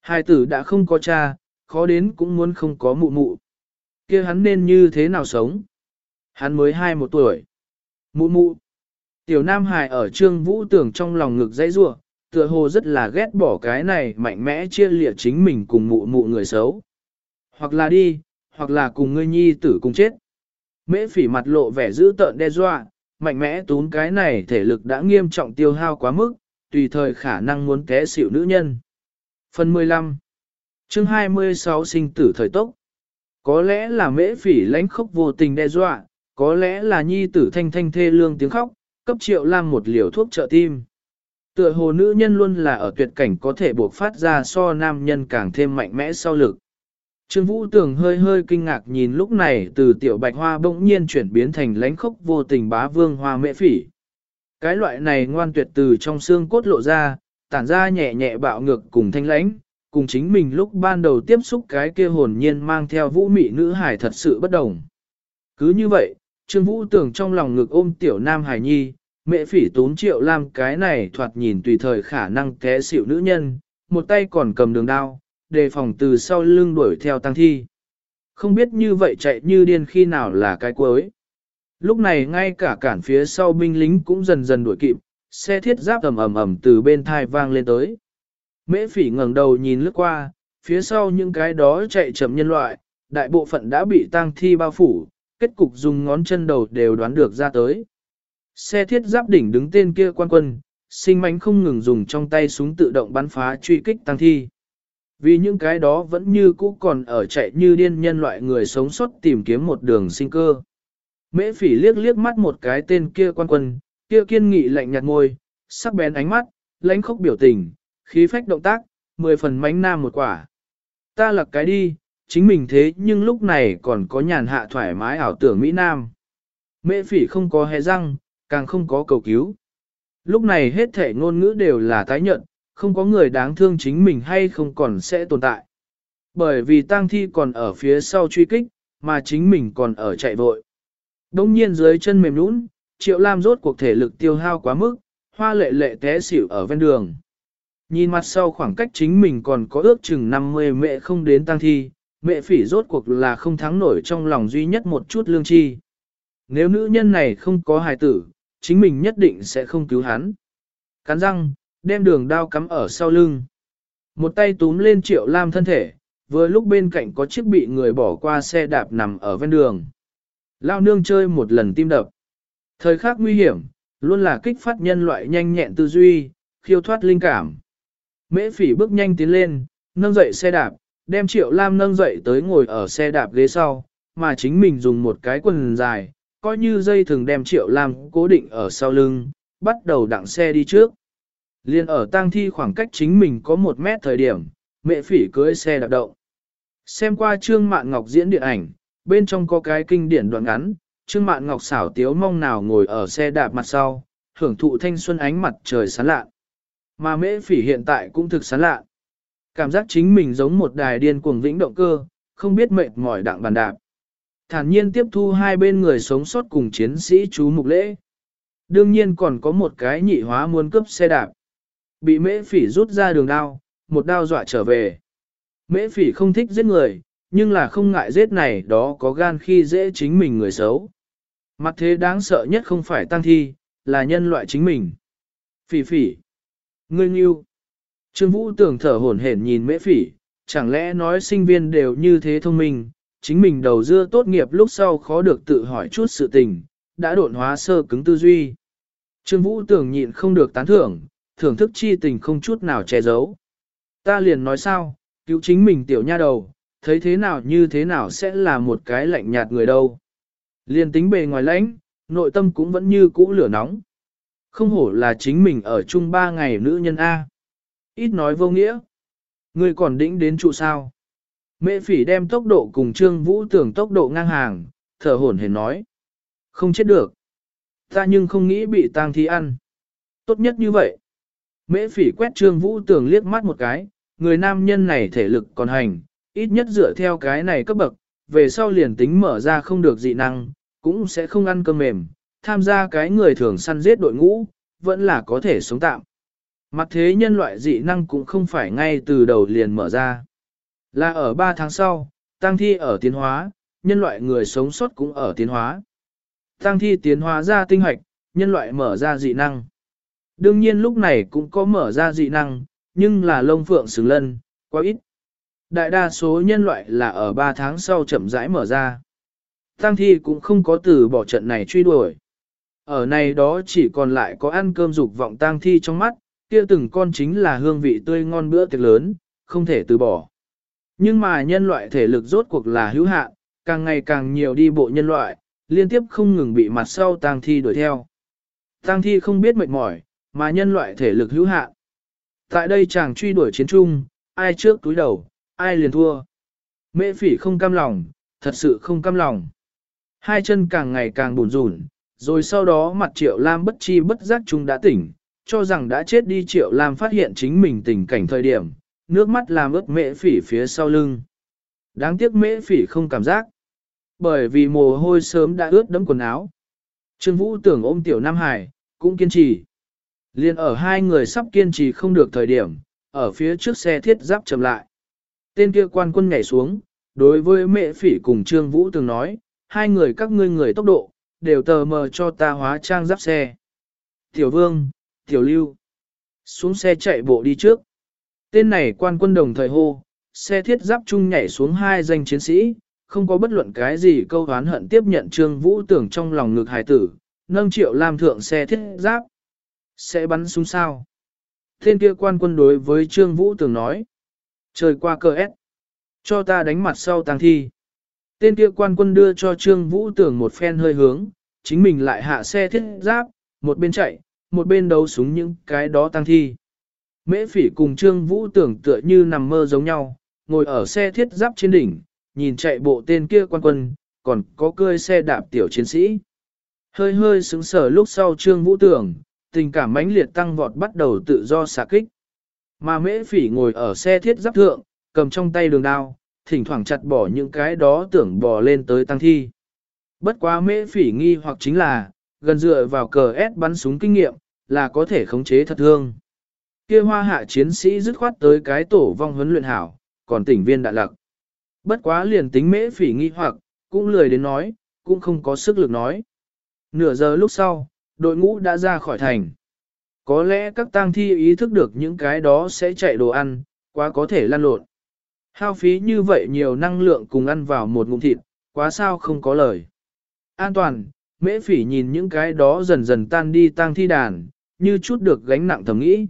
Hai tử đã không có cha, khó đến cũng muốn không có mụ mụ. kia hắn nên như thế nào sống? Hắn mới hai một tuổi. Mụ mụ. Tiểu Nam Hải ở trương vũ tưởng trong lòng ngực dãy rủa, tựa hồ rất là ghét bỏ cái này mạnh mẽ chia lịa chính mình cùng mụ mụ người xấu. Hoặc là đi, hoặc là cùng ngươi nhi tử cùng chết. Mễ phỉ mặt lộ vẻ dữ tợn đe dọa, mạnh mẽ tún cái này thể lực đã nghiêm trọng tiêu hao quá mức, tùy thời khả năng muốn té xỉu nữ nhân. Phần 15 chương 26 sinh tử thời tốc Có lẽ là mễ phỉ lãnh khốc vô tình đe dọa, có lẽ là nhi tử thanh thanh thê lương tiếng khóc, cấp triệu lam một liều thuốc trợ tim. Tựa hồ nữ nhân luôn là ở tuyệt cảnh có thể buộc phát ra so nam nhân càng thêm mạnh mẽ sau lực. Trương Vũ Tường hơi hơi kinh ngạc nhìn lúc này từ tiểu bạch hoa bỗng nhiên chuyển biến thành lánh khốc vô tình bá vương hoa mễ phỉ. Cái loại này ngoan tuyệt từ trong xương cốt lộ ra, tản ra nhẹ nhẹ bạo ngược cùng thanh lãnh, cùng chính mình lúc ban đầu tiếp xúc cái kia hồn nhiên mang theo vũ mị nữ hải thật sự bất đồng. Cứ như vậy, Trương Vũ Tường trong lòng ngực ôm tiểu nam hải nhi, mẹ phỉ tốn triệu lam cái này thoạt nhìn tùy thời khả năng té xịu nữ nhân, một tay còn cầm đường đao, đề phòng từ sau lưng đuổi theo tăng thi. Không biết như vậy chạy như điên khi nào là cái cuối. Lúc này ngay cả cản phía sau binh lính cũng dần dần đuổi kịp, xe thiết giáp ầm ầm ầm từ bên thai vang lên tới. Mễ phỉ ngẩng đầu nhìn lướt qua, phía sau những cái đó chạy chậm nhân loại, đại bộ phận đã bị tang thi bao phủ, kết cục dùng ngón chân đầu đều đoán được ra tới. Xe thiết giáp đỉnh đứng tên kia quan quân, sinh mánh không ngừng dùng trong tay súng tự động bắn phá truy kích tăng thi. Vì những cái đó vẫn như cũ còn ở chạy như điên nhân loại người sống sót tìm kiếm một đường sinh cơ. Mễ phỉ liếc liếc mắt một cái tên kia quan quân, kia kiên nghị lạnh nhạt ngôi, sắc bén ánh mắt, lãnh khốc biểu tình, khí phách động tác, mười phần mánh nam một quả. Ta lặc cái đi, chính mình thế nhưng lúc này còn có nhàn hạ thoải mái ảo tưởng Mỹ Nam. Mễ phỉ không có hề răng, càng không có cầu cứu. Lúc này hết thể ngôn ngữ đều là tái nhận, không có người đáng thương chính mình hay không còn sẽ tồn tại. Bởi vì tang thi còn ở phía sau truy kích, mà chính mình còn ở chạy vội. Đông nhiên dưới chân mềm nũng, triệu lam rốt cuộc thể lực tiêu hao quá mức, hoa lệ lệ té xỉu ở ven đường. Nhìn mặt sau khoảng cách chính mình còn có ước chừng 50 mẹ không đến tang thi, mẹ phỉ rốt cuộc là không thắng nổi trong lòng duy nhất một chút lương chi. Nếu nữ nhân này không có hài tử, chính mình nhất định sẽ không cứu hắn. Cắn răng, đem đường đao cắm ở sau lưng. Một tay túm lên triệu lam thân thể, vừa lúc bên cạnh có chiếc bị người bỏ qua xe đạp nằm ở ven đường. Lao nương chơi một lần tim đập. Thời khắc nguy hiểm, luôn là kích phát nhân loại nhanh nhẹn tư duy, khiêu thoát linh cảm. Mễ phỉ bước nhanh tiến lên, nâng dậy xe đạp, đem triệu lam nâng dậy tới ngồi ở xe đạp ghế sau, mà chính mình dùng một cái quần dài, coi như dây thường đem triệu lam cố định ở sau lưng, bắt đầu đặng xe đi trước. Liên ở tang thi khoảng cách chính mình có một mét thời điểm, mẹ phỉ cưới xe đạp động. Xem qua Trương Mạn Ngọc diễn điện ảnh, bên trong có cái kinh điển đoạn ngắn, Trương Mạn Ngọc xảo tiếu mong nào ngồi ở xe đạp mặt sau, hưởng thụ thanh xuân ánh mặt trời sáng lạ. Mà mễ phỉ hiện tại cũng thực sáng lạ. Cảm giác chính mình giống một đài điên cuồng vĩnh động cơ, không biết mệt mỏi đặng bàn đạp. Thản nhiên tiếp thu hai bên người sống sót cùng chiến sĩ chú mục lễ. Đương nhiên còn có một cái nhị hóa muốn cướp xe đạp. Bị mễ phỉ rút ra đường đao, một đao dọa trở về. Mễ phỉ không thích giết người, nhưng là không ngại giết này đó có gan khi dễ chính mình người xấu. Mặt thế đáng sợ nhất không phải tăng thi, là nhân loại chính mình. Phỉ phỉ. Ngươi nghiêu. Trương Vũ tưởng thở hổn hển nhìn mễ phỉ, chẳng lẽ nói sinh viên đều như thế thông minh, chính mình đầu dưa tốt nghiệp lúc sau khó được tự hỏi chút sự tình, đã độn hóa sơ cứng tư duy. Trương Vũ tưởng nhịn không được tán thưởng, thưởng thức chi tình không chút nào che giấu. Ta liền nói sao, cứu chính mình tiểu nha đầu, thấy thế nào như thế nào sẽ là một cái lạnh nhạt người đâu. Liền tính bề ngoài lãnh, nội tâm cũng vẫn như cũ lửa nóng. Không hổ là chính mình ở chung ba ngày nữ nhân A. Ít nói vô nghĩa. Người còn đĩnh đến trụ sao. Mễ phỉ đem tốc độ cùng Trương Vũ tưởng tốc độ ngang hàng, thở hổn hển nói. Không chết được. Ta nhưng không nghĩ bị tang thi ăn. Tốt nhất như vậy. Mễ phỉ quét Trương Vũ tưởng liếc mắt một cái, người nam nhân này thể lực còn hành, ít nhất dựa theo cái này cấp bậc, về sau liền tính mở ra không được dị năng, cũng sẽ không ăn cơm mềm, tham gia cái người thường săn giết đội ngũ, vẫn là có thể sống tạm. Mặt thế nhân loại dị năng cũng không phải ngay từ đầu liền mở ra. Là ở 3 tháng sau, tăng thi ở tiến hóa, nhân loại người sống sót cũng ở tiến hóa. Tăng thi tiến hóa ra tinh hoạch, nhân loại mở ra dị năng. Đương nhiên lúc này cũng có mở ra dị năng, nhưng là lông phượng xứng lân, quá ít. Đại đa số nhân loại là ở 3 tháng sau chậm rãi mở ra. Tăng thi cũng không có từ bỏ trận này truy đuổi. Ở này đó chỉ còn lại có ăn cơm dục vọng tang thi trong mắt, kia từng con chính là hương vị tươi ngon bữa tiệc lớn, không thể từ bỏ. Nhưng mà nhân loại thể lực rốt cuộc là hữu hạn, càng ngày càng nhiều đi bộ nhân loại, liên tiếp không ngừng bị mặt sau tang thi đuổi theo. Tang thi không biết mệt mỏi, mà nhân loại thể lực hữu hạn. Tại đây chàng truy đuổi chiến trung, ai trước túi đầu, ai liền thua. Mễ phỉ không cam lòng, thật sự không cam lòng. Hai chân càng ngày càng buồn rùn, rồi sau đó mặt triệu lam bất chi bất giác chúng đã tỉnh, cho rằng đã chết đi triệu lam phát hiện chính mình tình cảnh thời điểm, nước mắt làm ướt mễ phỉ phía sau lưng. Đáng tiếc mễ phỉ không cảm giác, bởi vì mồ hôi sớm đã ướt đẫm quần áo. Trương Vũ tưởng ôm tiểu Nam Hải, cũng kiên trì. Liên ở hai người sắp kiên trì không được thời điểm, ở phía trước xe thiết giáp chậm lại. Tên kia quan quân nhảy xuống, đối với mẹ phỉ cùng Trương Vũ từng nói, hai người các ngươi người tốc độ, đều tờ mờ cho ta hóa trang giáp xe. Tiểu Vương, Tiểu Lưu, xuống xe chạy bộ đi trước. Tên này quan quân đồng thời hô, xe thiết giáp chung nhảy xuống hai danh chiến sĩ, không có bất luận cái gì câu hán hận tiếp nhận Trương Vũ tưởng trong lòng ngực hài tử, nâng triệu làm thượng xe thiết giáp. Sẽ bắn súng sao? Tên kia quan quân đối với Trương Vũ tưởng nói. Trời qua cờ ép. Cho ta đánh mặt sau tàng thi. Tên kia quan quân đưa cho Trương Vũ tưởng một phen hơi hướng, chính mình lại hạ xe thiết giáp, một bên chạy, một bên đấu súng những cái đó tăng thi. Mễ phỉ cùng Trương Vũ tưởng tựa như nằm mơ giống nhau, ngồi ở xe thiết giáp trên đỉnh, nhìn chạy bộ tên kia quan quân, còn có cơi xe đạp tiểu chiến sĩ. Hơi hơi sững sờ lúc sau Trương Vũ tưởng, tình cảm mãnh liệt tăng vọt bắt đầu tự do xạ kích. Mà mễ phỉ ngồi ở xe thiết giáp thượng, cầm trong tay đường đao, thỉnh thoảng chặt bỏ những cái đó tưởng bò lên tới tăng thi. Bất quá mễ phỉ nghi hoặc chính là, gần dựa vào cờ S bắn súng kinh nghiệm, là có thể khống chế thật thương. Kia hoa hạ chiến sĩ dứt khoát tới cái tổ vong huấn luyện hảo, còn tỉnh viên đạn lặc. Bất quá liền tính mễ phỉ nghi hoặc, cũng lười đến nói, cũng không có sức lực nói. Nửa giờ lúc sau, đội ngũ đã ra khỏi thành. Có lẽ các tang thi ý thức được những cái đó sẽ chạy đồ ăn, quá có thể lăn lộn. Hao phí như vậy nhiều năng lượng cùng ăn vào một ngụm thịt, quá sao không có lời. An toàn, mễ phỉ nhìn những cái đó dần dần tan đi tang thi đàn, như chút được gánh nặng thầm nghĩ.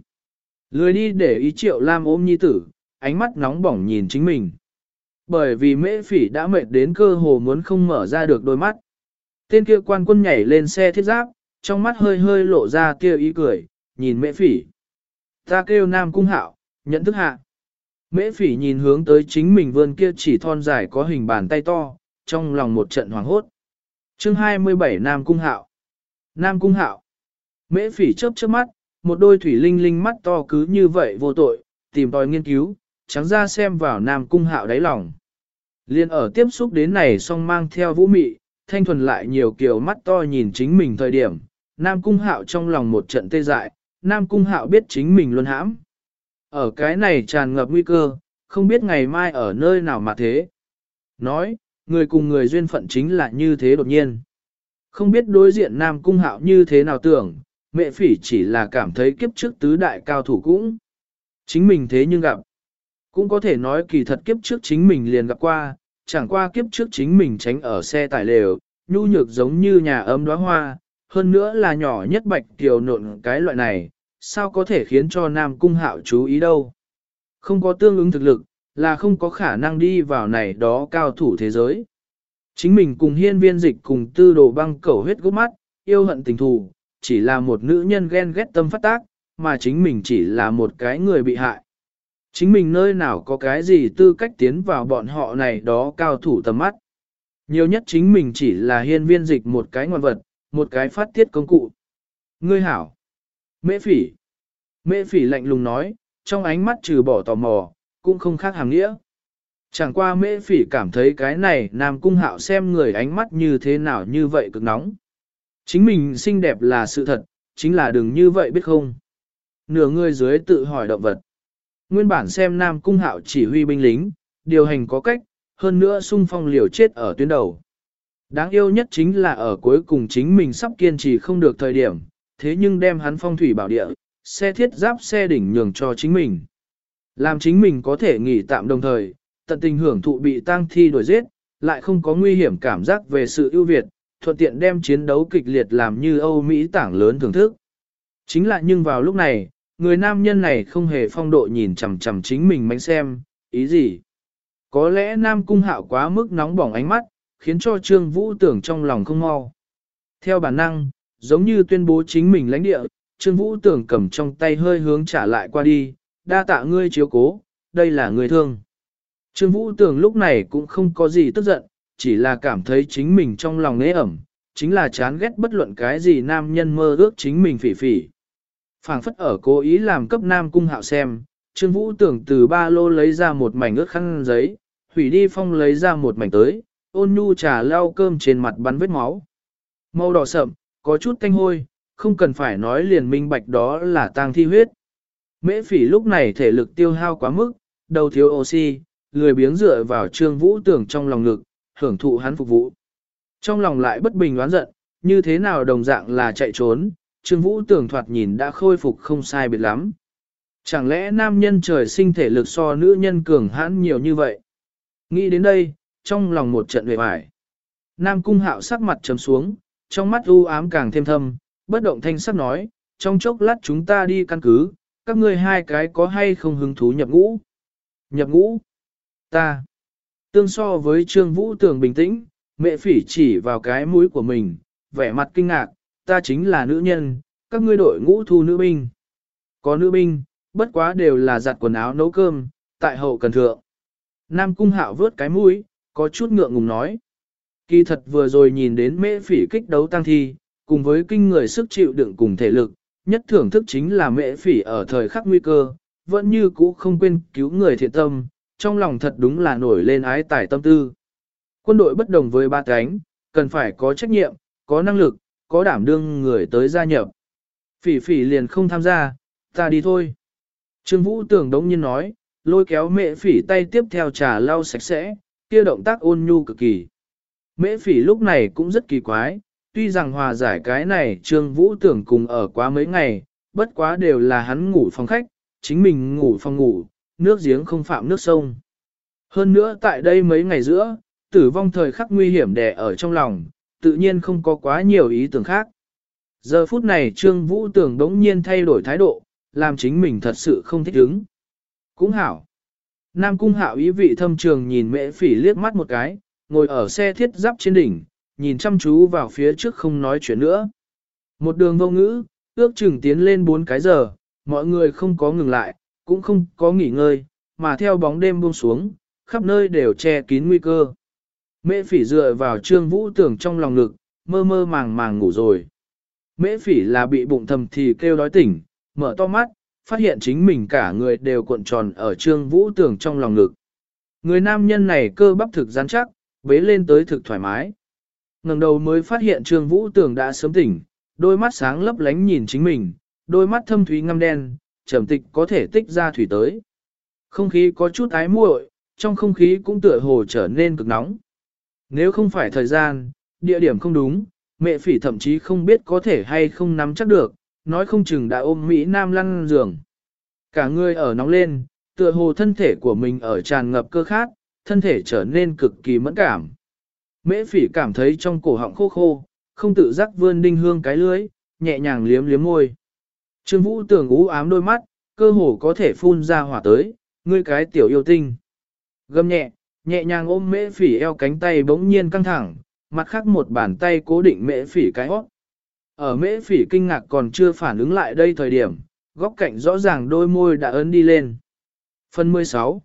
Lười đi để ý triệu lam ôm nhi tử, ánh mắt nóng bỏng nhìn chính mình. Bởi vì mễ phỉ đã mệt đến cơ hồ muốn không mở ra được đôi mắt. Tên kia quan quân nhảy lên xe thiết giáp, trong mắt hơi hơi lộ ra kia ý cười, nhìn mễ phỉ. Ta kêu nam cung hạo, nhận thức hạ. Mễ phỉ nhìn hướng tới chính mình vươn kia chỉ thon dài có hình bàn tay to, trong lòng một trận hoàng hốt. chương 27 Nam Cung Hạo Nam Cung Hạo Mễ phỉ chớp chớp mắt, một đôi thủy linh linh mắt to cứ như vậy vô tội, tìm tòi nghiên cứu, trắng ra xem vào Nam Cung Hạo đáy lòng. Liên ở tiếp xúc đến này song mang theo vũ mị, thanh thuần lại nhiều kiểu mắt to nhìn chính mình thời điểm, Nam Cung Hạo trong lòng một trận tê dại, Nam Cung Hạo biết chính mình luôn hãm. Ở cái này tràn ngập nguy cơ, không biết ngày mai ở nơi nào mà thế. Nói, người cùng người duyên phận chính là như thế đột nhiên. Không biết đối diện Nam Cung Hạo như thế nào tưởng, mẹ phỉ chỉ là cảm thấy kiếp trước tứ đại cao thủ cũng. Chính mình thế nhưng gặp. Cũng có thể nói kỳ thật kiếp trước chính mình liền gặp qua, chẳng qua kiếp trước chính mình tránh ở xe tải lều, nhu nhược giống như nhà ấm đóa hoa, hơn nữa là nhỏ nhất bạch tiểu nộn cái loại này, sao có thể khiến cho Nam Cung Hạo chú ý đâu. Không có tương ứng thực lực, là không có khả năng đi vào này đó cao thủ thế giới. Chính mình cùng hiên viên dịch cùng tư đồ băng cẩu huyết gốc mắt, yêu hận tình thù, chỉ là một nữ nhân ghen ghét tâm phát tác, mà chính mình chỉ là một cái người bị hại. Chính mình nơi nào có cái gì tư cách tiến vào bọn họ này đó cao thủ tầm mắt. Nhiều nhất chính mình chỉ là hiên viên dịch một cái ngoan vật, một cái phát tiết công cụ. Ngươi hảo. Mễ phỉ. Mễ phỉ lạnh lùng nói, trong ánh mắt trừ bỏ tò mò, cũng không khác hàng nghĩa. Chẳng qua mễ phỉ cảm thấy cái này Nam Cung Hạo xem người ánh mắt như thế nào như vậy cực nóng. Chính mình xinh đẹp là sự thật, chính là đừng như vậy biết không. Nửa người dưới tự hỏi động vật. Nguyên bản xem Nam Cung Hạo chỉ huy binh lính, điều hành có cách, hơn nữa sung phong liều chết ở tuyến đầu. Đáng yêu nhất chính là ở cuối cùng chính mình sắp kiên trì không được thời điểm, thế nhưng đem hắn phong thủy bảo địa, xe thiết giáp xe đỉnh nhường cho chính mình. Làm chính mình có thể nghỉ tạm đồng thời, tận tình hưởng thụ bị tang thi đuổi giết, lại không có nguy hiểm cảm giác về sự ưu việt, thuận tiện đem chiến đấu kịch liệt làm như Âu Mỹ tảng lớn thưởng thức. Chính là nhưng vào lúc này, người nam nhân này không hề phong độ nhìn chằm chằm chính mình mánh xem, ý gì? Có lẽ nam cung hạo quá mức nóng bỏng ánh mắt, khiến cho Trương Vũ tưởng trong lòng không mau. Theo bản năng, giống như tuyên bố chính mình lãnh địa, Trương Vũ tưởng cầm trong tay hơi hướng trả lại qua đi, đa tạ ngươi chiếu cố, đây là người thương. Trương Vũ tưởng lúc này cũng không có gì tức giận, chỉ là cảm thấy chính mình trong lòng nế ẩm, chính là chán ghét bất luận cái gì nam nhân mơ ước chính mình phỉ phỉ. phảng phất ở cố ý làm cấp nam cung hạo xem, Trương Vũ tưởng từ ba lô lấy ra một mảnh ướt khăn giấy, hủy đi phong lấy ra một mảnh tới, ôn nhu trà lau cơm trên mặt bắn vết máu. Màu đỏ sậm, có chút canh hôi, không cần phải nói liền minh bạch đó là tang thi huyết. Mễ phỉ lúc này thể lực tiêu hao quá mức, đầu thiếu oxy, lười biếng dựa vào trương vũ tưởng trong lòng ngực, hưởng thụ hắn phục vụ. Trong lòng lại bất bình đoán giận, như thế nào đồng dạng là chạy trốn, trương vũ tưởng thoạt nhìn đã khôi phục không sai biệt lắm. Chẳng lẽ nam nhân trời sinh thể lực so nữ nhân cường hãn nhiều như vậy? Nghĩ đến đây, trong lòng một trận về vải. Nam cung hạo sắc mặt trầm xuống, trong mắt u ám càng thêm thâm, bất động thanh sắc nói, trong chốc lát chúng ta đi căn cứ, các ngươi hai cái có hay không hứng thú nhập ngũ? Nhập ngũ? Ta. Tương so với Trương Vũ Tường bình tĩnh, mẹ phỉ chỉ vào cái mũi của mình, vẻ mặt kinh ngạc, ta chính là nữ nhân, các ngươi đội ngũ thu nữ binh. Có nữ binh, bất quá đều là giặt quần áo nấu cơm, tại hậu cần thượng. Nam cung hạo vớt cái mũi, có chút ngượng ngùng nói. Kỳ thật vừa rồi nhìn đến mễ phỉ kích đấu tăng thi, cùng với kinh người sức chịu đựng cùng thể lực, nhất thưởng thức chính là mễ phỉ ở thời khắc nguy cơ, vẫn như cũ không quên cứu người thiện tâm, trong lòng thật đúng là nổi lên ái tài tâm tư. Quân đội bất đồng với ba cánh, cần phải có trách nhiệm, có năng lực, có đảm đương người tới gia nhập. Phỉ phỉ liền không tham gia, ta đi thôi. Trương Vũ tưởng đống nhiên nói, lôi kéo mẹ phỉ tay tiếp theo trà lau sạch sẽ, kia động tác ôn nhu cực kỳ. Mễ phỉ lúc này cũng rất kỳ quái, tuy rằng hòa giải cái này Trương Vũ tưởng cùng ở quá mấy ngày, bất quá đều là hắn ngủ phòng khách, chính mình ngủ phòng ngủ, nước giếng không phạm nước sông. Hơn nữa tại đây mấy ngày giữa, tử vong thời khắc nguy hiểm đè ở trong lòng, tự nhiên không có quá nhiều ý tưởng khác. Giờ phút này Trương Vũ tưởng đống nhiên thay đổi thái độ, làm chính mình thật sự không thích ứng. Cũng hảo. Nam Cung Hạo ý vị thâm trường nhìn mễ phỉ liếc mắt một cái, ngồi ở xe thiết giáp trên đỉnh, nhìn chăm chú vào phía trước không nói chuyện nữa. Một đường vô ngữ, ước chừng tiến lên bốn cái giờ, mọi người không có ngừng lại, cũng không có nghỉ ngơi, mà theo bóng đêm buông xuống, khắp nơi đều che kín nguy cơ. Mễ phỉ dựa vào trương vũ tưởng trong lòng ngực, mơ mơ màng màng ngủ rồi. Mễ phỉ là bị bụng thầm thì kêu đói tỉnh, mở to mắt, phát hiện chính mình cả người đều cuộn tròn ở trương vũ tưởng trong lòng ngực. Người nam nhân này cơ bắp thực rắn chắc, bế lên tới thực thoải mái. ngẩng đầu mới phát hiện trương vũ tưởng đã sớm tỉnh, đôi mắt sáng lấp lánh nhìn chính mình, đôi mắt thâm thúy ngăm đen, trầm tịch có thể tích ra thủy tới. Không khí có chút ái muội, trong không khí cũng tựa hồ trở nên cực nóng. Nếu không phải thời gian, địa điểm không đúng, mẹ phỉ thậm chí không biết có thể hay không nắm chắc được, nói không chừng đã ôm Mỹ Nam lăn giường. Cả người ở nóng lên, tựa hồ thân thể của mình ở tràn ngập cơ khát, thân thể trở nên cực kỳ mẫn cảm. Mễ phỉ cảm thấy trong cổ họng khô khô, không tự giác vươn đinh hương cái lưới, nhẹ nhàng liếm liếm môi. Trương Vũ tưởng ú ám đôi mắt, cơ hồ có thể phun ra hỏa tới, ngươi cái tiểu yêu tinh. Gầm nhẹ, nhẹ nhàng ôm mễ phỉ eo cánh tay bỗng nhiên căng thẳng, mặt khác một bàn tay cố định mễ phỉ cái hót. Ở mễ phỉ kinh ngạc còn chưa phản ứng lại đây thời điểm, góc cạnh rõ ràng đôi môi đã ấn đi lên. Phần 16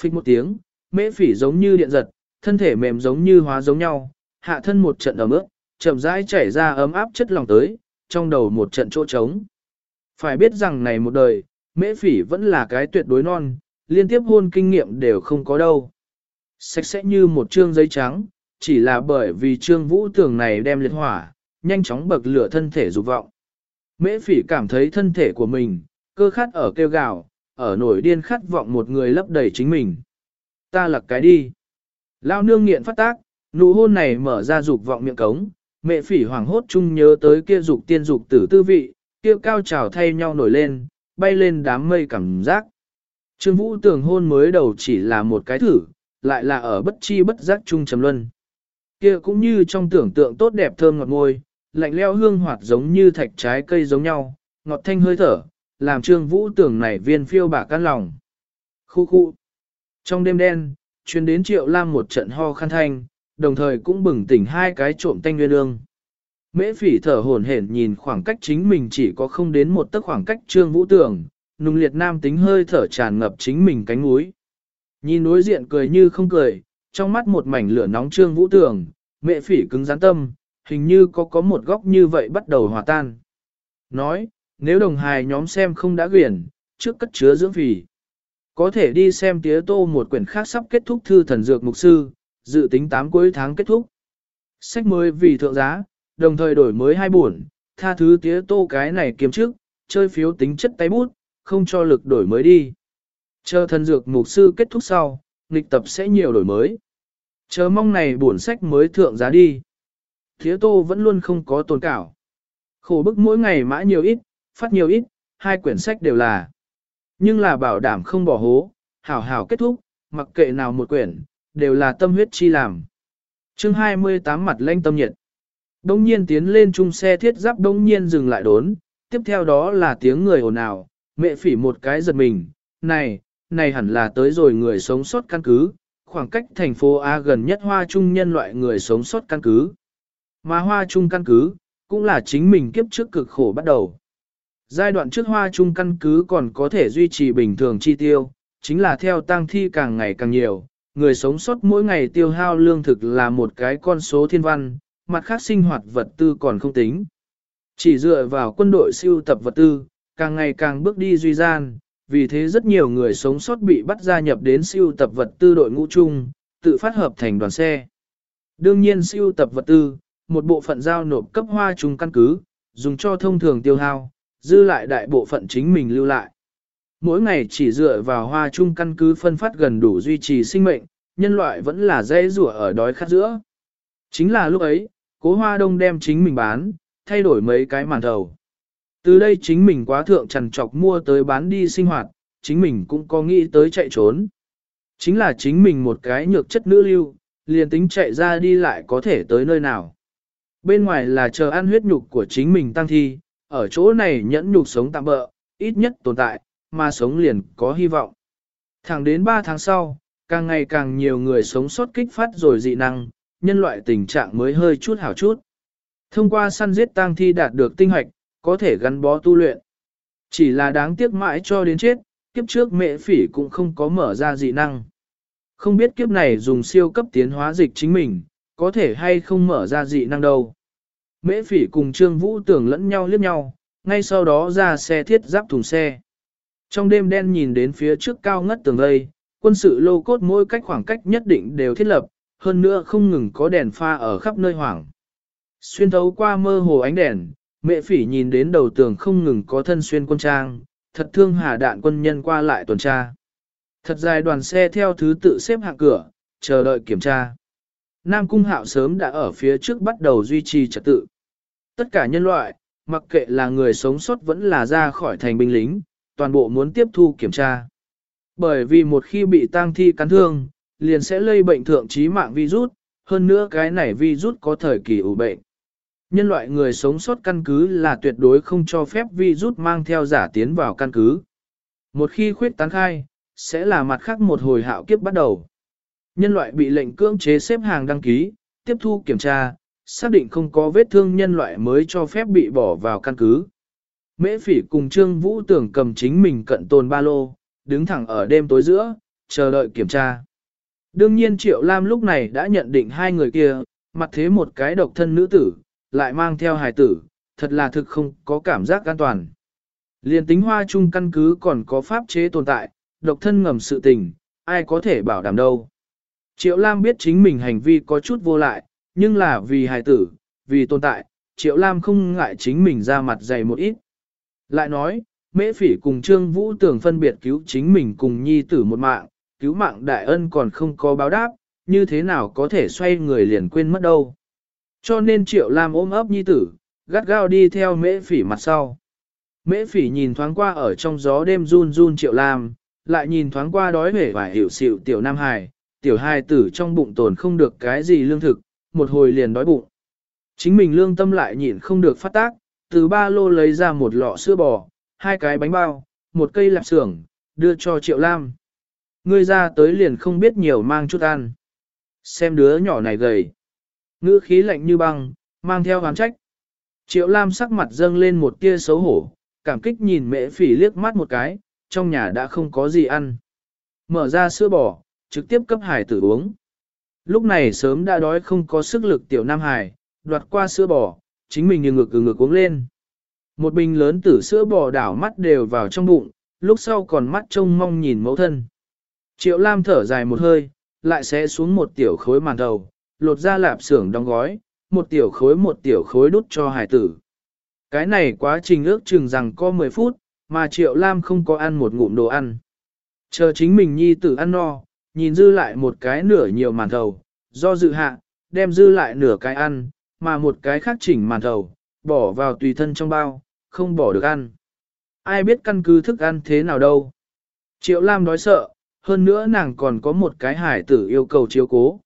Phích một tiếng, mễ phỉ giống như điện giật, thân thể mềm giống như hóa giống nhau, hạ thân một trận ấm ướt, chậm rãi chảy ra ấm áp chất lòng tới, trong đầu một trận chỗ trống. Phải biết rằng này một đời, mễ phỉ vẫn là cái tuyệt đối non, liên tiếp hôn kinh nghiệm đều không có đâu. Sạch sẽ như một trương giấy trắng, chỉ là bởi vì trương vũ tường này đem liệt hỏa, nhanh chóng bậc lửa thân thể dục vọng. Mễ phỉ cảm thấy thân thể của mình, cơ khát ở kêu gào, ở nổi điên khát vọng một người lấp đầy chính mình. ta lặc cái đi. Lao nương nghiện phát tác, nụ hôn này mở ra dục vọng miệng cống, mẹ phỉ hoàng hốt chung nhớ tới kia dục tiên dục tử tư vị, kia cao trào thay nhau nổi lên, bay lên đám mây cảm giác. Trương Vũ tưởng hôn mới đầu chỉ là một cái thử, lại là ở bất chi bất giác chung trầm luân. Kia cũng như trong tưởng tượng tốt đẹp thơm ngọt ngôi, lạnh leo hương hoạt giống như thạch trái cây giống nhau, ngọt thanh hơi thở, làm Trương Vũ tưởng này viên phiêu bạc căn lòng. Khu khu. Trong đêm đen, chuyên đến Triệu Lam một trận ho khăn thanh, đồng thời cũng bừng tỉnh hai cái trộm tanh nguyên ương. Mễ phỉ thở hổn hển nhìn khoảng cách chính mình chỉ có không đến một tấc khoảng cách Trương Vũ tưởng, nung liệt nam tính hơi thở tràn ngập chính mình cánh núi. Nhìn đối diện cười như không cười, trong mắt một mảnh lửa nóng Trương Vũ tưởng, mẹ phỉ cứng rắn tâm, hình như có có một góc như vậy bắt đầu hòa tan. Nói, nếu đồng hài nhóm xem không đã quyển, trước cất chứa dưỡng phỉ. Có thể đi xem tía tô một quyển khác sắp kết thúc thư thần dược mục sư, dự tính 8 cuối tháng kết thúc. Sách mới vì thượng giá, đồng thời đổi mới hai buồn, tha thứ tía tô cái này kiếm trước, chơi phiếu tính chất tay bút, không cho lực đổi mới đi. Chờ thần dược mục sư kết thúc sau, nghịch tập sẽ nhiều đổi mới. Chờ mong này buồn sách mới thượng giá đi. Tía tô vẫn luôn không có tồn cảo. Khổ bức mỗi ngày mã nhiều ít, phát nhiều ít, hai quyển sách đều là. Nhưng là bảo đảm không bỏ hố, hảo hảo kết thúc, mặc kệ nào một quyển, đều là tâm huyết chi làm. chương 28 mặt lanh tâm nhiệt. Đông nhiên tiến lên chung xe thiết giáp đông nhiên dừng lại đốn, tiếp theo đó là tiếng người ồn ào, mẹ phỉ một cái giật mình, này, này hẳn là tới rồi người sống sót căn cứ, khoảng cách thành phố A gần nhất hoa trung nhân loại người sống sót căn cứ. Mà hoa trung căn cứ, cũng là chính mình kiếp trước cực khổ bắt đầu. Giai đoạn trước hoa trung căn cứ còn có thể duy trì bình thường chi tiêu, chính là theo tăng thi càng ngày càng nhiều, người sống sót mỗi ngày tiêu hao lương thực là một cái con số thiên văn, mặt khác sinh hoạt vật tư còn không tính. Chỉ dựa vào quân đội siêu tập vật tư, càng ngày càng bước đi duy gian, vì thế rất nhiều người sống sót bị bắt gia nhập đến siêu tập vật tư đội ngũ chung, tự phát hợp thành đoàn xe. Đương nhiên siêu tập vật tư, một bộ phận giao nộp cấp hoa trung căn cứ, dùng cho thông thường tiêu hao, dư lại đại bộ phận chính mình lưu lại. Mỗi ngày chỉ dựa vào hoa trung căn cứ phân phát gần đủ duy trì sinh mệnh, nhân loại vẫn là dễ rủa ở đói khát giữa. Chính là lúc ấy, cố hoa đông đem chính mình bán, thay đổi mấy cái màn thầu. Từ đây chính mình quá thượng trần trọc mua tới bán đi sinh hoạt, chính mình cũng có nghĩ tới chạy trốn. Chính là chính mình một cái nhược chất nữ lưu, liền tính chạy ra đi lại có thể tới nơi nào. Bên ngoài là chờ ăn huyết nhục của chính mình tăng thi, ở chỗ này nhẫn nhục sống tạm bỡ, ít nhất tồn tại, mà sống liền có hy vọng. Thẳng đến 3 tháng sau, càng ngày càng nhiều người sống sót kích phát rồi dị năng, nhân loại tình trạng mới hơi chút hảo chút. Thông qua săn giết tang thi đạt được tinh hoạch, có thể gắn bó tu luyện. Chỉ là đáng tiếc mãi cho đến chết, kiếp trước mẹ phỉ cũng không có mở ra dị năng. Không biết kiếp này dùng siêu cấp tiến hóa dịch chính mình, có thể hay không mở ra dị năng đâu. Mễ phỉ cùng Trương Vũ tưởng lẫn nhau liếc nhau, ngay sau đó ra xe thiết giáp thùng xe. Trong đêm đen nhìn đến phía trước cao ngất tường vây, quân sự lô cốt mỗi cách khoảng cách nhất định đều thiết lập, hơn nữa không ngừng có đèn pha ở khắp nơi hoảng. Xuyên thấu qua mơ hồ ánh đèn, mẹ phỉ nhìn đến đầu tường không ngừng có thân xuyên quân trang, thật thương hà đạn quân nhân qua lại tuần tra. Thật dài đoàn xe theo thứ tự xếp hạng cửa, chờ đợi kiểm tra. Nam Cung Hạo sớm đã ở phía trước bắt đầu duy trì trật tự. Tất cả nhân loại, mặc kệ là người sống sót vẫn là ra khỏi thành binh lính, toàn bộ muốn tiếp thu kiểm tra. Bởi vì một khi bị tang thi cắn thương, liền sẽ lây bệnh thượng trí mạng virus, hơn nữa cái này virus có thời kỳ ủ bệnh. Nhân loại người sống sót căn cứ là tuyệt đối không cho phép virus mang theo giả tiến vào căn cứ. Một khi khuyết tán khai, sẽ là mặt khác một hồi hạo kiếp bắt đầu. Nhân loại bị lệnh cưỡng chế xếp hàng đăng ký, tiếp thu kiểm tra, xác định không có vết thương nhân loại mới cho phép bị bỏ vào căn cứ. Mễ phỉ cùng Trương Vũ tưởng cầm chính mình cận tồn ba lô, đứng thẳng ở đêm tối giữa, chờ đợi kiểm tra. Đương nhiên Triệu Lam lúc này đã nhận định hai người kia, mặt thế một cái độc thân nữ tử, lại mang theo hài tử, thật là thực không có cảm giác an toàn. Liên tính hoa chung căn cứ còn có pháp chế tồn tại, độc thân ngầm sự tình, ai có thể bảo đảm đâu. Triệu Lam biết chính mình hành vi có chút vô lại, nhưng là vì hài tử, vì tồn tại, Triệu Lam không ngại chính mình ra mặt dày một ít. Lại nói, Mễ Phỉ cùng Trương Vũ tưởng phân biệt cứu chính mình cùng nhi tử một mạng, cứu mạng đại ân còn không có báo đáp, như thế nào có thể xoay người liền quên mất đâu. Cho nên Triệu Lam ôm ấp nhi tử, gắt gao đi theo mễ phỉ mặt sau. Mễ phỉ nhìn thoáng qua ở trong gió đêm run run Triệu Lam, lại nhìn thoáng qua đói vẻ và hiểu xịu tiểu Nam Hải, tiểu hài tử trong bụng tồn không được cái gì lương thực, một hồi liền đói bụng. Chính mình lương tâm lại nhịn không được phát tác, từ ba lô lấy ra một lọ sữa bò, hai cái bánh bao, một cây lạp xưởng, đưa cho Triệu Lam. Ngươi ra tới liền không biết nhiều mang chút ăn. Xem đứa nhỏ này gầy. Ngữ khí lạnh như băng, mang theo hán trách. Triệu Lam sắc mặt dâng lên một tia xấu hổ, cảm kích nhìn mẹ phỉ liếc mắt một cái, trong nhà đã không có gì ăn. Mở ra sữa bò, trực tiếp cấp hải tử uống. Lúc này sớm đã đói không có sức lực tiểu Nam Hải, đoạt qua sữa bò, chính mình như ngực ngược ngực uống lên. Một bình lớn tử sữa bò đảo mắt đều vào trong bụng, lúc sau còn mắt trông mong nhìn mẫu thân. Triệu Lam thở dài một hơi, lại sẽ xuống một tiểu khối màn đầu, lột ra lạp xưởng đóng gói, một tiểu khối một tiểu khối đút cho hải tử. Cái này quá trình ước chừng rằng có 10 phút, mà Triệu Lam không có ăn một ngụm đồ ăn. Chờ chính mình nhi tử ăn no, nhìn dư lại một cái nửa nhiều màn thầu, do dự hạ, đem dư lại nửa cái ăn, mà một cái khác chỉnh màn thầu, bỏ vào tùy thân trong bao, không bỏ được ăn. Ai biết căn cứ thức ăn thế nào đâu. Triệu Lam đói sợ, hơn nữa nàng còn có một cái hải tử yêu cầu chiếu cố.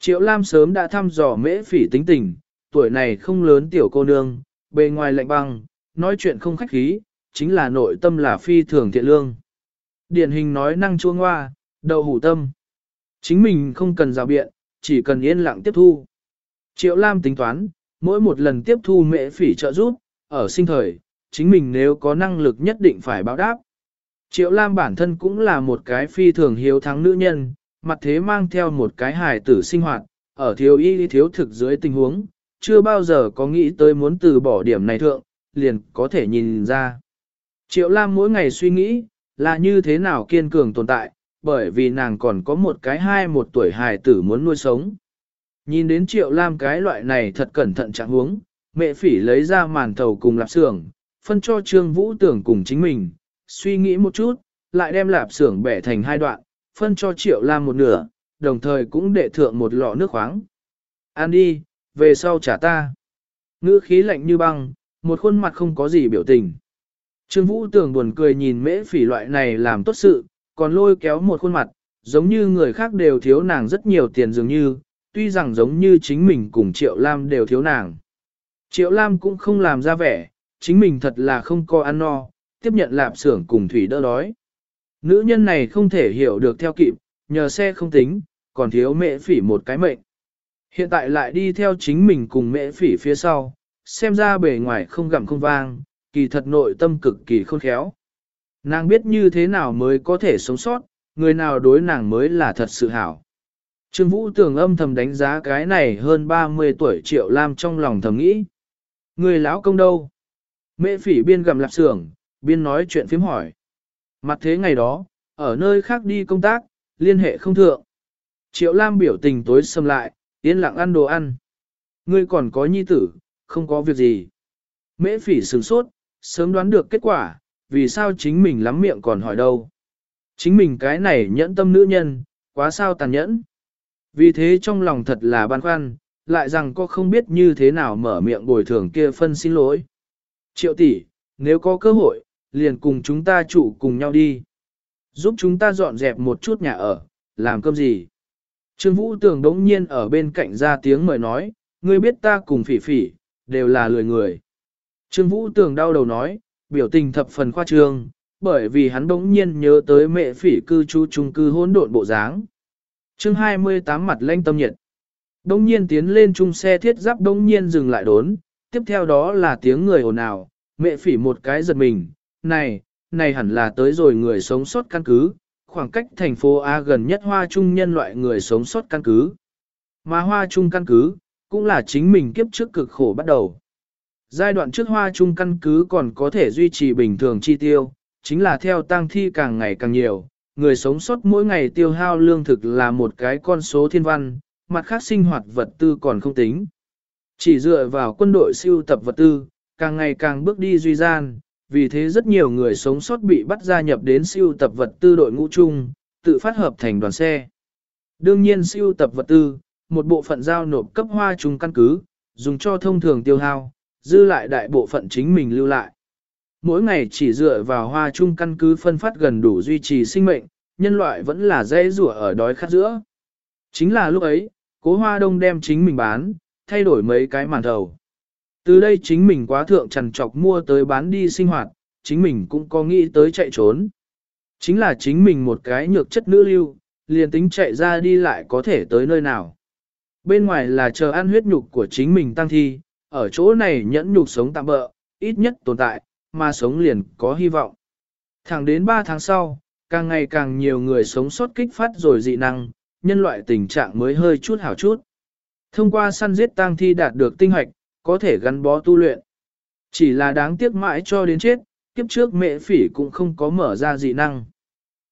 Triệu Lam sớm đã thăm dò mễ phỉ tính tình, tuổi này không lớn tiểu cô nương, bề ngoài lạnh băng, nói chuyện không khách khí, chính là nội tâm là phi thường thiện lương. Điển hình nói năng chuông ngoa, đầu hủ tâm. Chính mình không cần rào biện, chỉ cần yên lặng tiếp thu. Triệu Lam tính toán, mỗi một lần tiếp thu mễ phỉ trợ giúp, ở sinh thời, chính mình nếu có năng lực nhất định phải báo đáp. Triệu Lam bản thân cũng là một cái phi thường hiếu thắng nữ nhân, mặt thế mang theo một cái hài tử sinh hoạt, ở thiếu y thiếu thực dưới tình huống, chưa bao giờ có nghĩ tới muốn từ bỏ điểm này thượng, liền có thể nhìn ra. Triệu Lam mỗi ngày suy nghĩ, là như thế nào kiên cường tồn tại, bởi vì nàng còn có một cái hai một tuổi hài tử muốn nuôi sống. Nhìn đến Triệu Lam cái loại này thật cẩn thận trạng huống, mẹ phỉ lấy ra màn thầu cùng lạp xưởng, phân cho Trương Vũ tưởng cùng chính mình, suy nghĩ một chút, lại đem lạp xưởng bẻ thành hai đoạn, phân cho Triệu Lam một nửa, đồng thời cũng để thượng một lọ nước khoáng. Ăn đi, về sau trả ta. Ngữ khí lạnh như băng, một khuôn mặt không có gì biểu tình. Trương Vũ tưởng buồn cười nhìn mễ phỉ loại này làm tốt sự, còn lôi kéo một khuôn mặt, giống như người khác đều thiếu nàng rất nhiều tiền dường như, tuy rằng giống như chính mình cùng Triệu Lam đều thiếu nàng. Triệu Lam cũng không làm ra vẻ, chính mình thật là không có ăn no, tiếp nhận lạp xưởng cùng thủy đỡ đói. Nữ nhân này không thể hiểu được theo kịp, nhờ xe không tính, còn thiếu mẹ phỉ một cái mệnh. Hiện tại lại đi theo chính mình cùng mẹ phỉ phía sau, xem ra bề ngoài không gặm không vang, kỳ thật nội tâm cực kỳ khôn khéo. Nàng biết như thế nào mới có thể sống sót, người nào đối nàng mới là thật sự hảo. Trương Vũ tưởng âm thầm đánh giá cái này hơn 30 tuổi triệu lam trong lòng thầm nghĩ. Người lão công đâu? Mẹ phỉ biên gầm lạp xưởng, biên nói chuyện phím hỏi. Mặt thế ngày đó, ở nơi khác đi công tác, liên hệ không thượng. Triệu Lam biểu tình tối xâm lại, yên lặng ăn đồ ăn. Ngươi còn có nhi tử, không có việc gì. Mễ phỉ sừng sốt, sớm đoán được kết quả, vì sao chính mình lắm miệng còn hỏi đâu. Chính mình cái này nhẫn tâm nữ nhân, quá sao tàn nhẫn. Vì thế trong lòng thật là băn khoăn, lại rằng có không biết như thế nào mở miệng bồi thường kia phân xin lỗi. Triệu tỷ, nếu có cơ hội, liền cùng chúng ta trụ cùng nhau đi. Giúp chúng ta dọn dẹp một chút nhà ở, làm cơm gì. Trương Vũ Tường đống nhiên ở bên cạnh ra tiếng mời nói, ngươi biết ta cùng phỉ phỉ, đều là lười người. Trương Vũ Tường đau đầu nói, biểu tình thập phần khoa trương, bởi vì hắn đống nhiên nhớ tới mẹ phỉ cư trú trung cư hỗn độn bộ dáng. Chương 28 mặt lanh tâm nhiệt. Đống nhiên tiến lên chung xe thiết giáp đống nhiên dừng lại đốn, tiếp theo đó là tiếng người ồn ào, mẹ phỉ một cái giật mình, này, này hẳn là tới rồi người sống sót căn cứ, khoảng cách thành phố A gần nhất hoa trung nhân loại người sống sót căn cứ. Mà hoa trung căn cứ, cũng là chính mình kiếp trước cực khổ bắt đầu. Giai đoạn trước hoa trung căn cứ còn có thể duy trì bình thường chi tiêu, chính là theo tăng thi càng ngày càng nhiều, người sống sót mỗi ngày tiêu hao lương thực là một cái con số thiên văn, mặt khác sinh hoạt vật tư còn không tính. Chỉ dựa vào quân đội siêu tập vật tư, càng ngày càng bước đi duy gian, vì thế rất nhiều người sống sót bị bắt gia nhập đến siêu tập vật tư đội ngũ chung, tự phát hợp thành đoàn xe. Đương nhiên siêu tập vật tư, một bộ phận giao nộp cấp hoa trung căn cứ, dùng cho thông thường tiêu hao, dư lại đại bộ phận chính mình lưu lại. Mỗi ngày chỉ dựa vào hoa trung căn cứ phân phát gần đủ duy trì sinh mệnh, nhân loại vẫn là dễ rủa ở đói khát giữa. Chính là lúc ấy, cố hoa đông đem chính mình bán, thay đổi mấy cái màn thầu. Từ đây chính mình quá thượng trần trọc mua tới bán đi sinh hoạt, chính mình cũng có nghĩ tới chạy trốn. Chính là chính mình một cái nhược chất nữ lưu, liền tính chạy ra đi lại có thể tới nơi nào. Bên ngoài là chờ ăn huyết nhục của chính mình tăng thi, ở chỗ này nhẫn nhục sống tạm bỡ, ít nhất tồn tại, mà sống liền có hy vọng. Thẳng đến 3 tháng sau, càng ngày càng nhiều người sống sót kích phát rồi dị năng, nhân loại tình trạng mới hơi chút hảo chút. Thông qua săn giết tang thi đạt được tinh hoạch, có thể gắn bó tu luyện. Chỉ là đáng tiếc mãi cho đến chết, kiếp trước mẹ phỉ cũng không có mở ra dị năng.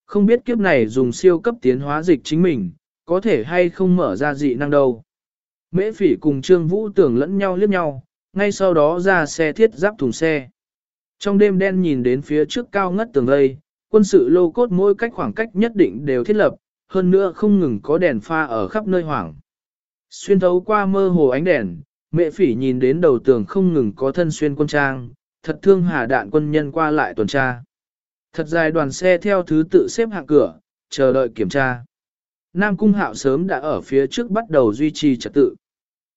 Không biết kiếp này dùng siêu cấp tiến hóa dịch chính mình, có thể hay không mở ra dị năng đâu. Mễ phỉ cùng Trương Vũ tưởng lẫn nhau liếc nhau, ngay sau đó ra xe thiết giáp thùng xe. Trong đêm đen nhìn đến phía trước cao ngất tường lây, quân sự lô cốt mỗi cách khoảng cách nhất định đều thiết lập, hơn nữa không ngừng có đèn pha ở khắp nơi hoảng. Xuyên thấu qua mơ hồ ánh đèn, mẹ phỉ nhìn đến đầu tường không ngừng có thân xuyên quân trang, thật thương hà đạn quân nhân qua lại tuần tra. Thật dài đoàn xe theo thứ tự xếp hạng cửa, chờ đợi kiểm tra. Nam Cung Hạo sớm đã ở phía trước bắt đầu duy trì trật tự.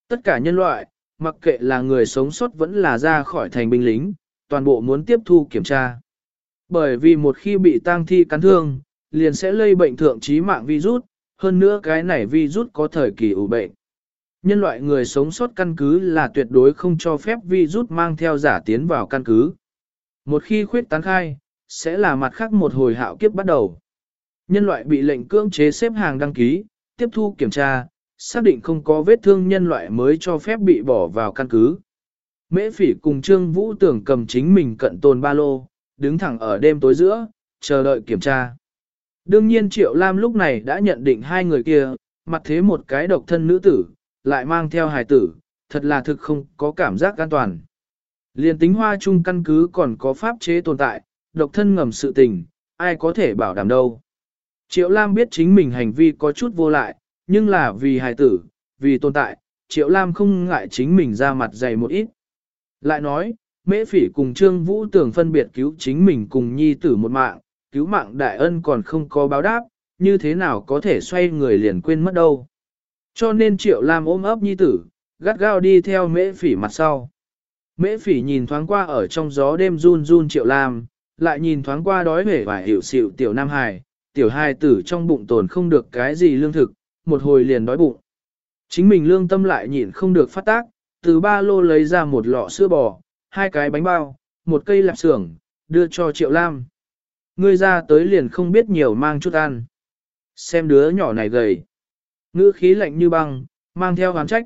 Tất cả nhân loại, mặc kệ là người sống sót vẫn là ra khỏi thành binh lính, toàn bộ muốn tiếp thu kiểm tra. Bởi vì một khi bị tang thi cắn thương, liền sẽ lây bệnh thượng trí mạng virus, hơn nữa cái này virus có thời kỳ ủ bệnh. Nhân loại người sống sót căn cứ là tuyệt đối không cho phép virus mang theo giả tiến vào căn cứ. Một khi khuyết tán khai, sẽ là mặt khác một hồi hạo kiếp bắt đầu. Nhân loại bị lệnh cưỡng chế xếp hàng đăng ký, tiếp thu kiểm tra, xác định không có vết thương nhân loại mới cho phép bị bỏ vào căn cứ. Mễ phỉ cùng Trương Vũ tưởng cầm chính mình cận tồn ba lô, đứng thẳng ở đêm tối giữa, chờ đợi kiểm tra. Đương nhiên Triệu Lam lúc này đã nhận định hai người kia, mặt thế một cái độc thân nữ tử, lại mang theo hài tử, thật là thực không có cảm giác an toàn. Liên tính hoa chung căn cứ còn có pháp chế tồn tại, độc thân ngầm sự tình, ai có thể bảo đảm đâu. Triệu Lam biết chính mình hành vi có chút vô lại, nhưng là vì hài tử, vì tồn tại, Triệu Lam không ngại chính mình ra mặt dày một ít. Lại nói, Mễ Phỉ cùng Trương Vũ tưởng phân biệt cứu chính mình cùng nhi tử một mạng, cứu mạng đại ân còn không có báo đáp, như thế nào có thể xoay người liền quên mất đâu. Cho nên Triệu Lam ôm ấp nhi tử, gắt gao đi theo Mễ Phỉ mặt sau. Mễ Phỉ nhìn thoáng qua ở trong gió đêm run run Triệu Lam, lại nhìn thoáng qua đói vẻ và hiểu xịu tiểu Nam Hải, tiểu hài tử trong bụng tồn không được cái gì lương thực, một hồi liền đói bụng. Chính mình lương tâm lại nhịn không được phát tác, từ ba lô lấy ra một lọ sữa bò, hai cái bánh bao, một cây lạp xưởng, đưa cho Triệu Lam. Ngươi ra tới liền không biết nhiều mang chút ăn. Xem đứa nhỏ này gầy. Ngữ khí lạnh như băng, mang theo hán trách.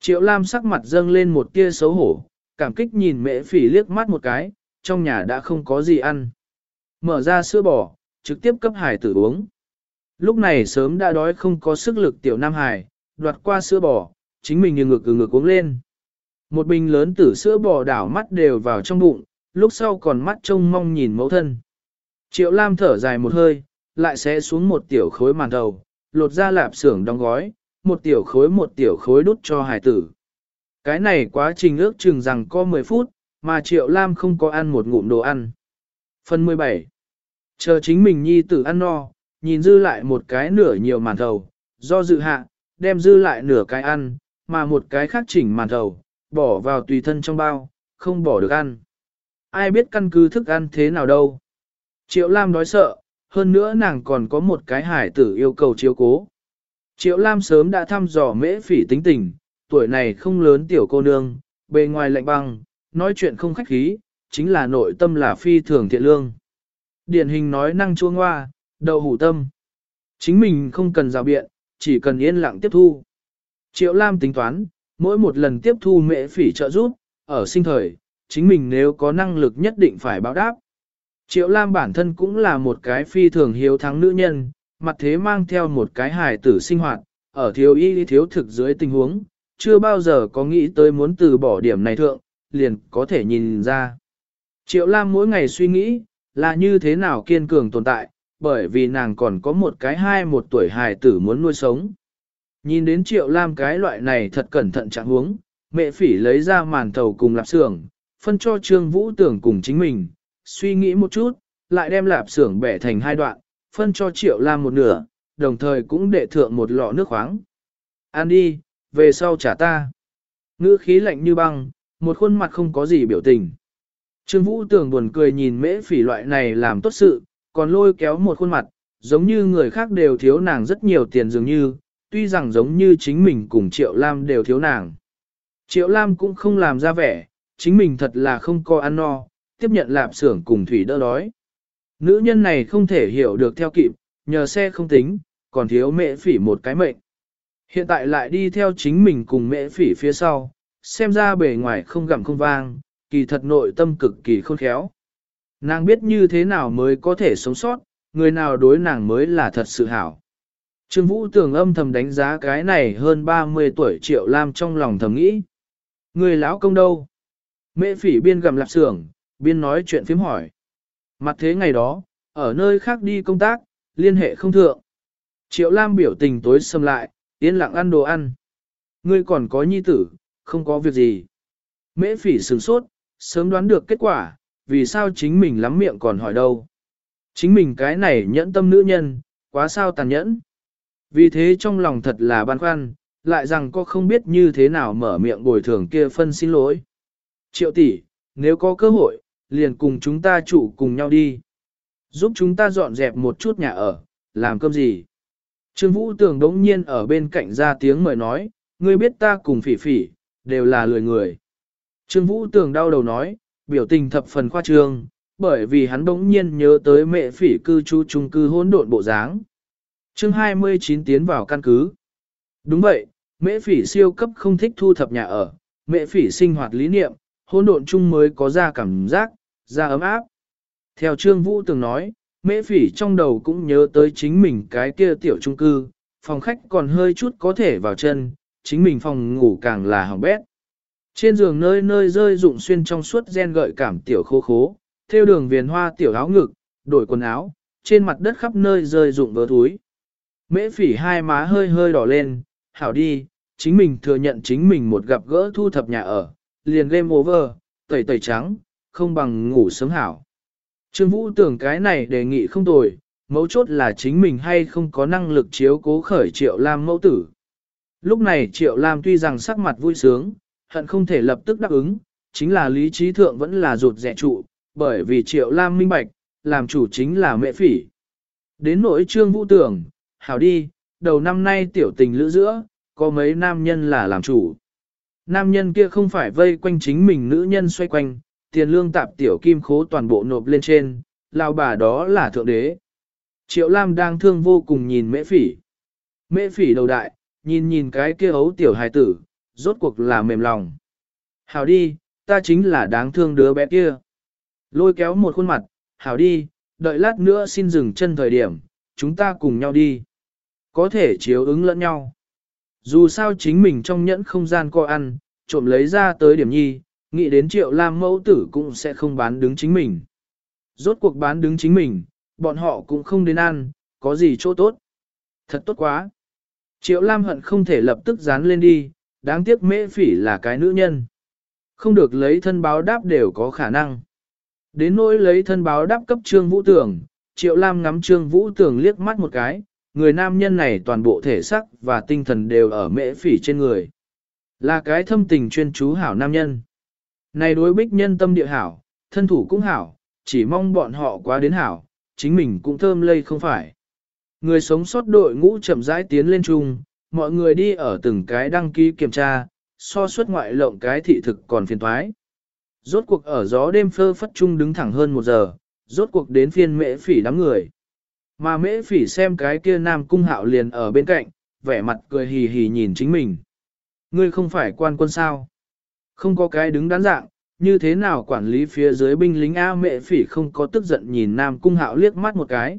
Triệu Lam sắc mặt dâng lên một tia xấu hổ, cảm kích nhìn mẹ phỉ liếc mắt một cái, trong nhà đã không có gì ăn. Mở ra sữa bò, trực tiếp cấp hải tử uống. Lúc này sớm đã đói không có sức lực tiểu Nam Hải, đoạt qua sữa bò, chính mình như ngực ừ ngực uống lên. Một bình lớn tử sữa bò đảo mắt đều vào trong bụng, lúc sau còn mắt trông mong nhìn mẫu thân. Triệu Lam thở dài một hơi, lại sẽ xuống một tiểu khối màn đầu, lột ra lạp xưởng đóng gói, một tiểu khối một tiểu khối đút cho hải tử. Cái này quá trình ước chừng rằng có 10 phút, mà Triệu Lam không có ăn một ngụm đồ ăn. Phần 17 Chờ chính mình nhi tử ăn no, nhìn dư lại một cái nửa nhiều màn thầu, do dự hạ, đem dư lại nửa cái ăn, mà một cái khác chỉnh màn thầu, bỏ vào tùy thân trong bao, không bỏ được ăn. Ai biết căn cứ thức ăn thế nào đâu. Triệu Lam đói sợ, hơn nữa nàng còn có một cái hải tử yêu cầu chiếu cố. Triệu Lam sớm đã thăm dò mễ phỉ tính tình, tuổi này không lớn tiểu cô nương, bề ngoài lạnh băng, nói chuyện không khách khí, chính là nội tâm là phi thường thiện lương. Điển hình nói năng chuông ngoa, đầu hủ tâm. Chính mình không cần rào biện, chỉ cần yên lặng tiếp thu. Triệu Lam tính toán, mỗi một lần tiếp thu mẹ phỉ trợ giúp, ở sinh thời, chính mình nếu có năng lực nhất định phải báo đáp. Triệu Lam bản thân cũng là một cái phi thường hiếu thắng nữ nhân, mặt thế mang theo một cái hài tử sinh hoạt, ở thiếu y thiếu thực dưới tình huống, chưa bao giờ có nghĩ tới muốn từ bỏ điểm này thượng, liền có thể nhìn ra. Triệu Lam mỗi ngày suy nghĩ, là như thế nào kiên cường tồn tại, bởi vì nàng còn có một cái hai một tuổi hài tử muốn nuôi sống. Nhìn đến triệu lam cái loại này thật cẩn thận trạng huống, mẹ phỉ lấy ra màn thầu cùng lạp xưởng, phân cho trương vũ tưởng cùng chính mình, suy nghĩ một chút, lại đem lạp xưởng bẻ thành hai đoạn, phân cho triệu lam một nửa, đồng thời cũng để thượng một lọ nước khoáng. Ăn đi, về sau trả ta. Ngữ khí lạnh như băng, một khuôn mặt không có gì biểu tình. Trương Vũ tưởng buồn cười nhìn mễ phỉ loại này làm tốt sự, còn lôi kéo một khuôn mặt, giống như người khác đều thiếu nàng rất nhiều tiền dường như, tuy rằng giống như chính mình cùng Triệu Lam đều thiếu nàng. Triệu Lam cũng không làm ra vẻ, chính mình thật là không có ăn no, tiếp nhận lạp xưởng cùng thủy đỡ đói. Nữ nhân này không thể hiểu được theo kịp, nhờ xe không tính, còn thiếu mẹ phỉ một cái mệnh. Hiện tại lại đi theo chính mình cùng mẹ phỉ phía sau, xem ra bề ngoài không gặm không vang, kỳ thật nội tâm cực kỳ khôn khéo. Nàng biết như thế nào mới có thể sống sót, người nào đối nàng mới là thật sự hảo. Trương Vũ tưởng âm thầm đánh giá cái này hơn 30 tuổi triệu lam trong lòng thầm nghĩ. Người lão công đâu? Mẹ phỉ biên gặm lạp xưởng, biên nói chuyện phím hỏi. Mặt thế ngày đó, ở nơi khác đi công tác, liên hệ không thượng. Triệu Lam biểu tình tối xâm lại, yên lặng ăn đồ ăn. Ngươi còn có nhi tử, không có việc gì. Mễ phỉ sừng sốt, sớm đoán được kết quả, vì sao chính mình lắm miệng còn hỏi đâu. Chính mình cái này nhẫn tâm nữ nhân, quá sao tàn nhẫn. Vì thế trong lòng thật là băn khoăn, lại rằng có không biết như thế nào mở miệng bồi thường kia phân xin lỗi. Triệu tỷ, nếu có cơ hội, liền cùng chúng ta trụ cùng nhau đi. Giúp chúng ta dọn dẹp một chút nhà ở, làm cơm gì. Trương Vũ Tường đống nhiên ở bên cạnh ra tiếng mời nói, ngươi biết ta cùng phỉ phỉ, đều là lười người. Trương Vũ Tường đau đầu nói, biểu tình thập phần khoa trương, bởi vì hắn đống nhiên nhớ tới mẹ phỉ cư trú trung cư hỗn độn bộ dáng. Chương 29 tiến vào căn cứ. Đúng vậy, mẹ phỉ siêu cấp không thích thu thập nhà ở, mẹ phỉ sinh hoạt lý niệm, hỗn độn chung mới có ra cảm giác, ra ấm áp. Theo Trương Vũ từng nói, mễ phỉ trong đầu cũng nhớ tới chính mình cái kia tiểu trung cư, phòng khách còn hơi chút có thể vào chân, chính mình phòng ngủ càng là hỏng bét. Trên giường nơi nơi rơi rụng xuyên trong suốt gen gợi cảm tiểu khô khố, theo đường viền hoa tiểu áo ngực, đổi quần áo, trên mặt đất khắp nơi rơi rụng vớ túi. Mễ phỉ hai má hơi hơi đỏ lên, hảo đi, chính mình thừa nhận chính mình một gặp gỡ thu thập nhà ở, liền game over, tẩy tẩy trắng, không bằng ngủ sớm hảo. Trương Vũ tưởng cái này đề nghị không tồi, mấu chốt là chính mình hay không có năng lực chiếu cố khởi Triệu Lam mẫu tử. Lúc này Triệu Lam tuy rằng sắc mặt vui sướng, hận không thể lập tức đáp ứng, chính là lý trí thượng vẫn là rụt rẻ trụ, bởi vì Triệu Lam minh bạch, làm chủ chính là mẹ phỉ. Đến nỗi Trương Vũ tưởng, hảo đi, đầu năm nay tiểu tình lữ giữa, có mấy nam nhân là làm chủ. Nam nhân kia không phải vây quanh chính mình nữ nhân xoay quanh, tiền lương tạp tiểu kim khố toàn bộ nộp lên trên, lao bà đó là thượng đế. Triệu Lam đang thương vô cùng nhìn mễ phỉ. Mễ phỉ đầu đại, nhìn nhìn cái kia ấu tiểu hài tử, rốt cuộc là mềm lòng. Hảo đi, ta chính là đáng thương đứa bé kia. Lôi kéo một khuôn mặt, hảo đi, đợi lát nữa xin dừng chân thời điểm, chúng ta cùng nhau đi. Có thể chiếu ứng lẫn nhau. Dù sao chính mình trong nhẫn không gian co ăn, trộm lấy ra tới điểm nhi, nghĩ đến triệu lam mẫu tử cũng sẽ không bán đứng chính mình. Rốt cuộc bán đứng chính mình, bọn họ cũng không đến ăn, có gì chỗ tốt. Thật tốt quá. Triệu lam hận không thể lập tức dán lên đi, đáng tiếc mễ phỉ là cái nữ nhân. Không được lấy thân báo đáp đều có khả năng. Đến nỗi lấy thân báo đáp cấp trương vũ tưởng, triệu lam ngắm trương vũ tưởng liếc mắt một cái, người nam nhân này toàn bộ thể sắc và tinh thần đều ở mễ phỉ trên người. Là cái thâm tình chuyên chú hảo nam nhân. Này đối bích nhân tâm địa hảo, thân thủ cũng hảo, chỉ mong bọn họ quá đến hảo, chính mình cũng thơm lây không phải. Người sống sót đội ngũ chậm rãi tiến lên chung, mọi người đi ở từng cái đăng ký kiểm tra, so suất ngoại lộng cái thị thực còn phiền thoái. Rốt cuộc ở gió đêm phơ phất chung đứng thẳng hơn một giờ, rốt cuộc đến phiên mễ phỉ đám người. Mà mễ phỉ xem cái kia nam cung hạo liền ở bên cạnh, vẻ mặt cười hì hì nhìn chính mình. Ngươi không phải quan quân sao? Không có cái đứng đắn dạng, như thế nào quản lý phía dưới binh lính A mẹ phỉ không có tức giận nhìn nam cung hạo liếc mắt một cái.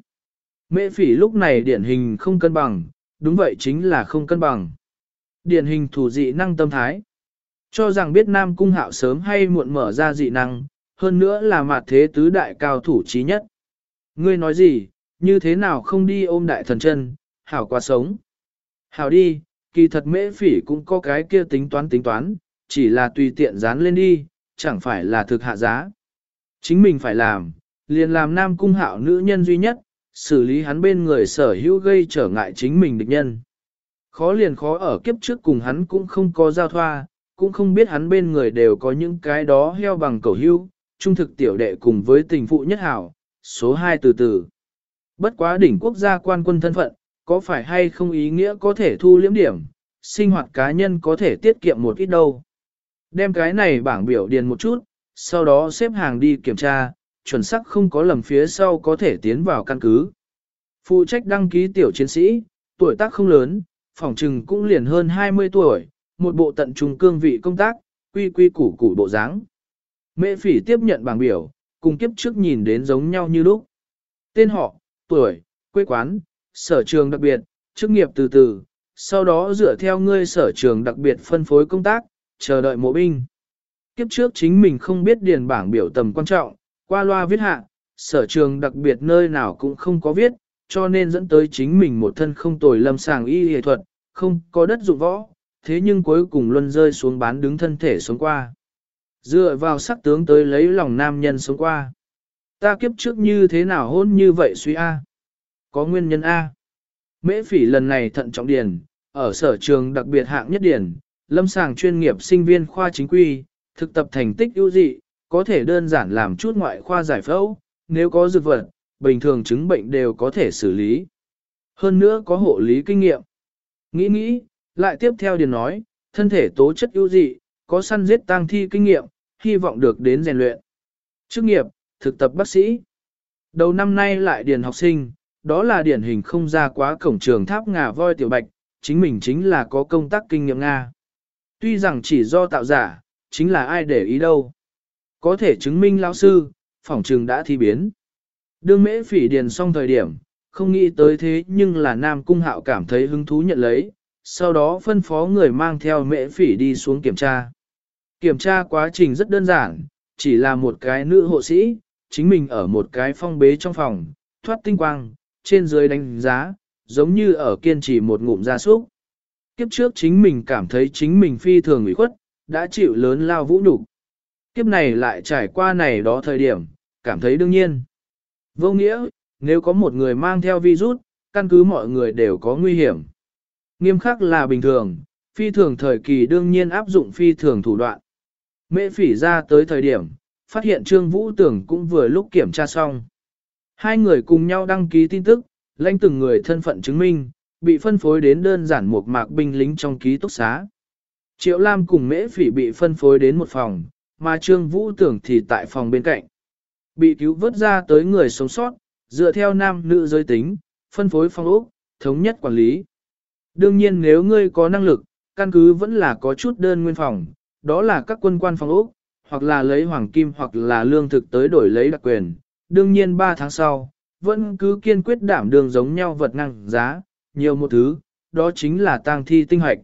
Mẹ phỉ lúc này điển hình không cân bằng, đúng vậy chính là không cân bằng. Điển hình thủ dị năng tâm thái. Cho rằng biết nam cung hạo sớm hay muộn mở ra dị năng, hơn nữa là mặt thế tứ đại cao thủ trí nhất. Ngươi nói gì, như thế nào không đi ôm đại thần chân, hảo quá sống. Hảo đi, kỳ thật mễ phỉ cũng có cái kia tính toán tính toán, chỉ là tùy tiện dán lên đi, chẳng phải là thực hạ giá. Chính mình phải làm, liền làm nam cung hạo nữ nhân duy nhất, xử lý hắn bên người sở hữu gây trở ngại chính mình địch nhân. Khó liền khó ở kiếp trước cùng hắn cũng không có giao thoa, cũng không biết hắn bên người đều có những cái đó heo bằng cầu hưu, trung thực tiểu đệ cùng với tình phụ nhất hảo, số 2 từ từ. Bất quá đỉnh quốc gia quan quân thân phận, có phải hay không ý nghĩa có thể thu liễm điểm, sinh hoạt cá nhân có thể tiết kiệm một ít đâu. Đem cái này bảng biểu điền một chút, sau đó xếp hàng đi kiểm tra, chuẩn xác không có lầm phía sau có thể tiến vào căn cứ. Phụ trách đăng ký tiểu chiến sĩ, tuổi tác không lớn, phòng trừng cũng liền hơn 20 tuổi, một bộ tận trung cương vị công tác, quy quy củ củ bộ dáng. Mẹ phỉ tiếp nhận bảng biểu, cùng kiếp trước nhìn đến giống nhau như lúc. Tên họ, tuổi, quê quán, sở trường đặc biệt, chức nghiệp từ từ, sau đó dựa theo ngươi sở trường đặc biệt phân phối công tác, chờ đợi mộ binh. Kiếp trước chính mình không biết điền bảng biểu tầm quan trọng, qua loa viết hạ, sở trường đặc biệt nơi nào cũng không có viết, cho nên dẫn tới chính mình một thân không tồi lâm sàng y y thuật, không có đất dụng võ, thế nhưng cuối cùng luân rơi xuống bán đứng thân thể sống qua. Dựa vào sắc tướng tới lấy lòng nam nhân sống qua. Ta kiếp trước như thế nào hôn như vậy suy A? Có nguyên nhân A. Mễ phỉ lần này thận trọng điền, ở sở trường đặc biệt hạng nhất điển, lâm sàng chuyên nghiệp sinh viên khoa chính quy, thực tập thành tích ưu dị, có thể đơn giản làm chút ngoại khoa giải phẫu, nếu có dược vật, bình thường chứng bệnh đều có thể xử lý. Hơn nữa có hộ lý kinh nghiệm. Nghĩ nghĩ, lại tiếp theo điền nói, thân thể tố chất ưu dị, có săn giết tang thi kinh nghiệm, hy vọng được đến rèn luyện. Chức nghiệp, thực tập bác sĩ. Đầu năm nay lại điền học sinh, đó là điển hình không ra quá cổng trường tháp ngà voi tiểu bạch, chính mình chính là có công tác kinh nghiệm Nga. Tuy rằng chỉ do tạo giả, chính là ai để ý đâu. Có thể chứng minh lão sư, phỏng trường đã thi biến. Đương mễ phỉ điền xong thời điểm, không nghĩ tới thế nhưng là Nam Cung Hạo cảm thấy hứng thú nhận lấy, sau đó phân phó người mang theo mễ phỉ đi xuống kiểm tra. Kiểm tra quá trình rất đơn giản, chỉ là một cái nữ hộ sĩ, chính mình ở một cái phong bế trong phòng, thoát tinh quang, trên dưới đánh giá, giống như ở kiên trì một ngụm gia súc. Kiếp trước chính mình cảm thấy chính mình phi thường ủy khuất, đã chịu lớn lao vũ nhục Kiếp này lại trải qua này đó thời điểm, cảm thấy đương nhiên. Vô nghĩa, nếu có một người mang theo virus, căn cứ mọi người đều có nguy hiểm. Nghiêm khắc là bình thường, phi thường thời kỳ đương nhiên áp dụng phi thường thủ đoạn. Mễ phỉ ra tới thời điểm, phát hiện Trương Vũ Tưởng cũng vừa lúc kiểm tra xong. Hai người cùng nhau đăng ký tin tức, lãnh từng người thân phận chứng minh, bị phân phối đến đơn giản một mạc binh lính trong ký túc xá. Triệu Lam cùng Mễ Phỉ bị phân phối đến một phòng, mà Trương Vũ Tưởng thì tại phòng bên cạnh. Bị cứu vớt ra tới người sống sót, dựa theo nam nữ giới tính, phân phối phòng ốc, thống nhất quản lý. Đương nhiên nếu ngươi có năng lực, căn cứ vẫn là có chút đơn nguyên phòng, đó là các quân quan phòng ốc, hoặc là lấy hoàng kim hoặc là lương thực tới đổi lấy đặc quyền. Đương nhiên 3 tháng sau, vẫn cứ kiên quyết đảm đường giống nhau vật năng giá, nhiều một thứ, đó chính là tang thi tinh hoạch.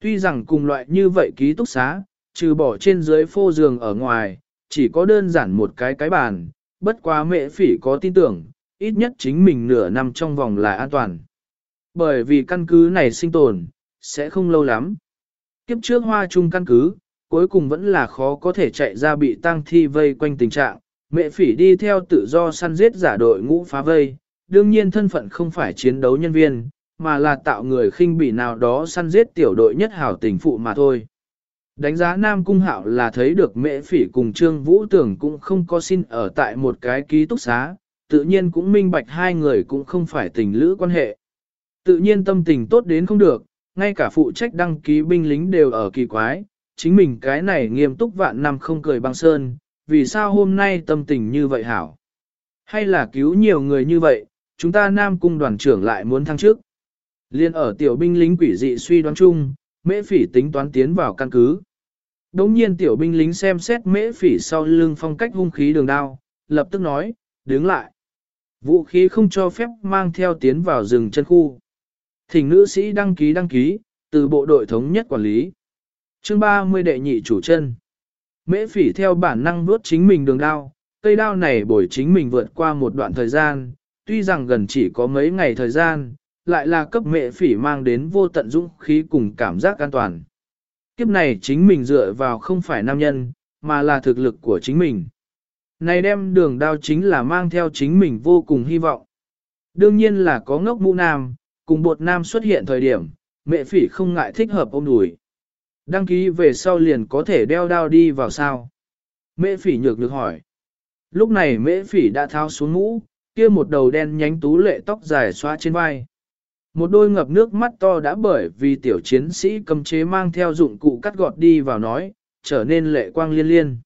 Tuy rằng cùng loại như vậy ký túc xá, trừ bỏ trên dưới phô giường ở ngoài, chỉ có đơn giản một cái cái bàn, bất quá mẹ phỉ có tin tưởng, ít nhất chính mình nửa năm trong vòng là an toàn. Bởi vì căn cứ này sinh tồn, sẽ không lâu lắm. Kiếp trước hoa chung căn cứ, cuối cùng vẫn là khó có thể chạy ra bị tang thi vây quanh tình trạng, mẹ phỉ đi theo tự do săn giết giả đội ngũ phá vây, đương nhiên thân phận không phải chiến đấu nhân viên, mà là tạo người khinh bỉ nào đó săn giết tiểu đội nhất hảo tình phụ mà thôi. Đánh giá Nam Cung Hạo là thấy được mẹ phỉ cùng Trương Vũ Tưởng cũng không có xin ở tại một cái ký túc xá, tự nhiên cũng minh bạch hai người cũng không phải tình lữ quan hệ. Tự nhiên tâm tình tốt đến không được, ngay cả phụ trách đăng ký binh lính đều ở kỳ quái, chính mình cái này nghiêm túc vạn năm không cười băng sơn, vì sao hôm nay tâm tình như vậy hảo? Hay là cứu nhiều người như vậy, chúng ta Nam Cung đoàn trưởng lại muốn thăng trước? Liên ở tiểu binh lính quỷ dị suy đoán chung, mễ phỉ tính toán tiến vào căn cứ. Đống nhiên tiểu binh lính xem xét mễ phỉ sau lưng phong cách hung khí đường đao, lập tức nói, đứng lại. Vũ khí không cho phép mang theo tiến vào rừng chân khu. Thỉnh nữ sĩ đăng ký đăng ký, từ bộ đội thống nhất quản lý. chương 30 đệ nhị chủ chân. Mễ phỉ theo bản năng vuốt chính mình đường đao, cây đao này bồi chính mình vượt qua một đoạn thời gian, tuy rằng gần chỉ có mấy ngày thời gian, lại là cấp mẹ phỉ mang đến vô tận dũng khí cùng cảm giác an toàn. Kiếp này chính mình dựa vào không phải nam nhân, mà là thực lực của chính mình. Này đem đường đao chính là mang theo chính mình vô cùng hy vọng. Đương nhiên là có ngốc mũ nam, cùng bột nam xuất hiện thời điểm, mẹ phỉ không ngại thích hợp ôm đùi. Đăng ký về sau liền có thể đeo đao đi vào sao. Mẹ phỉ nhược được hỏi. Lúc này mẹ phỉ đã tháo xuống mũ, kia một đầu đen nhánh tú lệ tóc dài xóa trên vai. Một đôi ngập nước mắt to đã bởi vì tiểu chiến sĩ cầm chế mang theo dụng cụ cắt gọt đi vào nói, trở nên lệ quang liên liên.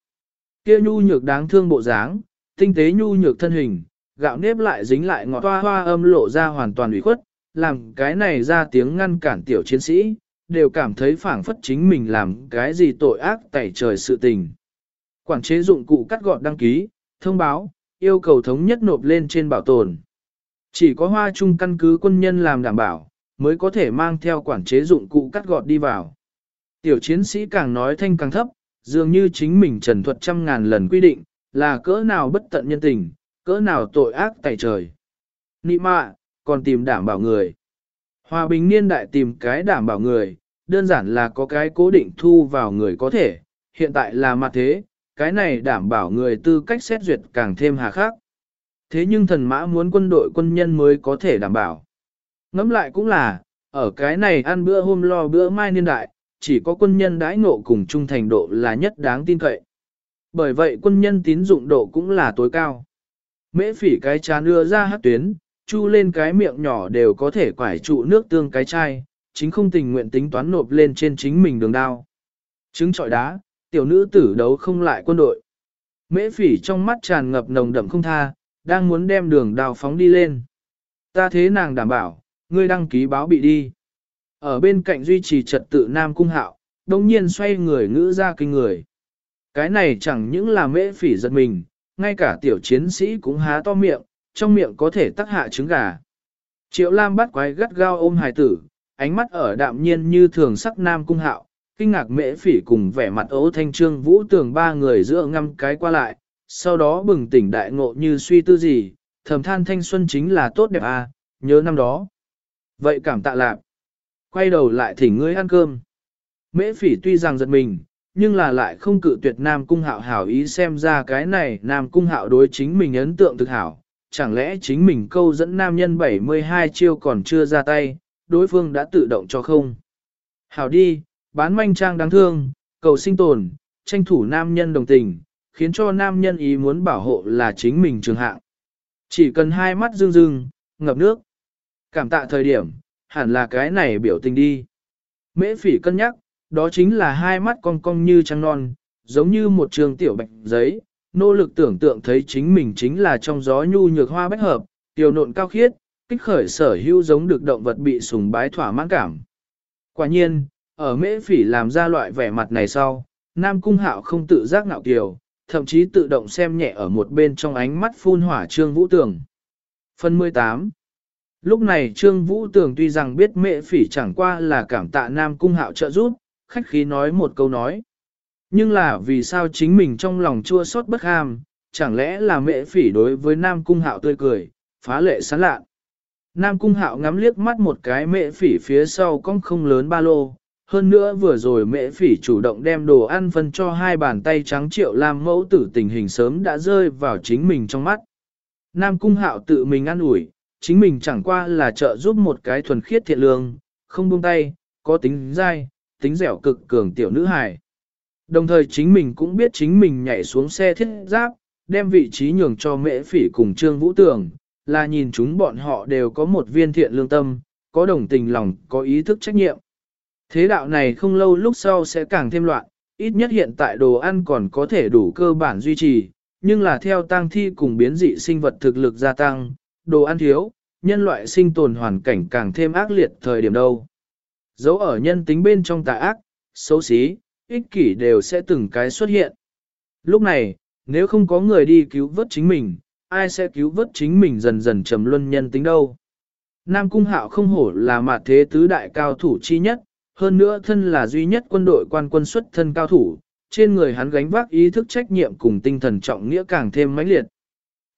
Kia nhu nhược đáng thương bộ dáng, tinh tế nhu nhược thân hình, gạo nếp lại dính lại ngọt hoa hoa âm lộ ra hoàn toàn ủy khuất, làm cái này ra tiếng ngăn cản tiểu chiến sĩ, đều cảm thấy phảng phất chính mình làm cái gì tội ác tẩy trời sự tình. Quản chế dụng cụ cắt gọt đăng ký, thông báo, yêu cầu thống nhất nộp lên trên bảo tồn. Chỉ có hoa chung căn cứ quân nhân làm đảm bảo, mới có thể mang theo quản chế dụng cụ cắt gọt đi vào. Tiểu chiến sĩ càng nói thanh càng thấp, dường như chính mình trần thuật trăm ngàn lần quy định, là cỡ nào bất tận nhân tình, cỡ nào tội ác tại trời. Nị mạ, còn tìm đảm bảo người. Hòa bình niên đại tìm cái đảm bảo người, đơn giản là có cái cố định thu vào người có thể, hiện tại là mặt thế, cái này đảm bảo người tư cách xét duyệt càng thêm hà khắc. Thế nhưng thần mã muốn quân đội quân nhân mới có thể đảm bảo. Ngẫm lại cũng là, ở cái này ăn bữa hôm lo bữa mai niên đại, chỉ có quân nhân đãi ngộ cùng trung thành độ là nhất đáng tin cậy. Bởi vậy quân nhân tín dụng độ cũng là tối cao. Mễ phỉ cái chán đưa ra hát tuyến, chu lên cái miệng nhỏ đều có thể quải trụ nước tương cái chai, chính không tình nguyện tính toán nộp lên trên chính mình đường đao. Trứng trọi đá, tiểu nữ tử đấu không lại quân đội. Mễ phỉ trong mắt tràn ngập nồng đậm không tha, đang muốn đem đường đào phóng đi lên. Ta thế nàng đảm bảo, ngươi đăng ký báo bị đi. Ở bên cạnh duy trì trật tự Nam Cung Hạo, đồng nhiên xoay người ngữ ra kinh người. Cái này chẳng những là mễ phỉ giật mình, ngay cả tiểu chiến sĩ cũng há to miệng, trong miệng có thể tắc hạ trứng gà. Triệu Lam bắt quái gắt gao ôm hài tử, ánh mắt ở đạm nhiên như thường sắc Nam Cung Hạo, kinh ngạc mễ phỉ cùng vẻ mặt ấu thanh trương vũ tường ba người giữa ngăm cái qua lại, sau đó bừng tỉnh đại ngộ như suy tư gì, thầm than thanh xuân chính là tốt đẹp à, nhớ năm đó. Vậy cảm tạ lạc. Quay đầu lại thỉnh ngươi ăn cơm. Mễ phỉ tuy rằng giật mình, nhưng là lại không cự tuyệt Nam Cung Hạo hảo ý xem ra cái này Nam Cung Hạo đối chính mình ấn tượng thực hảo. Chẳng lẽ chính mình câu dẫn nam nhân 72 chiêu còn chưa ra tay, đối phương đã tự động cho không? Hảo đi, bán manh trang đáng thương, cầu sinh tồn, tranh thủ nam nhân đồng tình, khiến cho nam nhân ý muốn bảo hộ là chính mình trường hạng. Chỉ cần hai mắt dương dương, ngập nước. Cảm tạ thời điểm, hẳn là cái này biểu tình đi. Mễ phỉ cân nhắc, đó chính là hai mắt cong cong như trăng non, giống như một trường tiểu bạch giấy, nỗ lực tưởng tượng thấy chính mình chính là trong gió nhu nhược hoa bách hợp, tiểu nộn cao khiết, kích khởi sở hữu giống được động vật bị sùng bái thỏa mãn cảm. Quả nhiên, ở mễ phỉ làm ra loại vẻ mặt này sau, Nam Cung Hạo không tự giác ngạo kiều, thậm chí tự động xem nhẹ ở một bên trong ánh mắt phun hỏa Trương Vũ Tường. Phần 18 Lúc này Trương Vũ Tường tuy rằng biết mẹ phỉ chẳng qua là cảm tạ Nam Cung Hạo trợ giúp, khách khí nói một câu nói. Nhưng là vì sao chính mình trong lòng chua xót bất ham, chẳng lẽ là mẹ phỉ đối với Nam Cung Hạo tươi cười, phá lệ sán lạ. Nam Cung Hạo ngắm liếc mắt một cái mẹ phỉ phía sau con không lớn ba lô, hơn nữa vừa rồi mễ phỉ chủ động đem đồ ăn phân cho hai bàn tay trắng triệu làm mẫu tử tình hình sớm đã rơi vào chính mình trong mắt. Nam Cung Hạo tự mình ăn ủi, chính mình chẳng qua là trợ giúp một cái thuần khiết thiện lương, không buông tay, có tính dai, tính dẻo cực cường tiểu nữ hài. Đồng thời chính mình cũng biết chính mình nhảy xuống xe thiết giáp, đem vị trí nhường cho mễ phỉ cùng Trương Vũ Tường, là nhìn chúng bọn họ đều có một viên thiện lương tâm, có đồng tình lòng, có ý thức trách nhiệm. Thế đạo này không lâu lúc sau sẽ càng thêm loạn, ít nhất hiện tại đồ ăn còn có thể đủ cơ bản duy trì, nhưng là theo tăng thi cùng biến dị sinh vật thực lực gia tăng, đồ ăn thiếu, nhân loại sinh tồn hoàn cảnh càng thêm ác liệt thời điểm đâu. Dấu ở nhân tính bên trong tà ác, xấu xí, ích kỷ đều sẽ từng cái xuất hiện. Lúc này, nếu không có người đi cứu vớt chính mình, ai sẽ cứu vớt chính mình dần dần trầm luân nhân tính đâu. Nam Cung Hạo không hổ là mặt thế tứ đại cao thủ chi nhất, hơn nữa thân là duy nhất quân đội quan quân xuất thân cao thủ, trên người hắn gánh vác ý thức trách nhiệm cùng tinh thần trọng nghĩa càng thêm mãnh liệt.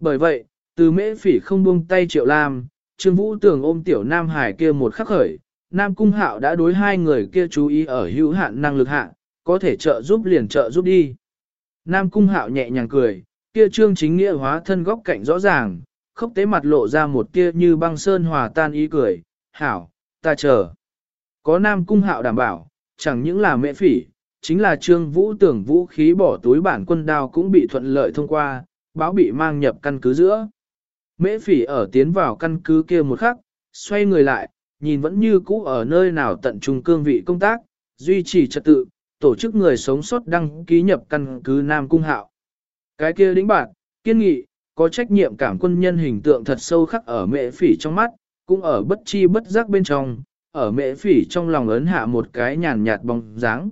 Bởi vậy, từ mễ phỉ không buông tay triệu lam, Trương Vũ Tường ôm tiểu Nam Hải kia một khắc khởi, Nam Cung Hạo đã đối hai người kia chú ý ở hữu hạn năng lực hạ, có thể trợ giúp liền trợ giúp đi. Nam Cung Hạo nhẹ nhàng cười, kia trương chính nghĩa hóa thân góc cạnh rõ ràng, khốc tế mặt lộ ra một tia như băng sơn hòa tan ý cười, hảo, ta chờ. Có Nam Cung Hạo đảm bảo, chẳng những là mẹ phỉ, chính là trương vũ tưởng vũ khí bỏ túi bản quân đao cũng bị thuận lợi thông qua, báo bị mang nhập căn cứ giữa. Mễ phỉ ở tiến vào căn cứ kia một khắc, xoay người lại, nhìn vẫn như cũ ở nơi nào tận trung cương vị công tác, duy trì trật tự, tổ chức người sống sót đăng ký nhập căn cứ Nam Cung Hạo. Cái kia đĩnh bản, kiên nghị, có trách nhiệm cảm quân nhân hình tượng thật sâu khắc ở mễ phỉ trong mắt, cũng ở bất chi bất giác bên trong, ở mễ phỉ trong lòng ấn hạ một cái nhàn nhạt bóng dáng.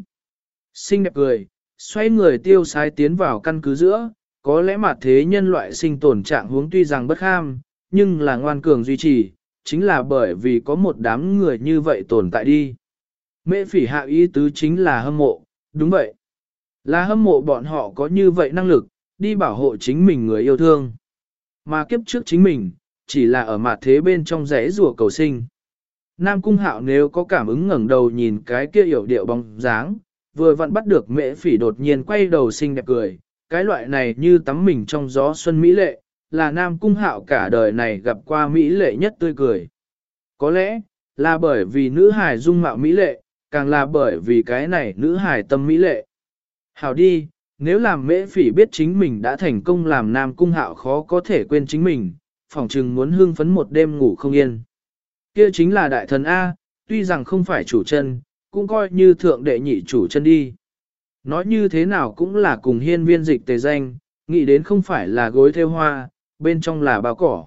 Xinh đẹp cười, xoay người tiêu sái tiến vào căn cứ giữa, có lẽ mà thế nhân loại sinh tồn trạng huống tuy rằng bất ham, nhưng là ngoan cường duy trì, chính là bởi vì có một đám người như vậy tồn tại đi. Mễ phỉ hạ ý tứ chính là hâm mộ, đúng vậy. Là hâm mộ bọn họ có như vậy năng lực, đi bảo hộ chính mình người yêu thương. Mà kiếp trước chính mình, chỉ là ở mặt thế bên trong rẽ rùa cầu sinh. Nam Cung Hạo nếu có cảm ứng ngẩng đầu nhìn cái kia hiểu điệu bóng dáng, vừa vặn bắt được mễ phỉ đột nhiên quay đầu xinh đẹp cười, cái loại này như tắm mình trong gió xuân mỹ lệ, là Nam Cung Hạo cả đời này gặp qua mỹ lệ nhất tươi cười. Có lẽ, là bởi vì nữ hài dung mạo mỹ lệ, càng là bởi vì cái này nữ hài tâm mỹ lệ. Hảo đi, nếu làm mễ phỉ biết chính mình đã thành công làm Nam Cung Hạo khó có thể quên chính mình, phỏng chừng muốn hương phấn một đêm ngủ không yên. Kia chính là đại thần A, tuy rằng không phải chủ chân, cũng coi như thượng đệ nhị chủ chân đi. Nói như thế nào cũng là cùng hiên viên dịch tề danh, nghĩ đến không phải là gối theo hoa, bên trong là bao cỏ.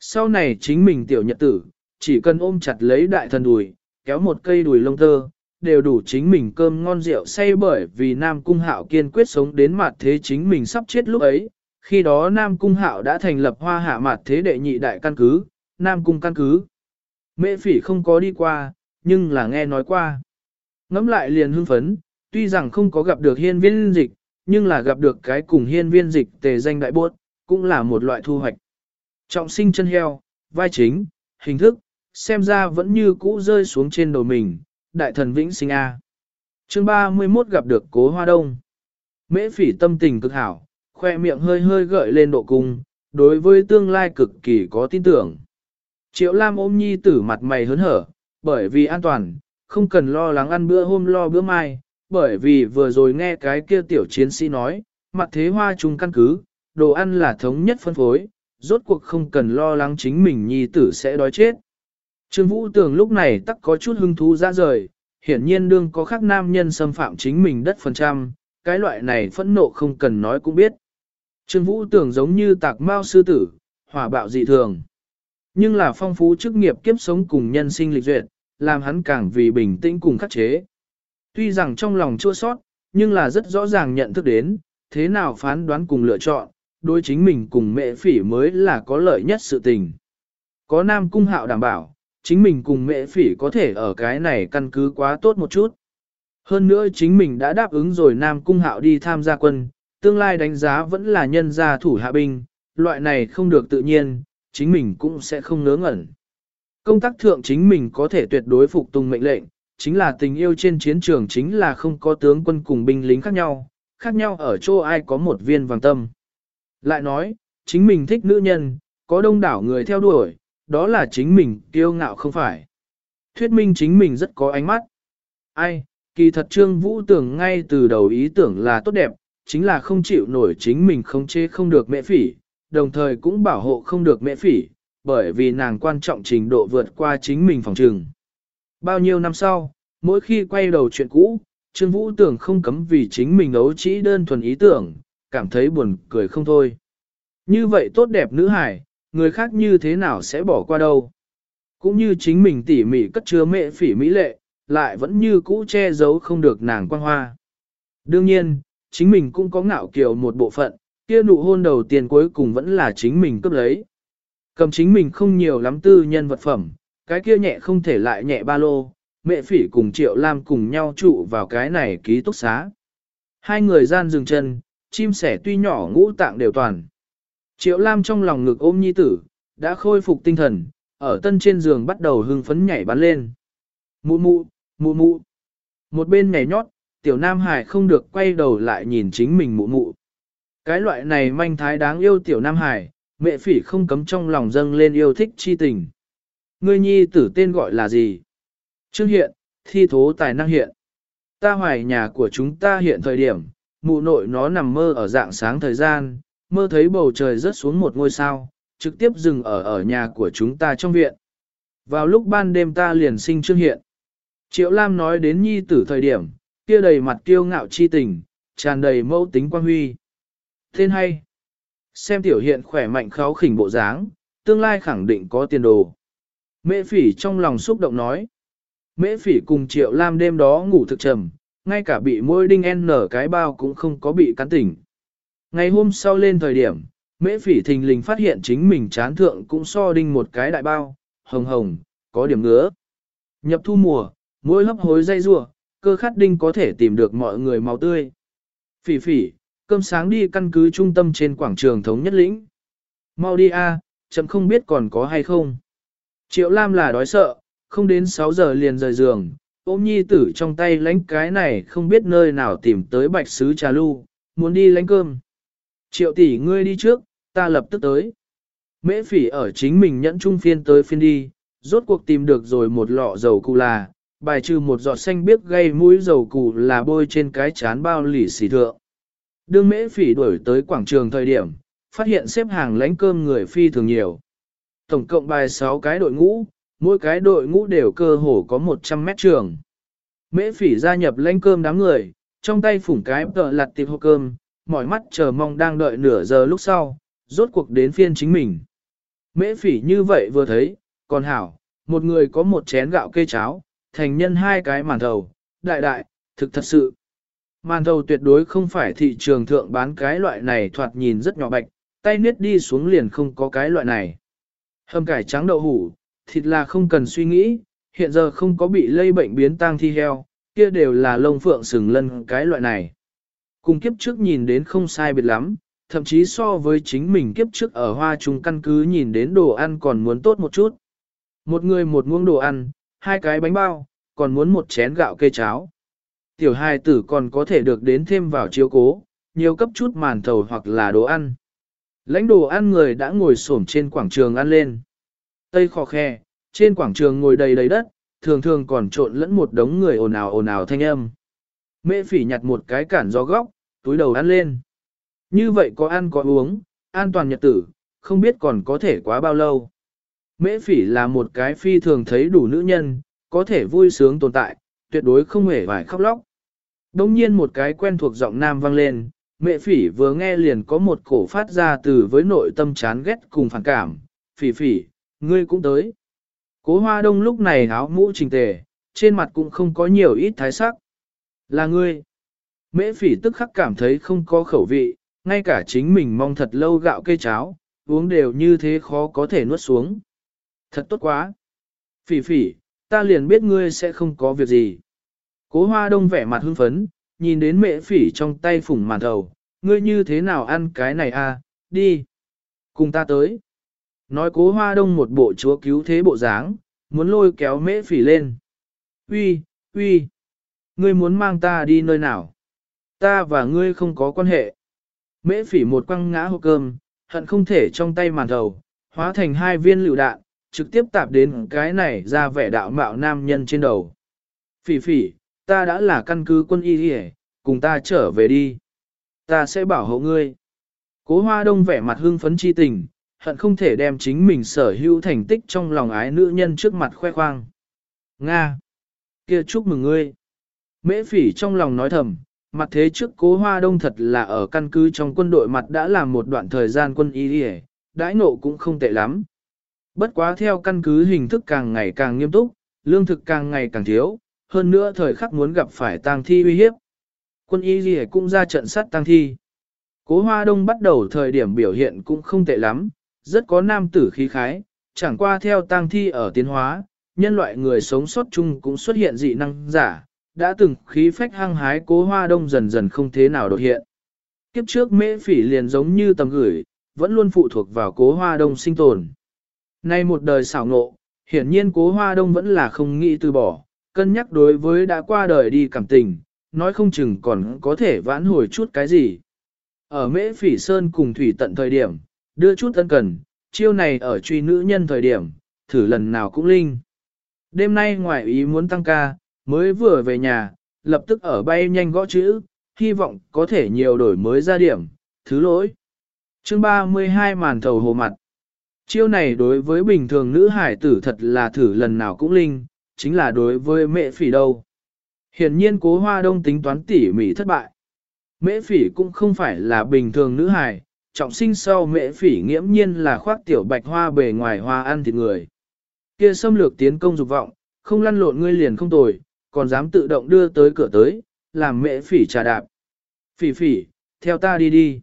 Sau này chính mình tiểu nhật tử, chỉ cần ôm chặt lấy đại thần đùi, kéo một cây đùi lông tơ, đều đủ chính mình cơm ngon rượu say bởi vì Nam Cung Hạo kiên quyết sống đến mặt thế chính mình sắp chết lúc ấy. Khi đó Nam Cung Hạo đã thành lập hoa hạ mặt thế đệ nhị đại căn cứ, Nam Cung căn cứ. Mễ phỉ không có đi qua, nhưng là nghe nói qua. Ngắm lại liền hưng phấn, tuy rằng không có gặp được hiên viên dịch, nhưng là gặp được cái cùng hiên viên dịch tề danh đại bốt, cũng là một loại thu hoạch. Trọng sinh chân heo, vai chính, hình thức, xem ra vẫn như cũ rơi xuống trên đầu mình, đại thần vĩnh sinh A. À. chương 31 gặp được cố hoa đông. Mễ phỉ tâm tình cực hảo, khoe miệng hơi hơi gợi lên độ cung, đối với tương lai cực kỳ có tin tưởng. Triệu Lam ôm nhi tử mặt mày hớn hở, bởi vì an toàn, không cần lo lắng ăn bữa hôm lo bữa mai, bởi vì vừa rồi nghe cái kia tiểu chiến sĩ nói, mặt thế hoa trùng căn cứ, đồ ăn là thống nhất phân phối, rốt cuộc không cần lo lắng chính mình nhi tử sẽ đói chết. Trương Vũ Tường lúc này tắc có chút hứng thú ra rời, hiển nhiên đương có khác nam nhân xâm phạm chính mình đất phần trăm, cái loại này phẫn nộ không cần nói cũng biết. Trương Vũ Tường giống như tạc mao sư tử, hỏa bạo dị thường. Nhưng là phong phú chức nghiệp kiếp sống cùng nhân sinh lịch duyệt, làm hắn càng vì bình tĩnh cùng khắc chế. Tuy rằng trong lòng chua sót, nhưng là rất rõ ràng nhận thức đến, thế nào phán đoán cùng lựa chọn, đối chính mình cùng mẹ phỉ mới là có lợi nhất sự tình. Có nam cung hạo đảm bảo, chính mình cùng mẹ phỉ có thể ở cái này căn cứ quá tốt một chút. Hơn nữa chính mình đã đáp ứng rồi nam cung hạo đi tham gia quân, tương lai đánh giá vẫn là nhân gia thủ hạ binh, loại này không được tự nhiên, chính mình cũng sẽ không ngớ ngẩn. Công tác thượng chính mình có thể tuyệt đối phục tùng mệnh lệnh, chính là tình yêu trên chiến trường chính là không có tướng quân cùng binh lính khác nhau, khác nhau ở chỗ ai có một viên vàng tâm. Lại nói, chính mình thích nữ nhân, có đông đảo người theo đuổi, đó là chính mình kiêu ngạo không phải. Thuyết minh chính mình rất có ánh mắt. Ai, kỳ thật Trương Vũ tưởng ngay từ đầu ý tưởng là tốt đẹp, chính là không chịu nổi chính mình không chế không được mẹ phỉ, đồng thời cũng bảo hộ không được mẹ phỉ, bởi vì nàng quan trọng trình độ vượt qua chính mình phòng trường. Bao nhiêu năm sau, mỗi khi quay đầu chuyện cũ, Trương Vũ tưởng không cấm vì chính mình ấu chỉ đơn thuần ý tưởng, cảm thấy buồn cười không thôi. Như vậy tốt đẹp nữ hải, người khác như thế nào sẽ bỏ qua đâu. Cũng như chính mình tỉ mỉ cất chứa mẹ phỉ mỹ lệ, lại vẫn như cũ che giấu không được nàng quan hoa. Đương nhiên, chính mình cũng có ngạo kiều một bộ phận, kia nụ hôn đầu tiên cuối cùng vẫn là chính mình cướp lấy. Cầm chính mình không nhiều lắm tư nhân vật phẩm, cái kia nhẹ không thể lại nhẹ ba lô, mẹ phỉ cùng Triệu Lam cùng nhau trụ vào cái này ký túc xá. Hai người gian dừng chân, chim sẻ tuy nhỏ ngũ tạng đều toàn. Triệu Lam trong lòng ngực ôm nhi tử, đã khôi phục tinh thần, ở tân trên giường bắt đầu hưng phấn nhảy bắn lên. Mụ mụ, mụ mụ. Một bên nhảy nhót, tiểu Nam Hải không được quay đầu lại nhìn chính mình mụ mụ. Cái loại này manh thái đáng yêu tiểu Nam Hải, mẹ phỉ không cấm trong lòng dâng lên yêu thích chi tình. Ngươi nhi tử tên gọi là gì? Trương hiện, thi thố tài năng hiện. Ta hoài nhà của chúng ta hiện thời điểm, mụ nội nó nằm mơ ở dạng sáng thời gian, mơ thấy bầu trời rớt xuống một ngôi sao, trực tiếp dừng ở ở nhà của chúng ta trong viện. Vào lúc ban đêm ta liền sinh trương hiện. Triệu Lam nói đến nhi tử thời điểm, kia đầy mặt kiêu ngạo chi tình, tràn đầy mẫu tính quan huy. Tên hay. Xem tiểu hiện khỏe mạnh kháo khỉnh bộ dáng, tương lai khẳng định có tiền đồ. Mễ phỉ trong lòng xúc động nói. Mễ phỉ cùng Triệu Lam đêm đó ngủ thực trầm, ngay cả bị môi đinh en nở cái bao cũng không có bị cắn tỉnh. Ngày hôm sau lên thời điểm, mễ phỉ thình lình phát hiện chính mình chán thượng cũng so đinh một cái đại bao, hồng hồng, có điểm ngứa. Nhập thu mùa, mỗi hấp hối dây rua, cơ khát đinh có thể tìm được mọi người màu tươi. Phỉ phỉ, cơm sáng đi căn cứ trung tâm trên quảng trường thống nhất lĩnh. Mau đi a, chậm không biết còn có hay không. Triệu Lam là đói sợ, không đến 6 giờ liền rời giường, ôm nhi tử trong tay lánh cái này không biết nơi nào tìm tới bạch sứ trà lu, muốn đi lánh cơm. Triệu tỷ ngươi đi trước, ta lập tức tới. Mễ phỉ ở chính mình nhẫn trung phiên tới phiên đi, rốt cuộc tìm được rồi một lọ dầu cụ là, bài trừ một giọt xanh biếc gây mũi dầu cụ là bôi trên cái chán bao lỉ xỉ thượng. Đương mễ phỉ đuổi tới quảng trường thời điểm, phát hiện xếp hàng lánh cơm người phi thường nhiều. Tổng cộng bài 6 cái đội ngũ, mỗi cái đội ngũ đều cơ hồ có 100 mét trường. Mễ phỉ gia nhập lánh cơm đám người, trong tay phủng cái tợ lặt tiệp hộp cơm, mỏi mắt chờ mong đang đợi nửa giờ lúc sau, rốt cuộc đến phiên chính mình. Mễ phỉ như vậy vừa thấy, còn hảo, một người có một chén gạo kê cháo, thành nhân hai cái màn thầu, đại đại, thực thật sự. Màn thầu tuyệt đối không phải thị trường thượng bán cái loại này thoạt nhìn rất nhỏ bạch, tay niết đi xuống liền không có cái loại này. Hầm cải trắng đậu hủ, thịt là không cần suy nghĩ, hiện giờ không có bị lây bệnh biến tang thi heo, kia đều là lông phượng sừng lân cái loại này. Cùng kiếp trước nhìn đến không sai biệt lắm, thậm chí so với chính mình kiếp trước ở hoa trung căn cứ nhìn đến đồ ăn còn muốn tốt một chút. Một người một muỗng đồ ăn, hai cái bánh bao, còn muốn một chén gạo kê cháo. Tiểu hài tử còn có thể được đến thêm vào chiếu cố, nhiều cấp chút màn thầu hoặc là đồ ăn. Lãnh đồ ăn người đã ngồi xổm trên quảng trường ăn lên. Tây khò khe, trên quảng trường ngồi đầy đầy đất, thường thường còn trộn lẫn một đống người ồn ào ồn ào thanh âm. Mễ phỉ nhặt một cái cản gió góc, túi đầu ăn lên. Như vậy có ăn có uống, an toàn nhật tử, không biết còn có thể quá bao lâu. Mễ phỉ là một cái phi thường thấy đủ nữ nhân, có thể vui sướng tồn tại, tuyệt đối không hề vải khóc lóc. Đông nhiên một cái quen thuộc giọng nam vang lên, mẹ phỉ vừa nghe liền có một cổ phát ra từ với nội tâm chán ghét cùng phản cảm, phỉ phỉ, ngươi cũng tới. Cố hoa đông lúc này áo mũ trình tề, trên mặt cũng không có nhiều ít thái sắc. Là ngươi. Mễ phỉ tức khắc cảm thấy không có khẩu vị, ngay cả chính mình mong thật lâu gạo cây cháo, uống đều như thế khó có thể nuốt xuống. Thật tốt quá. Phỉ phỉ, ta liền biết ngươi sẽ không có việc gì. Cố hoa đông vẻ mặt hưng phấn, nhìn đến mẹ phỉ trong tay phủng màn thầu, ngươi như thế nào ăn cái này à, đi. Cùng ta tới. Nói cố hoa đông một bộ chúa cứu thế bộ dáng, muốn lôi kéo mễ phỉ lên. Uy, uy, ngươi muốn mang ta đi nơi nào? Ta và ngươi không có quan hệ. Mễ phỉ một quăng ngã hộp cơm, hận không thể trong tay màn thầu, hóa thành hai viên lựu đạn, trực tiếp tạp đến cái này ra vẻ đạo mạo nam nhân trên đầu. Phỉ phỉ, ta đã là căn cứ quân y hề, cùng ta trở về đi. Ta sẽ bảo hộ ngươi. Cố hoa đông vẻ mặt hưng phấn chi tình, hận không thể đem chính mình sở hữu thành tích trong lòng ái nữ nhân trước mặt khoe khoang. Nga! kia chúc mừng ngươi! Mễ phỉ trong lòng nói thầm, mặt thế trước cố hoa đông thật là ở căn cứ trong quân đội mặt đã làm một đoạn thời gian quân y hề, đãi nộ cũng không tệ lắm. Bất quá theo căn cứ hình thức càng ngày càng nghiêm túc, lương thực càng ngày càng thiếu, hơn nữa thời khắc muốn gặp phải tang thi uy hiếp. Quân y gì cũng ra trận sát tang thi. Cố Hoa Đông bắt đầu thời điểm biểu hiện cũng không tệ lắm, rất có nam tử khí khái, chẳng qua theo tang thi ở tiến hóa, nhân loại người sống sót chung cũng xuất hiện dị năng giả, đã từng khí phách hăng hái cố Hoa Đông dần dần không thế nào đột hiện. Kiếp trước mễ phỉ liền giống như tầm gửi, vẫn luôn phụ thuộc vào cố hoa đông sinh tồn. Nay một đời xảo ngộ, hiển nhiên cố hoa đông vẫn là không nghĩ từ bỏ, cân nhắc đối với đã qua đời đi cảm tình, nói không chừng còn có thể vãn hồi chút cái gì. Ở mễ phỉ sơn cùng thủy tận thời điểm, đưa chút ân cần, chiêu này ở truy nữ nhân thời điểm, thử lần nào cũng linh. Đêm nay ngoại ý muốn tăng ca, mới vừa về nhà, lập tức ở bay nhanh gõ chữ, hy vọng có thể nhiều đổi mới ra điểm, thứ lỗi. Chương 32 màn thầu hồ mặt. Chiêu này đối với bình thường nữ hải tử thật là thử lần nào cũng linh, chính là đối với mẹ phỉ đâu. Hiển nhiên cố hoa đông tính toán tỉ mỉ thất bại. Mễ phỉ cũng không phải là bình thường nữ hài, trọng sinh sau mễ phỉ nghiễm nhiên là khoác tiểu bạch hoa bề ngoài hoa ăn thịt người. Kia xâm lược tiến công dục vọng, không lăn lộn ngươi liền không tồi, còn dám tự động đưa tới cửa tới, làm mễ phỉ trà đạp. Phỉ phỉ, theo ta đi đi.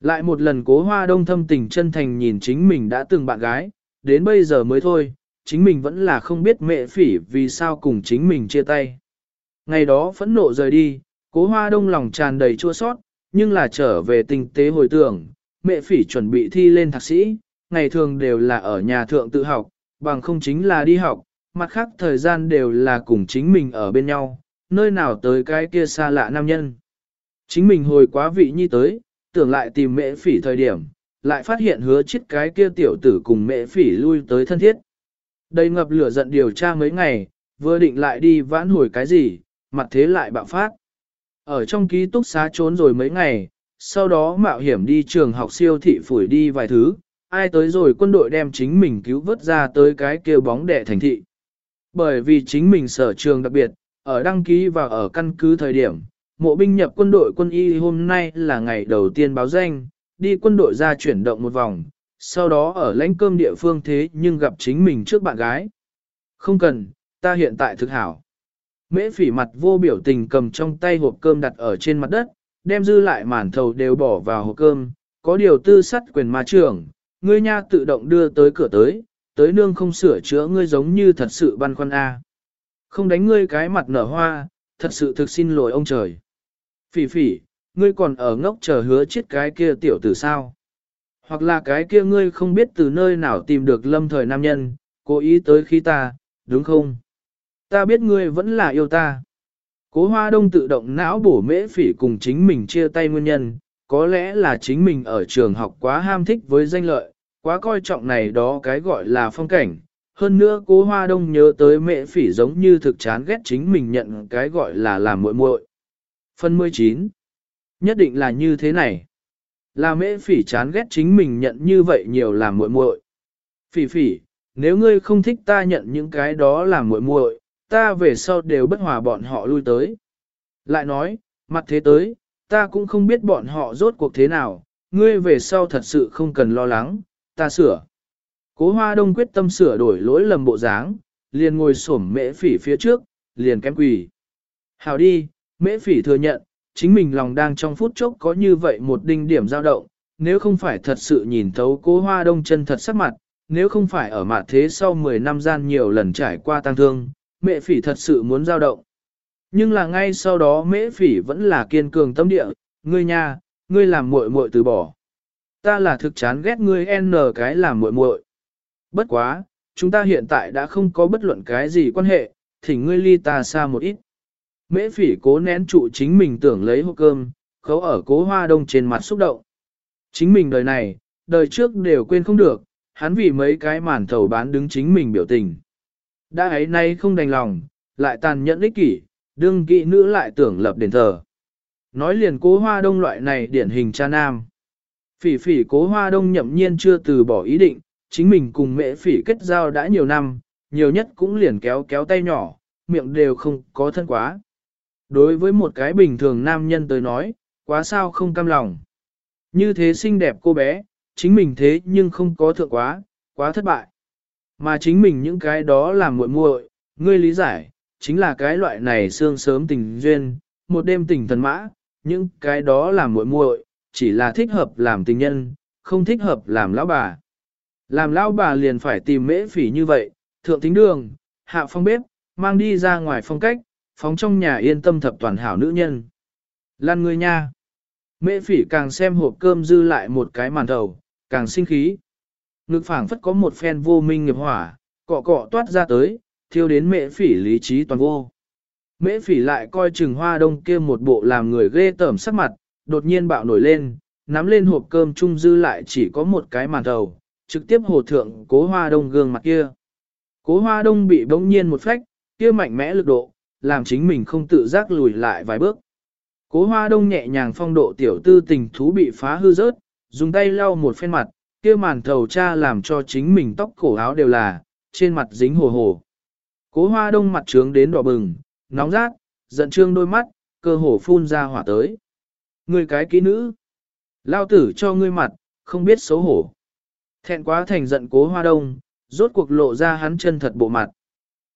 Lại một lần cố hoa đông thâm tình chân thành nhìn chính mình đã từng bạn gái, đến bây giờ mới thôi, chính mình vẫn là không biết mẹ phỉ vì sao cùng chính mình chia tay. Ngày đó phẫn nộ rời đi, cố hoa đông lòng tràn đầy chua sót, nhưng là trở về tinh tế hồi tưởng, mẹ phỉ chuẩn bị thi lên thạc sĩ, ngày thường đều là ở nhà thượng tự học, bằng không chính là đi học, mặt khác thời gian đều là cùng chính mình ở bên nhau, nơi nào tới cái kia xa lạ nam nhân. Chính mình hồi quá vị nhi tới, tưởng lại tìm mẹ phỉ thời điểm, lại phát hiện hứa chết cái kia tiểu tử cùng mẹ phỉ lui tới thân thiết. Đầy ngập lửa giận điều tra mấy ngày, vừa định lại đi vãn hồi cái gì, mặt thế lại bạo phát. Ở trong ký túc xá trốn rồi mấy ngày, sau đó mạo hiểm đi trường học siêu thị phủi đi vài thứ, ai tới rồi quân đội đem chính mình cứu vớt ra tới cái kêu bóng đẻ thành thị. Bởi vì chính mình sở trường đặc biệt, ở đăng ký và ở căn cứ thời điểm, mộ binh nhập quân đội quân y hôm nay là ngày đầu tiên báo danh, đi quân đội ra chuyển động một vòng, sau đó ở lãnh cơm địa phương thế nhưng gặp chính mình trước bạn gái. Không cần, ta hiện tại thực hảo. Mễ phỉ mặt vô biểu tình cầm trong tay hộp cơm đặt ở trên mặt đất, đem dư lại màn thầu đều bỏ vào hộp cơm, có điều tư sắt quyền ma trưởng, ngươi nha tự động đưa tới cửa tới, tới nương không sửa chữa ngươi giống như thật sự băn khoăn A. Không đánh ngươi cái mặt nở hoa, thật sự thực xin lỗi ông trời. Phỉ phỉ, ngươi còn ở ngốc chờ hứa chết cái kia tiểu tử sao? Hoặc là cái kia ngươi không biết từ nơi nào tìm được lâm thời nam nhân, cố ý tới khi ta, đúng không? Ta biết ngươi vẫn là yêu ta. Cố hoa đông tự động não bổ mễ phỉ cùng chính mình chia tay nguyên nhân, có lẽ là chính mình ở trường học quá ham thích với danh lợi, quá coi trọng này đó cái gọi là phong cảnh. Hơn nữa cố hoa đông nhớ tới mễ phỉ giống như thực chán ghét chính mình nhận cái gọi là làm muội muội. Phần 19 Nhất định là như thế này. Là mễ phỉ chán ghét chính mình nhận như vậy nhiều làm muội muội. Phỉ phỉ, nếu ngươi không thích ta nhận những cái đó làm muội muội, ta về sau đều bất hòa bọn họ lui tới. Lại nói, mặt thế tới, ta cũng không biết bọn họ rốt cuộc thế nào, ngươi về sau thật sự không cần lo lắng, ta sửa. Cố hoa đông quyết tâm sửa đổi lỗi lầm bộ dáng, liền ngồi xổm mễ phỉ phía trước, liền kém quỳ. Hào đi, mễ phỉ thừa nhận, chính mình lòng đang trong phút chốc có như vậy một đinh điểm dao động, nếu không phải thật sự nhìn thấu cố hoa đông chân thật sắc mặt, nếu không phải ở mặt thế sau 10 năm gian nhiều lần trải qua tăng thương, mẹ phỉ thật sự muốn dao động. Nhưng là ngay sau đó mễ phỉ vẫn là kiên cường tâm địa, ngươi nha, ngươi làm muội muội từ bỏ. Ta là thực chán ghét ngươi n cái làm muội muội. Bất quá, chúng ta hiện tại đã không có bất luận cái gì quan hệ, thỉnh ngươi ly ta xa một ít. Mễ phỉ cố nén trụ chính mình tưởng lấy hộp cơm, khấu ở cố hoa đông trên mặt xúc động. Chính mình đời này, đời trước đều quên không được, hắn vì mấy cái màn thầu bán đứng chính mình biểu tình. Đã ấy nay không đành lòng, lại tàn nhẫn ích kỷ, đương kỵ nữ lại tưởng lập đền thờ. Nói liền cố hoa đông loại này điển hình cha nam. Phỉ phỉ cố hoa đông nhậm nhiên chưa từ bỏ ý định, chính mình cùng mẹ phỉ kết giao đã nhiều năm, nhiều nhất cũng liền kéo kéo tay nhỏ, miệng đều không có thân quá. Đối với một cái bình thường nam nhân tới nói, quá sao không cam lòng. Như thế xinh đẹp cô bé, chính mình thế nhưng không có thượng quá, quá thất bại. Mà chính mình những cái đó là muội muội, ngươi lý giải, chính là cái loại này xương sớm tình duyên, một đêm tình thần mã, những cái đó là muội muội, chỉ là thích hợp làm tình nhân, không thích hợp làm lão bà. Làm lão bà liền phải tìm mễ phỉ như vậy, thượng tính đường, hạ phong bếp, mang đi ra ngoài phong cách, phóng trong nhà yên tâm thập toàn hảo nữ nhân. Lan người nha. Mễ phỉ càng xem hộp cơm dư lại một cái màn đầu càng sinh khí. Ngực phảng phất có một phen vô minh nghiệp hỏa, cọ cọ toát ra tới, thiêu đến mễ phỉ lý trí toàn vô. Mễ phỉ lại coi chừng hoa đông kia một bộ làm người ghê tởm sắc mặt, đột nhiên bạo nổi lên, nắm lên hộp cơm trung dư lại chỉ có một cái màn đầu, trực tiếp hồ thượng cố hoa đông gương mặt kia. Cố hoa đông bị bỗng nhiên một phách, kia mạnh mẽ lực độ, làm chính mình không tự giác lùi lại vài bước. Cố hoa đông nhẹ nhàng phong độ tiểu tư tình thú bị phá hư rớt, dùng tay lau một phen mặt, kia màn thầu cha làm cho chính mình tóc cổ áo đều là, trên mặt dính hồ hồ. Cố hoa đông mặt trướng đến đỏ bừng, nóng rát, giận trương đôi mắt, cơ hồ phun ra hỏa tới. Người cái kỹ nữ, lao tử cho ngươi mặt, không biết xấu hổ. Thẹn quá thành giận cố hoa đông, rốt cuộc lộ ra hắn chân thật bộ mặt.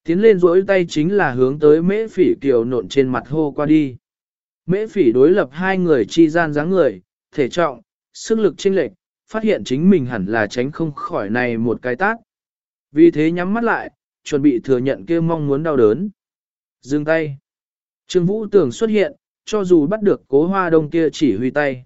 Tiến lên rỗi tay chính là hướng tới mễ phỉ kiều nộn trên mặt hô qua đi. Mễ phỉ đối lập hai người chi gian dáng người, thể trọng, sức lực chênh lệch, phát hiện chính mình hẳn là tránh không khỏi này một cái tác. Vì thế nhắm mắt lại, chuẩn bị thừa nhận kia mong muốn đau đớn. Dừng tay. Trương Vũ tưởng xuất hiện, cho dù bắt được cố hoa đông kia chỉ huy tay.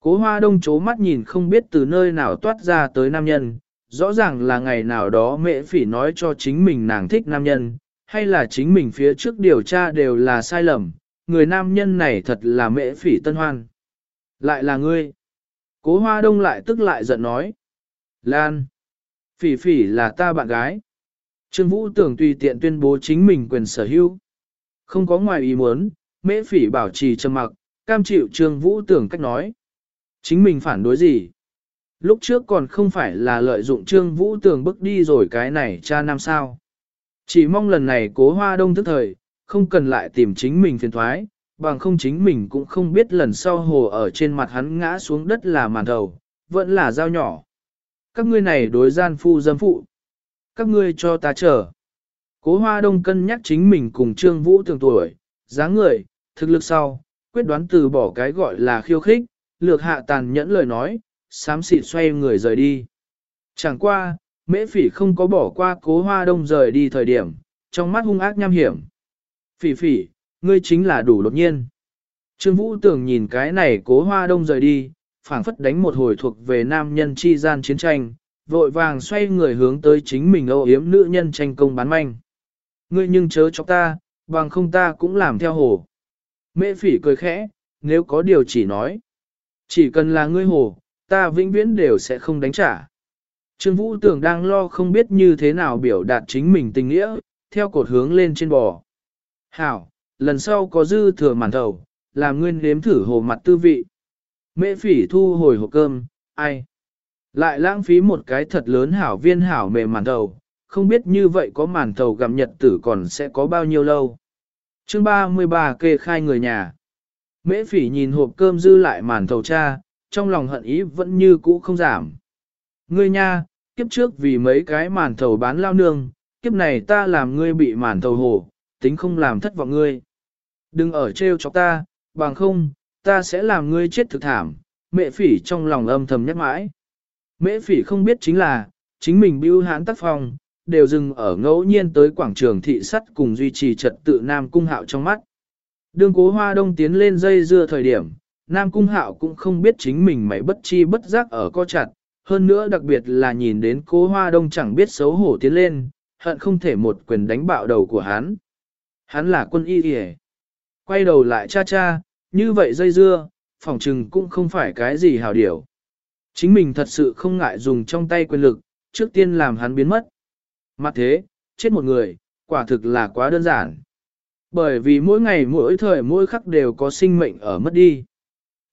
Cố hoa đông chố mắt nhìn không biết từ nơi nào toát ra tới nam nhân, rõ ràng là ngày nào đó mẹ phỉ nói cho chính mình nàng thích nam nhân, hay là chính mình phía trước điều tra đều là sai lầm, người nam nhân này thật là mẹ phỉ tân hoan. Lại là ngươi. Cố hoa đông lại tức lại giận nói. Lan. Phỉ phỉ là ta bạn gái. Trương Vũ tưởng tùy tiện tuyên bố chính mình quyền sở hữu. Không có ngoài ý muốn, mễ phỉ bảo trì trầm mặc, cam chịu Trương Vũ tưởng cách nói. Chính mình phản đối gì? Lúc trước còn không phải là lợi dụng Trương Vũ tường bước đi rồi cái này cha nam sao. Chỉ mong lần này cố hoa đông thức thời, không cần lại tìm chính mình phiền thoái, bằng không chính mình cũng không biết lần sau hồ ở trên mặt hắn ngã xuống đất là màn đầu, vẫn là dao nhỏ. Các ngươi này đối gian phu dâm phụ. Các ngươi cho ta chờ. Cố hoa đông cân nhắc chính mình cùng Trương Vũ tường tuổi, dáng người, thực lực sau, quyết đoán từ bỏ cái gọi là khiêu khích, lược hạ tàn nhẫn lời nói, xám xịt xoay người rời đi. Chẳng qua, mễ phỉ không có bỏ qua cố hoa đông rời đi thời điểm, trong mắt hung ác nham hiểm. Phỉ phỉ, ngươi chính là đủ đột nhiên. Trương Vũ tưởng nhìn cái này cố hoa đông rời đi, phảng phất đánh một hồi thuộc về nam nhân chi gian chiến tranh, vội vàng xoay người hướng tới chính mình âu yếm nữ nhân tranh công bán manh. Ngươi nhưng chớ cho ta, bằng không ta cũng làm theo hồ. Mễ phỉ cười khẽ, nếu có điều chỉ nói. Chỉ cần là ngươi hồ, ta vĩnh viễn đều sẽ không đánh trả. Trương Vũ tưởng đang lo không biết như thế nào biểu đạt chính mình tình nghĩa, theo cột hướng lên trên bò. Hảo, lần sau có dư thừa màn thầu, làm nguyên đếm thử hồ mặt tư vị. Mễ phỉ thu hồi hộp cơm, ai? Lại lãng phí một cái thật lớn hảo viên hảo mềm màn thầu, không biết như vậy có màn thầu gặm nhật tử còn sẽ có bao nhiêu lâu. chương 33 kê khai người nhà. Mễ phỉ nhìn hộp cơm dư lại màn thầu cha, trong lòng hận ý vẫn như cũ không giảm. Ngươi nha, kiếp trước vì mấy cái màn thầu bán lao nương, kiếp này ta làm ngươi bị màn thầu hổ, tính không làm thất vọng ngươi. Đừng ở trêu chọc ta, bằng không, ta sẽ làm ngươi chết thực thảm, mẹ phỉ trong lòng âm thầm nhắc mãi. Mẹ phỉ không biết chính là, chính mình bưu hãn tác phong, đều dừng ở ngẫu nhiên tới quảng trường thị sắt cùng duy trì trật tự Nam Cung Hạo trong mắt. Đường cố hoa đông tiến lên dây dưa thời điểm, Nam Cung Hạo cũng không biết chính mình mày bất chi bất giác ở co chặt, hơn nữa đặc biệt là nhìn đến cố hoa đông chẳng biết xấu hổ tiến lên, hận không thể một quyền đánh bạo đầu của hắn. Hắn là quân y y Quay đầu lại cha cha, như vậy dây dưa, phỏng trừng cũng không phải cái gì hào điểu. Chính mình thật sự không ngại dùng trong tay quyền lực, trước tiên làm hắn biến mất. Mặt thế, chết một người, quả thực là quá đơn giản. Bởi vì mỗi ngày mỗi thời mỗi khắc đều có sinh mệnh ở mất đi.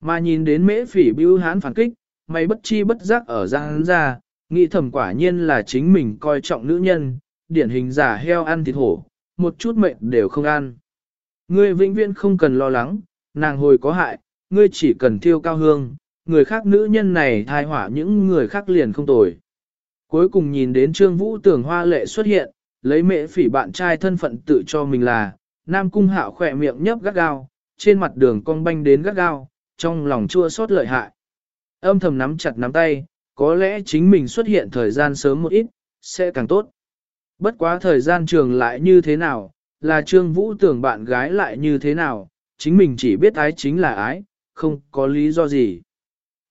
Mà nhìn đến mễ phỉ bưu hán phản kích, mày bất chi bất giác ở ra hắn ra, nghĩ thầm quả nhiên là chính mình coi trọng nữ nhân, điển hình giả heo ăn thịt hổ, một chút mệnh đều không ăn. Ngươi vĩnh viễn không cần lo lắng, nàng hồi có hại, ngươi chỉ cần thiêu cao hương, người khác nữ nhân này thai hỏa những người khác liền không tồi. Cuối cùng nhìn đến Trương Vũ tưởng hoa lệ xuất hiện, lấy mẹ phỉ bạn trai thân phận tự cho mình là, Nam Cung Hạo khỏe miệng nhấp gắt gao, trên mặt đường cong banh đến gắt gao, trong lòng chua xót lợi hại. Âm thầm nắm chặt nắm tay, có lẽ chính mình xuất hiện thời gian sớm một ít, sẽ càng tốt. Bất quá thời gian trường lại như thế nào, là Trương Vũ tưởng bạn gái lại như thế nào, chính mình chỉ biết ái chính là ái, không có lý do gì.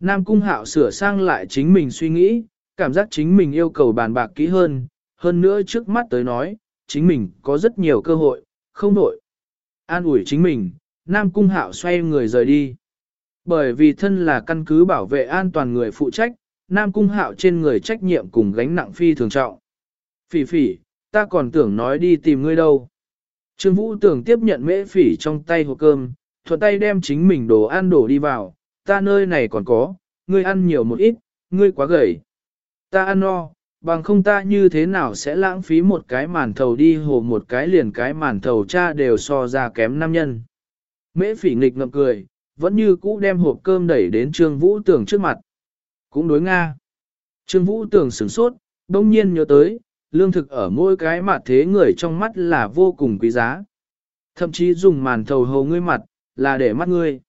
Nam Cung Hạo sửa sang lại chính mình suy nghĩ, cảm giác chính mình yêu cầu bàn bạc kỹ hơn, hơn nữa trước mắt tới nói, chính mình có rất nhiều cơ hội, không nổi. An ủi chính mình, Nam Cung Hạo xoay người rời đi. Bởi vì thân là căn cứ bảo vệ an toàn người phụ trách, Nam Cung Hạo trên người trách nhiệm cùng gánh nặng phi thường trọng. Phỉ phỉ, ta còn tưởng nói đi tìm ngươi đâu. Trương Vũ tưởng tiếp nhận mễ phỉ trong tay hộp cơm, thuận tay đem chính mình đồ ăn đổ đi vào, ta nơi này còn có, ngươi ăn nhiều một ít, ngươi quá gầy. Ta ăn no, bằng không ta như thế nào sẽ lãng phí một cái màn thầu đi hồ một cái liền cái màn thầu cha đều so ra kém nam nhân. Mễ phỉ nghịch ngậm cười, vẫn như cũ đem hộp cơm đẩy đến Trương Vũ Tường trước mặt. Cũng đối Nga. Trương Vũ Tường sửng sốt, đông nhiên nhớ tới, lương thực ở mỗi cái mặt thế người trong mắt là vô cùng quý giá. Thậm chí dùng màn thầu hầu ngươi mặt, là để mắt ngươi.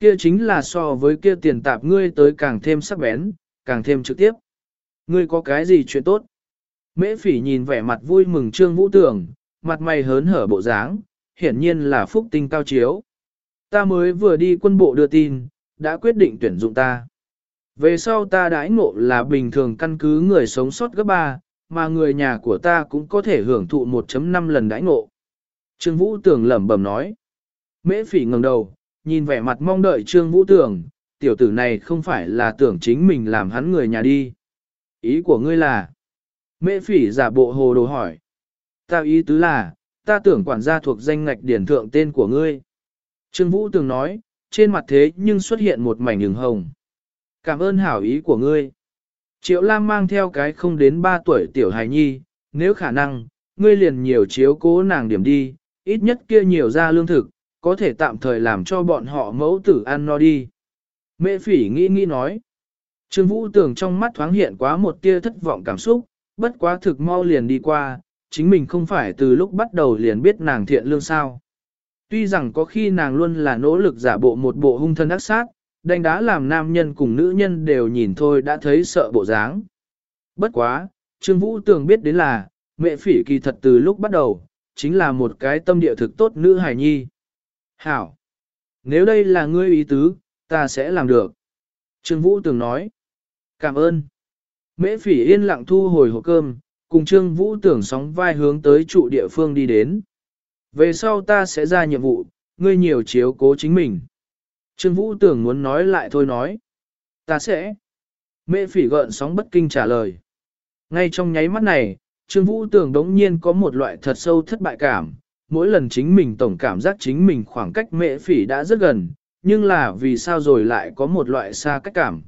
Kia chính là so với kia tiền tạp ngươi tới càng thêm sắc bén, càng thêm trực tiếp. Ngươi có cái gì chuyện tốt? Mễ phỉ nhìn vẻ mặt vui mừng Trương Vũ Tường, mặt mày hớn hở bộ dáng, hiển nhiên là phúc tinh cao chiếu. Ta mới vừa đi quân bộ đưa tin, đã quyết định tuyển dụng ta. Về sau ta đãi ngộ là bình thường căn cứ người sống sót gấp 3, mà người nhà của ta cũng có thể hưởng thụ 1.5 lần đãi ngộ. Trương Vũ Tường lẩm bẩm nói. Mễ phỉ ngẩng đầu, nhìn vẻ mặt mong đợi Trương Vũ Tường, tiểu tử này không phải là tưởng chính mình làm hắn người nhà đi. Ý của ngươi là? Mễ phỉ giả bộ hồ đồ hỏi. Ta ý tứ là, ta tưởng quản gia thuộc danh ngạch điển thượng tên của ngươi. Trương Vũ Tường nói, trên mặt thế nhưng xuất hiện một mảnh đường hồng. Cảm ơn hảo ý của ngươi. Triệu Lam mang theo cái không đến 3 tuổi tiểu hài nhi, nếu khả năng, ngươi liền nhiều chiếu cố nàng điểm đi, ít nhất kia nhiều ra lương thực, có thể tạm thời làm cho bọn họ mẫu tử ăn no đi. Mẹ phỉ nghĩ nghĩ nói. Trương Vũ tưởng trong mắt thoáng hiện quá một tia thất vọng cảm xúc, bất quá thực mau liền đi qua, chính mình không phải từ lúc bắt đầu liền biết nàng thiện lương sao. Tuy rằng có khi nàng luôn là nỗ lực giả bộ một bộ hung thân ác sát, đánh đá làm nam nhân cùng nữ nhân đều nhìn thôi đã thấy sợ bộ dáng. Bất quá, Trương Vũ Tường biết đến là, mẹ phỉ kỳ thật từ lúc bắt đầu, chính là một cái tâm địa thực tốt nữ hài nhi. Hảo! Nếu đây là ngươi ý tứ, ta sẽ làm được. Trương Vũ Tường nói. Cảm ơn. Mễ phỉ yên lặng thu hồi hộp cơm, cùng Trương Vũ Tường sóng vai hướng tới trụ địa phương đi đến. Về sau ta sẽ ra nhiệm vụ, ngươi nhiều chiếu cố chính mình. Trương Vũ tưởng muốn nói lại thôi nói. Ta sẽ. Mẹ phỉ gợn sóng bất kinh trả lời. Ngay trong nháy mắt này, Trương Vũ tưởng đống nhiên có một loại thật sâu thất bại cảm. Mỗi lần chính mình tổng cảm giác chính mình khoảng cách mẹ phỉ đã rất gần, nhưng là vì sao rồi lại có một loại xa cách cảm.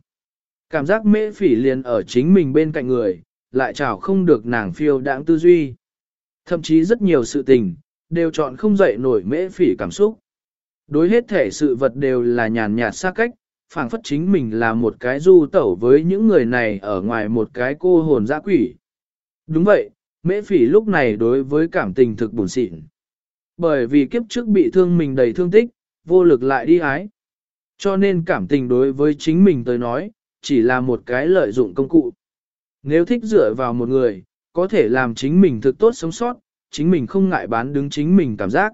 Cảm giác mẹ phỉ liền ở chính mình bên cạnh người, lại chảo không được nàng phiêu đãng tư duy. Thậm chí rất nhiều sự tình, đều chọn không dậy nổi mễ phỉ cảm xúc. Đối hết thể sự vật đều là nhàn nhạt xa cách, phảng phất chính mình là một cái du tẩu với những người này ở ngoài một cái cô hồn dã quỷ. Đúng vậy, mễ phỉ lúc này đối với cảm tình thực buồn xịn. Bởi vì kiếp trước bị thương mình đầy thương tích, vô lực lại đi ái. Cho nên cảm tình đối với chính mình tới nói, chỉ là một cái lợi dụng công cụ. Nếu thích dựa vào một người, có thể làm chính mình thực tốt sống sót, chính mình không ngại bán đứng chính mình cảm giác.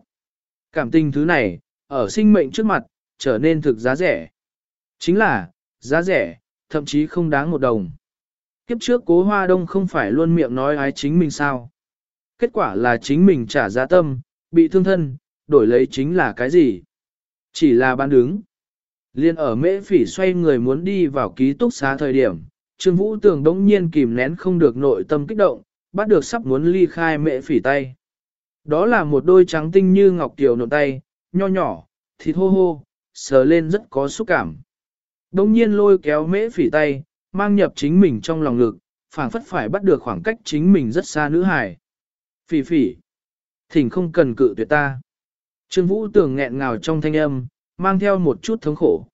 Cảm tình thứ này, ở sinh mệnh trước mặt, trở nên thực giá rẻ. Chính là, giá rẻ, thậm chí không đáng một đồng. Kiếp trước cố hoa đông không phải luôn miệng nói ái chính mình sao. Kết quả là chính mình trả giá tâm, bị thương thân, đổi lấy chính là cái gì? Chỉ là bán đứng. Liên ở mễ phỉ xoay người muốn đi vào ký túc xá thời điểm, Trương Vũ Tường đống nhiên kìm nén không được nội tâm kích động, bắt được sắp muốn ly khai mẹ phỉ tay. Đó là một đôi trắng tinh như ngọc tiểu nộn tay, nho nhỏ, thịt hô hô, sờ lên rất có xúc cảm. Đông nhiên lôi kéo mễ phỉ tay, mang nhập chính mình trong lòng ngực, phảng phất phải bắt được khoảng cách chính mình rất xa nữ hải. Phỉ phỉ, thỉnh không cần cự tuyệt ta. Trương Vũ tưởng nghẹn ngào trong thanh âm, mang theo một chút thống khổ.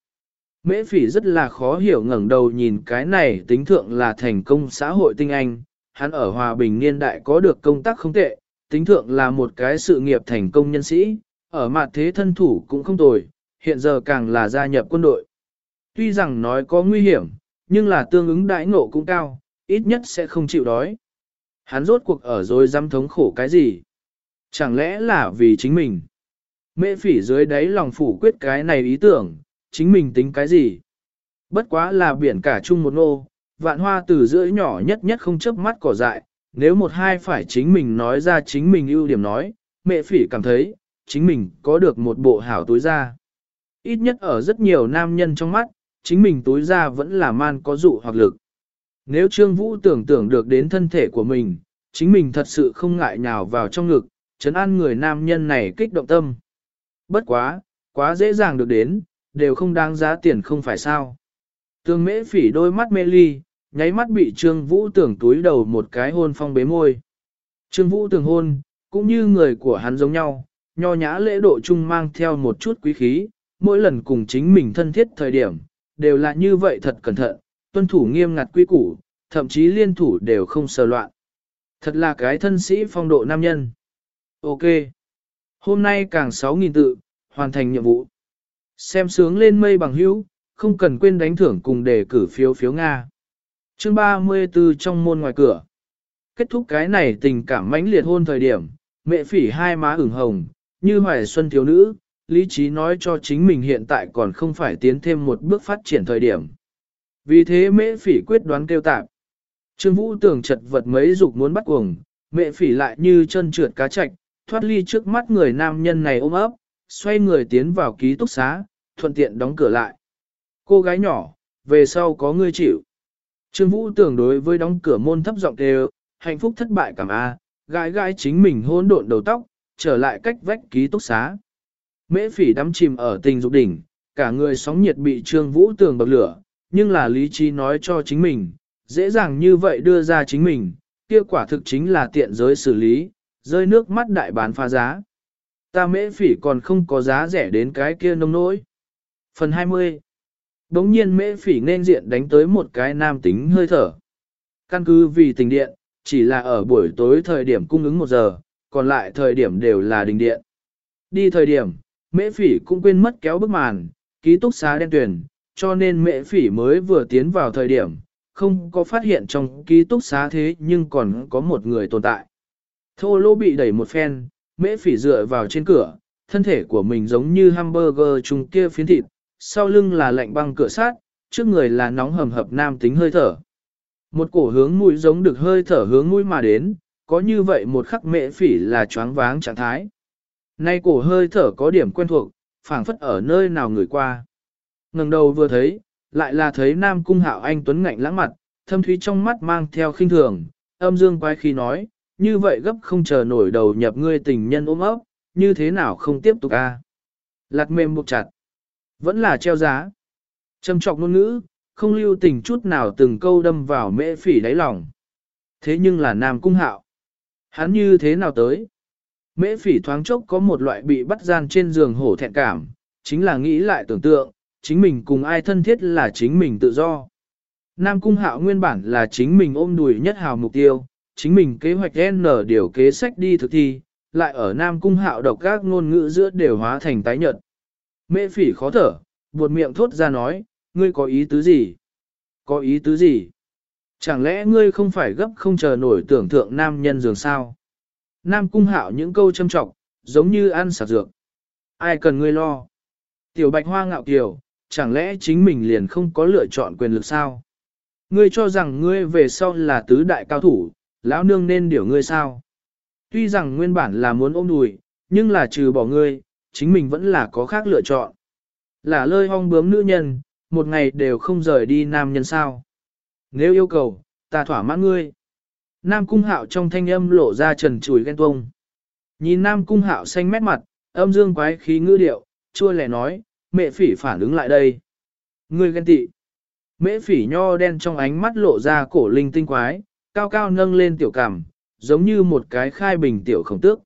Mễ phỉ rất là khó hiểu ngẩng đầu nhìn cái này tính thượng là thành công xã hội tinh anh, hắn ở hòa bình niên đại có được công tác không tệ, tính thượng là một cái sự nghiệp thành công nhân sĩ, ở mặt thế thân thủ cũng không tồi, hiện giờ càng là gia nhập quân đội. Tuy rằng nói có nguy hiểm, nhưng là tương ứng đãi ngộ cũng cao, ít nhất sẽ không chịu đói. Hắn rốt cuộc ở rồi dám thống khổ cái gì? Chẳng lẽ là vì chính mình? Mễ phỉ dưới đáy lòng phủ quyết cái này ý tưởng, chính mình tính cái gì? bất quá là biển cả chung một nô, vạn hoa từ giữa nhỏ nhất nhất không chớp mắt cỏ dại, nếu một hai phải chính mình nói ra chính mình ưu điểm nói, mẹ phỉ cảm thấy, chính mình có được một bộ hảo túi da. Ít nhất ở rất nhiều nam nhân trong mắt, chính mình túi da vẫn là man có dụ hoặc lực. Nếu Trương Vũ tưởng tượng được đến thân thể của mình, chính mình thật sự không ngại nhào vào trong ngực, chấn an người nam nhân này kích động tâm. Bất quá, quá dễ dàng được đến, đều không đáng giá tiền không phải sao. Tương mễ phỉ đôi mắt mê ly, nháy mắt bị Trương Vũ tưởng túi đầu một cái hôn phong bế môi. Trương Vũ tưởng hôn, cũng như người của hắn giống nhau, nho nhã lễ độ chung mang theo một chút quý khí, mỗi lần cùng chính mình thân thiết thời điểm, đều là như vậy thật cẩn thận, tuân thủ nghiêm ngặt quy củ, thậm chí liên thủ đều không sờ loạn. Thật là cái thân sĩ phong độ nam nhân. Ok. Hôm nay càng 6.000 tự, hoàn thành nhiệm vụ. Xem sướng lên mây bằng hữu, không cần quên đánh thưởng cùng đề cử phiếu phiếu Nga. Chương 34 trong môn ngoài cửa. Kết thúc cái này tình cảm mãnh liệt hôn thời điểm, mẹ phỉ hai má ửng hồng, như hoài xuân thiếu nữ, lý trí nói cho chính mình hiện tại còn không phải tiến thêm một bước phát triển thời điểm. Vì thế mẹ phỉ quyết đoán kêu tạp. Trương Vũ tưởng chật vật mấy dục muốn bắt cuồng, mẹ phỉ lại như chân trượt cá chạch, thoát ly trước mắt người nam nhân này ôm ấp, xoay người tiến vào ký túc xá, thuận tiện đóng cửa lại. Cô gái nhỏ, về sau có ngươi chịu. Trương Vũ tưởng đối với đóng cửa môn thấp giọng đều, hạnh phúc thất bại cảm a, gái gái chính mình hỗn độn đầu tóc, trở lại cách vách ký túc xá. Mễ phỉ đắm chìm ở tình dục đỉnh, cả người sóng nhiệt bị Trương Vũ tưởng bậc lửa, nhưng là lý trí nói cho chính mình, dễ dàng như vậy đưa ra chính mình, kia quả thực chính là tiện giới xử lý, rơi nước mắt đại bán phá giá. Ta mễ phỉ còn không có giá rẻ đến cái kia nông nỗi. Phần 20 Đống nhiên mễ phỉ nên diện đánh tới một cái nam tính hơi thở. Căn cứ vì tình điện, chỉ là ở buổi tối thời điểm cung ứng một giờ, còn lại thời điểm đều là đình điện. Đi thời điểm, mễ phỉ cũng quên mất kéo bức màn, ký túc xá đen tuyển, cho nên mễ phỉ mới vừa tiến vào thời điểm, không có phát hiện trong ký túc xá thế nhưng còn có một người tồn tại. Thô lô bị đẩy một phen, mễ phỉ dựa vào trên cửa, thân thể của mình giống như hamburger chung kia phiến thịt, sau lưng là lạnh băng cửa sát, trước người là nóng hầm hập nam tính hơi thở. Một cổ hướng mũi giống được hơi thở hướng mũi mà đến, có như vậy một khắc mệ phỉ là choáng váng trạng thái. Nay cổ hơi thở có điểm quen thuộc, phảng phất ở nơi nào người qua. ngẩng đầu vừa thấy, lại là thấy nam cung hạo anh tuấn ngạnh lãng mặt, thâm thúy trong mắt mang theo khinh thường, âm dương quái khi nói, như vậy gấp không chờ nổi đầu nhập ngươi tình nhân ôm ấp, như thế nào không tiếp tục a? Lạt mềm buộc chặt, vẫn là treo giá. Trầm trọng ngôn ngữ, không lưu tình chút nào từng câu đâm vào mễ phỉ đáy lòng. Thế nhưng là nam cung hạo. Hắn như thế nào tới? Mễ phỉ thoáng chốc có một loại bị bắt gian trên giường hổ thẹn cảm, chính là nghĩ lại tưởng tượng, chính mình cùng ai thân thiết là chính mình tự do. Nam cung hạo nguyên bản là chính mình ôm đùi nhất hào mục tiêu, chính mình kế hoạch N điều kế sách đi thực thi, lại ở Nam cung hạo độc các ngôn ngữ giữa đều hóa thành tái nhật. Mễ phỉ khó thở, buột miệng thốt ra nói, ngươi có ý tứ gì? Có ý tứ gì? Chẳng lẽ ngươi không phải gấp không chờ nổi tưởng thượng nam nhân dường sao? Nam cung hạo những câu châm trọng, giống như ăn sạc dược. Ai cần ngươi lo? Tiểu bạch hoa ngạo kiều, chẳng lẽ chính mình liền không có lựa chọn quyền lực sao? Ngươi cho rằng ngươi về sau là tứ đại cao thủ, lão nương nên điều ngươi sao? Tuy rằng nguyên bản là muốn ôm đùi, nhưng là trừ bỏ ngươi, chính mình vẫn là có khác lựa chọn. Là lơi hong bướm nữ nhân, một ngày đều không rời đi nam nhân sao. Nếu yêu cầu, ta thỏa mãn ngươi. Nam cung hạo trong thanh âm lộ ra trần chùi ghen tuông. Nhìn nam cung hạo xanh mét mặt, âm dương quái khí ngữ điệu, chua lẻ nói, mẹ phỉ phản ứng lại đây. Ngươi ghen tị. Mễ phỉ nho đen trong ánh mắt lộ ra cổ linh tinh quái, cao cao nâng lên tiểu cằm, giống như một cái khai bình tiểu khổng tước.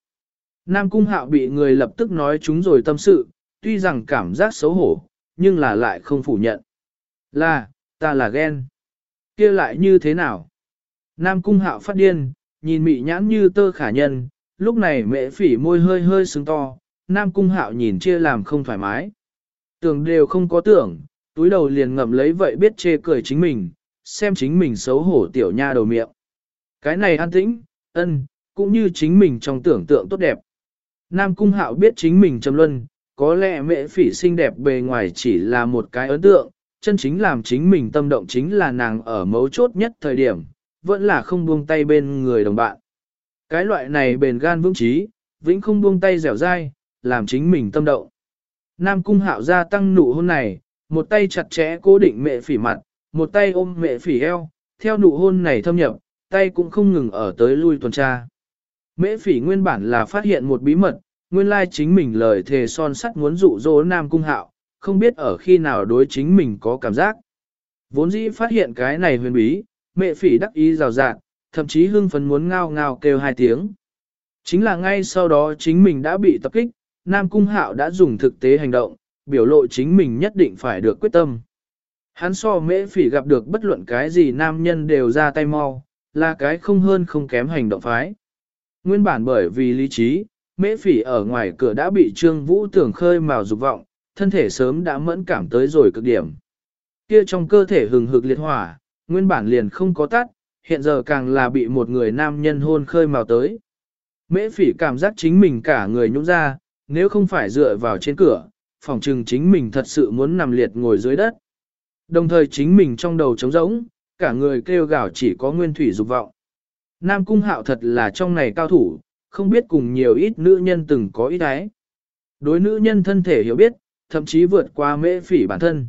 Nam cung hạo bị người lập tức nói chúng rồi tâm sự, tuy rằng cảm giác xấu hổ, nhưng là lại không phủ nhận. Là, ta là ghen. kia lại như thế nào? Nam cung hạo phát điên, nhìn mị nhãn như tơ khả nhân, lúc này mẹ phỉ môi hơi hơi sưng to, Nam cung hạo nhìn chia làm không thoải mái. Tưởng đều không có tưởng, túi đầu liền ngậm lấy vậy biết chê cười chính mình, xem chính mình xấu hổ tiểu nha đầu miệng. Cái này an tĩnh, ân, cũng như chính mình trong tưởng tượng tốt đẹp. Nam cung hạo biết chính mình trầm luân, có lẽ mẹ phỉ xinh đẹp bề ngoài chỉ là một cái ấn tượng, chân chính làm chính mình tâm động chính là nàng ở mấu chốt nhất thời điểm, vẫn là không buông tay bên người đồng bạn. Cái loại này bền gan vững trí, vĩnh không buông tay dẻo dai, làm chính mình tâm động. Nam cung hạo gia tăng nụ hôn này, một tay chặt chẽ cố định mẹ phỉ mặt, một tay ôm mẹ phỉ eo, theo nụ hôn này thâm nhập, tay cũng không ngừng ở tới lui tuần tra. Mễ phỉ nguyên bản là phát hiện một bí mật, nguyên lai chính mình lời thề son sắt muốn dụ dỗ Nam Cung Hạo, không biết ở khi nào đối chính mình có cảm giác. Vốn dĩ phát hiện cái này huyền bí, mẹ phỉ đắc ý rào rạt, thậm chí hưng phấn muốn ngao ngao kêu hai tiếng. Chính là ngay sau đó chính mình đã bị tập kích, Nam Cung Hạo đã dùng thực tế hành động, biểu lộ chính mình nhất định phải được quyết tâm. Hắn so mễ phỉ gặp được bất luận cái gì nam nhân đều ra tay mau, là cái không hơn không kém hành động phái. Nguyên bản bởi vì lý trí, mễ phỉ ở ngoài cửa đã bị Trương Vũ tưởng khơi mào dục vọng, thân thể sớm đã mẫn cảm tới rồi cực điểm. Kia trong cơ thể hừng hực liệt hỏa, nguyên bản liền không có tắt, hiện giờ càng là bị một người nam nhân hôn khơi mào tới. Mễ phỉ cảm giác chính mình cả người nhũng ra, nếu không phải dựa vào trên cửa, phòng trừng chính mình thật sự muốn nằm liệt ngồi dưới đất. Đồng thời chính mình trong đầu trống rỗng, cả người kêu gào chỉ có nguyên thủy dục vọng. Nam cung hạo thật là trong này cao thủ, không biết cùng nhiều ít nữ nhân từng có ít ái. Đối nữ nhân thân thể hiểu biết, thậm chí vượt qua mễ phỉ bản thân.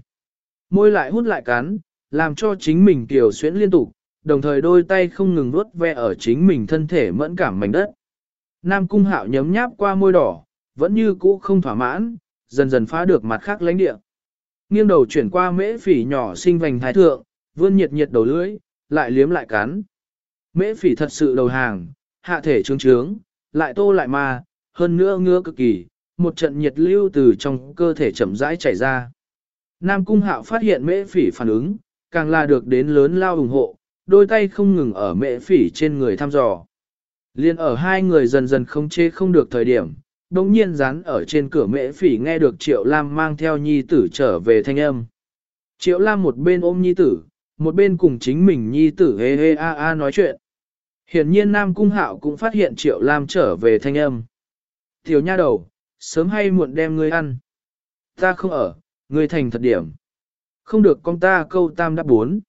Môi lại hút lại cắn, làm cho chính mình tiểu xuyễn liên tục, đồng thời đôi tay không ngừng vuốt ve ở chính mình thân thể mẫn cảm mảnh đất. Nam cung hạo nhấm nháp qua môi đỏ, vẫn như cũ không thỏa mãn, dần dần phá được mặt khác lãnh địa. Nghiêng đầu chuyển qua mễ phỉ nhỏ xinh vành thái thượng, vươn nhiệt nhiệt đầu lưỡi, lại liếm lại cắn. Mễ phỉ thật sự đầu hàng, hạ thể trướng trướng, lại tô lại ma, hơn nữa ngứa cực kỳ, một trận nhiệt lưu từ trong cơ thể chậm rãi chảy ra. Nam Cung Hạo phát hiện mễ phỉ phản ứng, càng là được đến lớn lao ủng hộ, đôi tay không ngừng ở mễ phỉ trên người thăm dò. Liên ở hai người dần dần không chế không được thời điểm, đồng nhiên dán ở trên cửa mễ phỉ nghe được Triệu Lam mang theo nhi tử trở về thanh âm. Triệu Lam một bên ôm nhi tử, một bên cùng chính mình nhi tử hê hê a a nói chuyện. Hiển nhiên Nam Cung Hạo cũng phát hiện Triệu Lam trở về thanh âm. Tiểu nha đầu, sớm hay muộn đem ngươi ăn. Ta không ở, ngươi thành thật điểm. Không được con ta câu tam đáp bốn.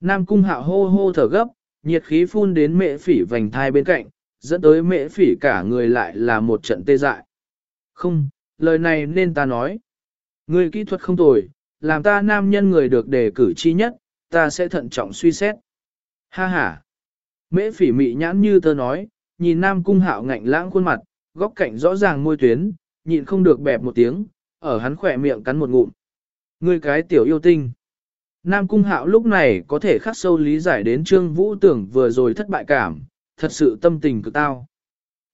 Nam Cung Hạo hô hô thở gấp, nhiệt khí phun đến mẹ phỉ vành thai bên cạnh, dẫn tới mẹ phỉ cả người lại là một trận tê dại. Không, lời này nên ta nói. Ngươi kỹ thuật không tồi, làm ta nam nhân người được đề cử chi nhất, ta sẽ thận trọng suy xét. Ha ha. Mễ phỉ mị nhãn như tơ nói, nhìn nam cung hạo ngạnh lãng khuôn mặt, góc cạnh rõ ràng môi tuyến, nhịn không được bẹp một tiếng, ở hắn khỏe miệng cắn một ngụm. Ngươi cái tiểu yêu tinh. Nam cung hạo lúc này có thể khắc sâu lý giải đến trương vũ tưởng vừa rồi thất bại cảm, thật sự tâm tình cực tao.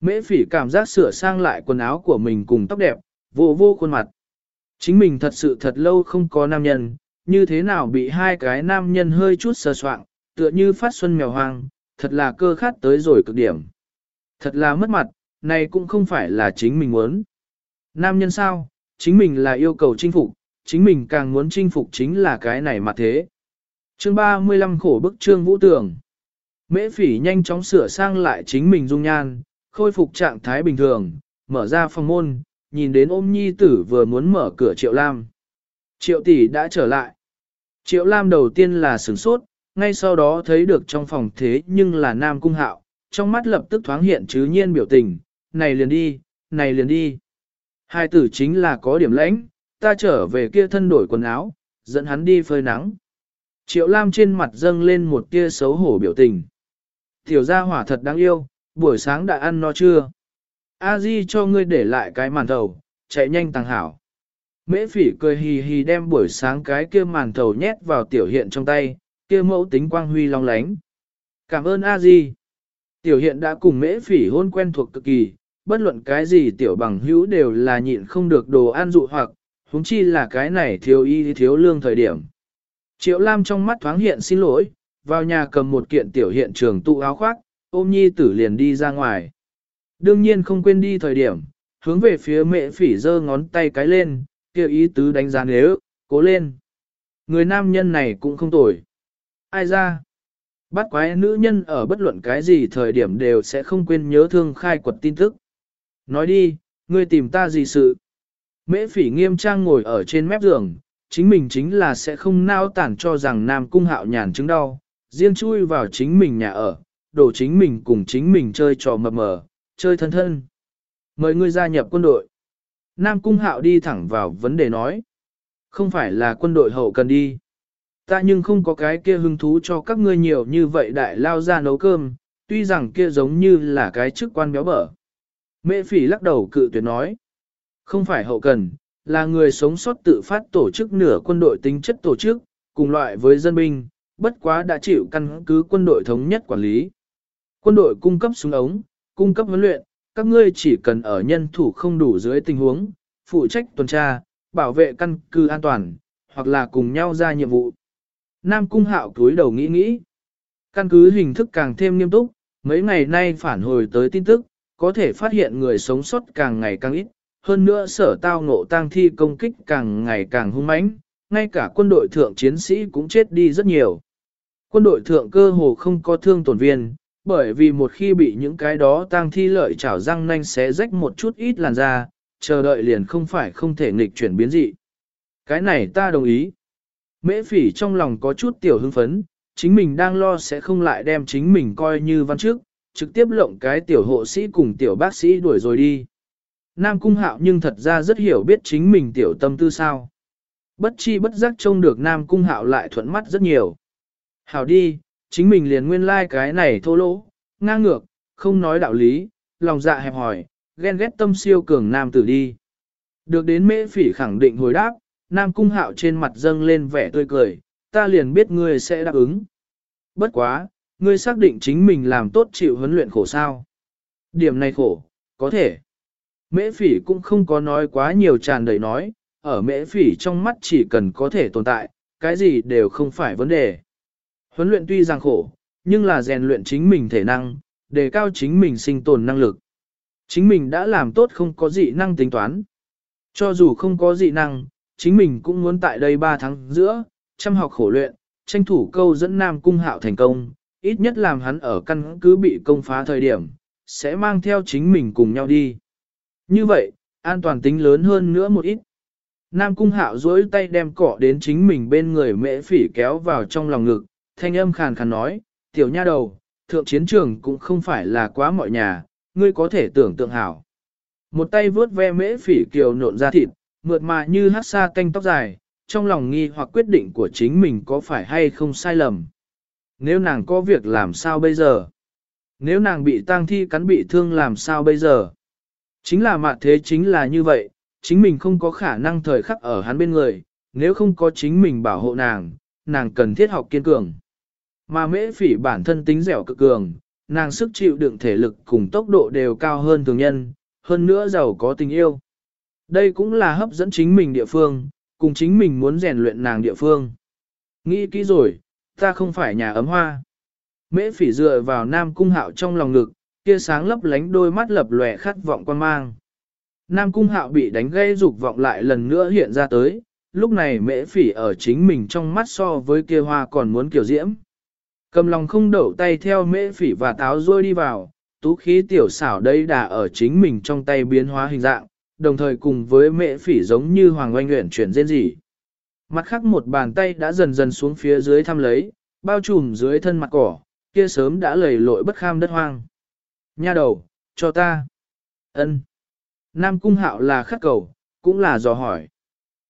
Mễ phỉ cảm giác sửa sang lại quần áo của mình cùng tóc đẹp, vô vô khuôn mặt. Chính mình thật sự thật lâu không có nam nhân, như thế nào bị hai cái nam nhân hơi chút sờ soạng, tựa như phát xuân mèo hoang, thật là cơ khát tới rồi cực điểm. Thật là mất mặt, này cũng không phải là chính mình muốn. Nam nhân sao, chính mình là yêu cầu chinh phục, chính mình càng muốn chinh phục chính là cái này mà thế. Chương 35 khổ bức trương vũ tường. Mễ phỉ nhanh chóng sửa sang lại chính mình dung nhan, khôi phục trạng thái bình thường, mở ra phòng môn, nhìn đến ôm nhi tử vừa muốn mở cửa triệu lam. Triệu tỷ đã trở lại. Triệu lam đầu tiên là sửng sốt, ngay sau đó thấy được trong phòng thế nhưng là nam cung hạo, trong mắt lập tức thoáng hiện chứ nhiên biểu tình, này liền đi, này liền đi. Hai tử chính là có điểm lãnh, ta trở về kia thân đổi quần áo, dẫn hắn đi phơi nắng. Triệu Lam trên mặt dâng lên một tia xấu hổ biểu tình. Tiểu gia hỏa thật đáng yêu, buổi sáng đã ăn no chưa? A Di cho ngươi để lại cái màn thầu, chạy nhanh tàng hảo. Mễ phỉ cười hì hì đem buổi sáng cái kia màn thầu nhét vào tiểu hiện trong tay, kia mẫu tính quang huy long lánh. Cảm ơn A Di. Tiểu hiện đã cùng mễ phỉ hôn quen thuộc cực kỳ, bất luận cái gì tiểu bằng hữu đều là nhịn không được đồ ăn dụ hoặc, huống chi là cái này thiếu y thiếu lương thời điểm. Triệu Lam trong mắt thoáng hiện xin lỗi, vào nhà cầm một kiện tiểu hiện trường tụ áo khoác, ôm nhi tử liền đi ra ngoài. Đương nhiên không quên đi thời điểm, hướng về phía mẹ phỉ giơ ngón tay cái lên, kia ý tứ đánh giá nếu, cố lên. Người nam nhân này cũng không tồi. Ai ra? Bắt quái nữ nhân ở bất luận cái gì thời điểm đều sẽ không quên nhớ thương khai quật tin tức. Nói đi, ngươi tìm ta gì sự? Mễ phỉ nghiêm trang ngồi ở trên mép giường, chính mình chính là sẽ không nao tản cho rằng Nam Cung Hạo nhàn chứng đau, riêng chui vào chính mình nhà ở, đổ chính mình cùng chính mình chơi trò mập mờ, chơi thân thân. Mời ngươi gia nhập quân đội. Nam Cung Hạo đi thẳng vào vấn đề nói. Không phải là quân đội hậu cần đi. Ta nhưng không có cái kia hứng thú cho các ngươi nhiều như vậy đại lao ra nấu cơm, tuy rằng kia giống như là cái chức quan béo bở. Mễ phỉ lắc đầu cự tuyệt nói. Không phải hậu cần, là người sống sót tự phát tổ chức nửa quân đội tính chất tổ chức, cùng loại với dân binh, bất quá đã chịu căn cứ quân đội thống nhất quản lý. Quân đội cung cấp súng ống, cung cấp huấn luyện, các ngươi chỉ cần ở nhân thủ không đủ dưới tình huống, phụ trách tuần tra, bảo vệ căn cứ an toàn, hoặc là cùng nhau ra nhiệm vụ. Nam Cung Hạo cúi đầu nghĩ nghĩ. Căn cứ hình thức càng thêm nghiêm túc, mấy ngày nay phản hồi tới tin tức, có thể phát hiện người sống sót càng ngày càng ít, hơn nữa sở tao ngộ tang thi công kích càng ngày càng hung mãnh, ngay cả quân đội thượng chiến sĩ cũng chết đi rất nhiều. Quân đội thượng cơ hồ không có thương tổn viên, bởi vì một khi bị những cái đó tang thi lợi chảo răng nanh xé rách một chút ít làn da, chờ đợi liền không phải không thể nghịch chuyển biến dị. Cái này ta đồng ý. Mễ phỉ trong lòng có chút tiểu hưng phấn, chính mình đang lo sẽ không lại đem chính mình coi như văn trước, trực tiếp lộng cái tiểu hộ sĩ cùng tiểu bác sĩ đuổi rồi đi. Nam Cung Hạo nhưng thật ra rất hiểu biết chính mình tiểu tâm tư sao. Bất chi bất giác trông được Nam Cung Hạo lại thuận mắt rất nhiều. Hảo đi, chính mình liền nguyên lai like cái này thô lỗ, ngang ngược, không nói đạo lý, lòng dạ hẹp hỏi, ghen ghét tâm siêu cường Nam tử đi. Được đến mễ phỉ khẳng định hồi đáp, Nam Cung Hạo trên mặt dâng lên vẻ tươi cười, ta liền biết ngươi sẽ đáp ứng. Bất quá, ngươi xác định chính mình làm tốt chịu huấn luyện khổ sao. Điểm này khổ, có thể. Mễ phỉ cũng không có nói quá nhiều tràn đầy nói, ở mễ phỉ trong mắt chỉ cần có thể tồn tại, cái gì đều không phải vấn đề. Huấn luyện tuy rằng khổ, nhưng là rèn luyện chính mình thể năng, đề cao chính mình sinh tồn năng lực. Chính mình đã làm tốt không có dị năng tính toán. Cho dù không có dị năng, chính mình cũng muốn tại đây 3 tháng giữa, chăm học khổ luyện, tranh thủ câu dẫn Nam Cung Hạo thành công, ít nhất làm hắn ở căn cứ bị công phá thời điểm, sẽ mang theo chính mình cùng nhau đi. Như vậy, an toàn tính lớn hơn nữa một ít. Nam Cung Hạo duỗi tay đem cỏ đến chính mình bên người mễ phỉ kéo vào trong lòng ngực, thanh âm khàn khàn nói, tiểu nha đầu, thượng chiến trường cũng không phải là quá mọi nhà, ngươi có thể tưởng tượng hảo. Một tay vướt ve mễ phỉ kiều nộn ra thịt, mượt mà như hát xa canh tóc dài, trong lòng nghi hoặc quyết định của chính mình có phải hay không sai lầm. Nếu nàng có việc làm sao bây giờ? Nếu nàng bị tang thi cắn bị thương làm sao bây giờ? Chính là mạ thế chính là như vậy, chính mình không có khả năng thời khắc ở hắn bên người, nếu không có chính mình bảo hộ nàng, nàng cần thiết học kiên cường. Mà mễ phỉ bản thân tính dẻo cực cường, nàng sức chịu đựng thể lực cùng tốc độ đều cao hơn thường nhân, hơn nữa giàu có tình yêu. Đây cũng là hấp dẫn chính mình địa phương, cùng chính mình muốn rèn luyện nàng địa phương. Nghĩ kỹ rồi, ta không phải nhà ấm hoa. Mễ phỉ dựa vào nam cung hạo trong lòng ngực, kia sáng lấp lánh đôi mắt lập lòe khát vọng quan mang. Nam cung hạo bị đánh gây dục vọng lại lần nữa hiện ra tới, lúc này mễ phỉ ở chính mình trong mắt so với kia hoa còn muốn kiểu diễm. Cầm lòng không đậu tay theo mễ phỉ và táo rôi đi vào, tú khí tiểu xảo đây đã ở chính mình trong tay biến hóa hình dạng, đồng thời cùng với mễ phỉ giống như hoàng oanh nguyện chuyển dên dị. Mặt khác một bàn tay đã dần dần xuống phía dưới thăm lấy, bao trùm dưới thân mặt cỏ, kia sớm đã lầy lội bất kham đất hoang. Nha đầu, cho ta. ân Nam cung hạo là khắc cầu, cũng là dò hỏi.